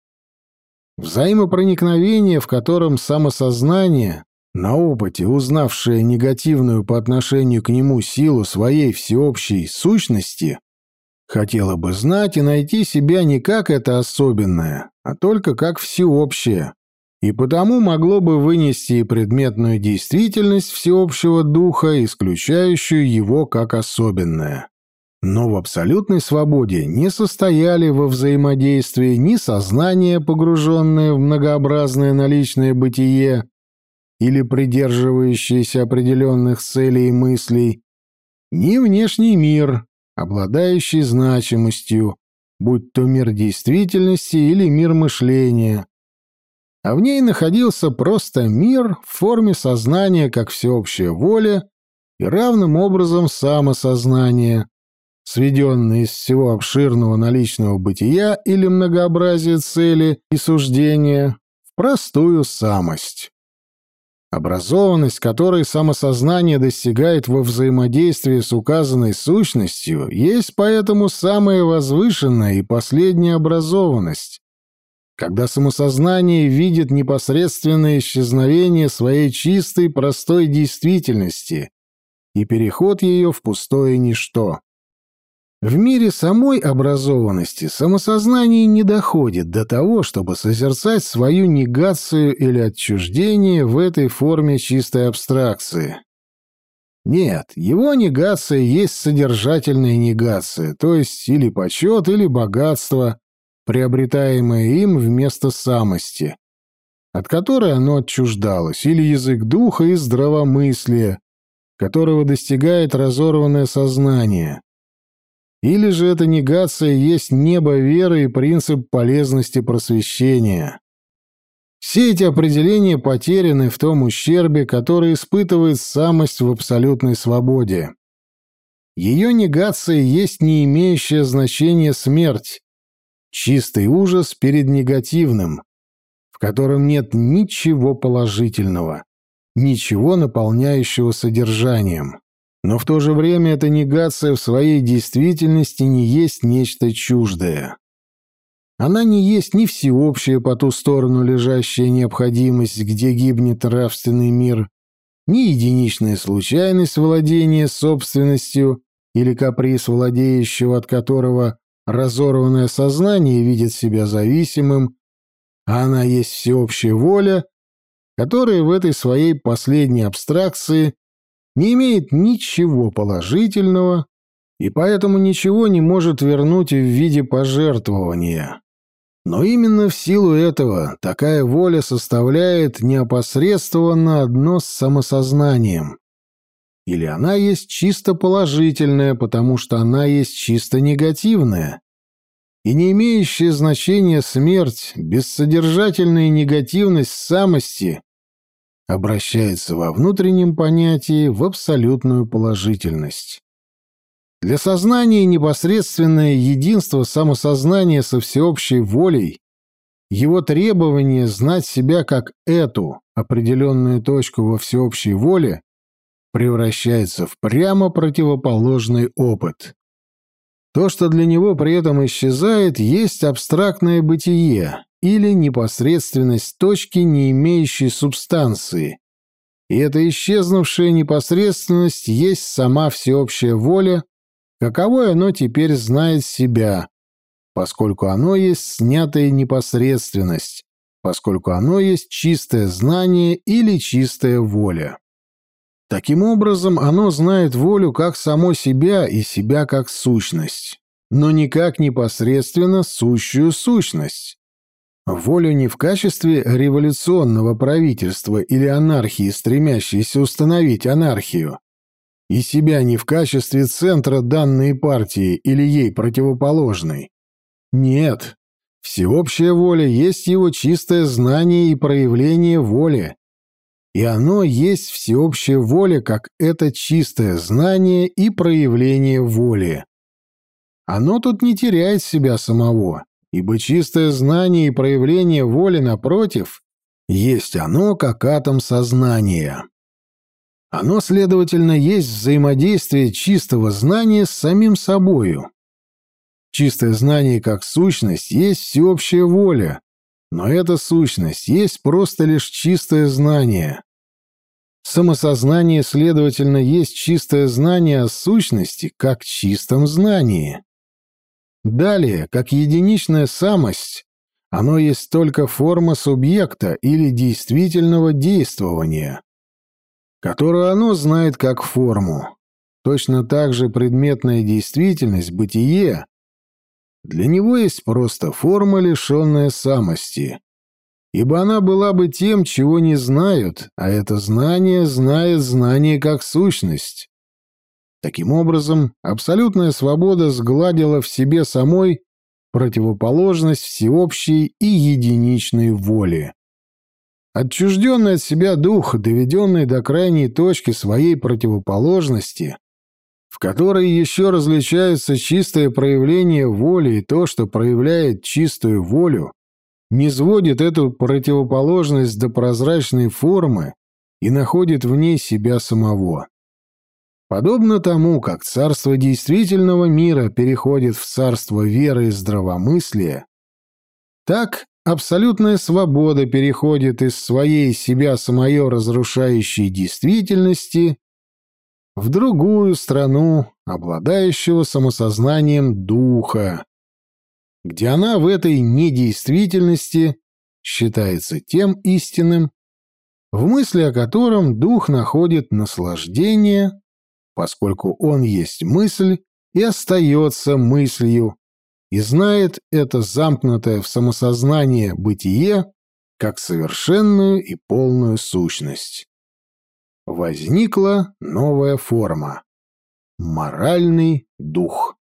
Взаимопроникновение, в котором самосознание, на опыте узнавшее негативную по отношению к нему силу своей всеобщей сущности, хотело бы знать и найти себя не как это особенное, а только как всеобщее, и потому могло бы вынести и предметную действительность всеобщего духа, исключающую его как особенное. Но в абсолютной свободе не состояли во взаимодействии ни сознание, погруженное в многообразное наличное бытие, или придерживающееся определенных целей и мыслей, ни внешний мир, обладающий значимостью, будь то мир действительности или мир мышления, а в ней находился просто мир в форме сознания как всеобщая воля и равным образом самосознание, сведенное из всего обширного наличного бытия или многообразия цели и суждения в простую самость. Образованность, которой самосознание достигает во взаимодействии с указанной сущностью, есть поэтому самая возвышенная и последняя образованность, когда самосознание видит непосредственное исчезновение своей чистой, простой действительности и переход ее в пустое ничто. В мире самой образованности самосознание не доходит до того, чтобы созерцать свою негацию или отчуждение в этой форме чистой абстракции. Нет, его негация есть содержательная негация, то есть или почет, или богатство, приобретаемое им вместо самости, от которой оно отчуждалось, или язык духа и здравомыслия, которого достигает разорванное сознание. Или же эта негация есть небо веры и принцип полезности просвещения. Все эти определения потеряны в том ущербе, который испытывает самость в абсолютной свободе. Ее негация есть не имеющая значения смерть, чистый ужас перед негативным, в котором нет ничего положительного, ничего наполняющего содержанием. Но в то же время эта негация в своей действительности не есть нечто чуждое. Она не есть ни всеобщая по ту сторону лежащая необходимость, где гибнет нравственный мир, ни единичная случайность владения собственностью или каприз владеющего, от которого Разорванное сознание видит себя зависимым, а она есть всеобщая воля, которая в этой своей последней абстракции не имеет ничего положительного и поэтому ничего не может вернуть в виде пожертвования. Но именно в силу этого такая воля составляет неопосредственно одно с самосознанием. Или она есть чисто положительная, потому что она есть чисто негативная. И не имеющая значения смерть, бессодержательная негативность самости обращается во внутреннем понятии в абсолютную положительность. Для сознания непосредственное единство самосознания со всеобщей волей, его требование знать себя как эту определенную точку во всеобщей воле превращается в прямо противоположный опыт. То, что для него при этом исчезает, есть абстрактное бытие или непосредственность точки, не имеющей субстанции, И эта исчезнувшая непосредственность есть сама всеобщая воля, каковой оно теперь знает себя, поскольку оно есть снятая непосредственность, поскольку оно есть чистое знание или чистая воля. Таким образом, оно знает волю как само себя и себя как сущность, но не как непосредственно сущую сущность. Волю не в качестве революционного правительства или анархии, стремящейся установить анархию, и себя не в качестве центра данной партии или ей противоположной. Нет, всеобщая воля есть его чистое знание и проявление воли, и оно есть всеобщая воля, как это чистое знание и проявление воли. Оно тут не теряет себя самого, ибо чистое знание и проявление воли, напротив, есть оно, как атом сознания. Оно, следовательно, есть взаимодействие чистого знания с самим собою. Чистое знание как сущность есть всеобщая воля, но эта сущность есть просто лишь чистое знание. Самосознание, следовательно, есть чистое знание о сущности как чистом знании. Далее, как единичная самость, оно есть только форма субъекта или действительного действования, которую оно знает как форму. Точно так же предметная действительность, бытие, для него есть просто форма, лишенная самости. Ибо она была бы тем, чего не знают, а это знание знает знание как сущность. Таким образом, абсолютная свобода сгладила в себе самой противоположность всеобщей и единичной воли. Отчужденный от себя дух, доведенный до крайней точки своей противоположности, в которой еще различаются чистое проявление воли и то, что проявляет чистую волю, не сводит эту противоположность до прозрачной формы и находит в ней себя самого. Подобно тому, как царство действительного мира переходит в царство веры и здравомыслия, так абсолютная свобода переходит из своей себя самое разрушающей действительности в другую страну, обладающего самосознанием духа, где она в этой недействительности считается тем истинным, в мысли о котором дух находит наслаждение, поскольку он есть мысль и остается мыслью, и знает это замкнутое в самосознание бытие как совершенную и полную сущность. Возникла новая форма — моральный дух.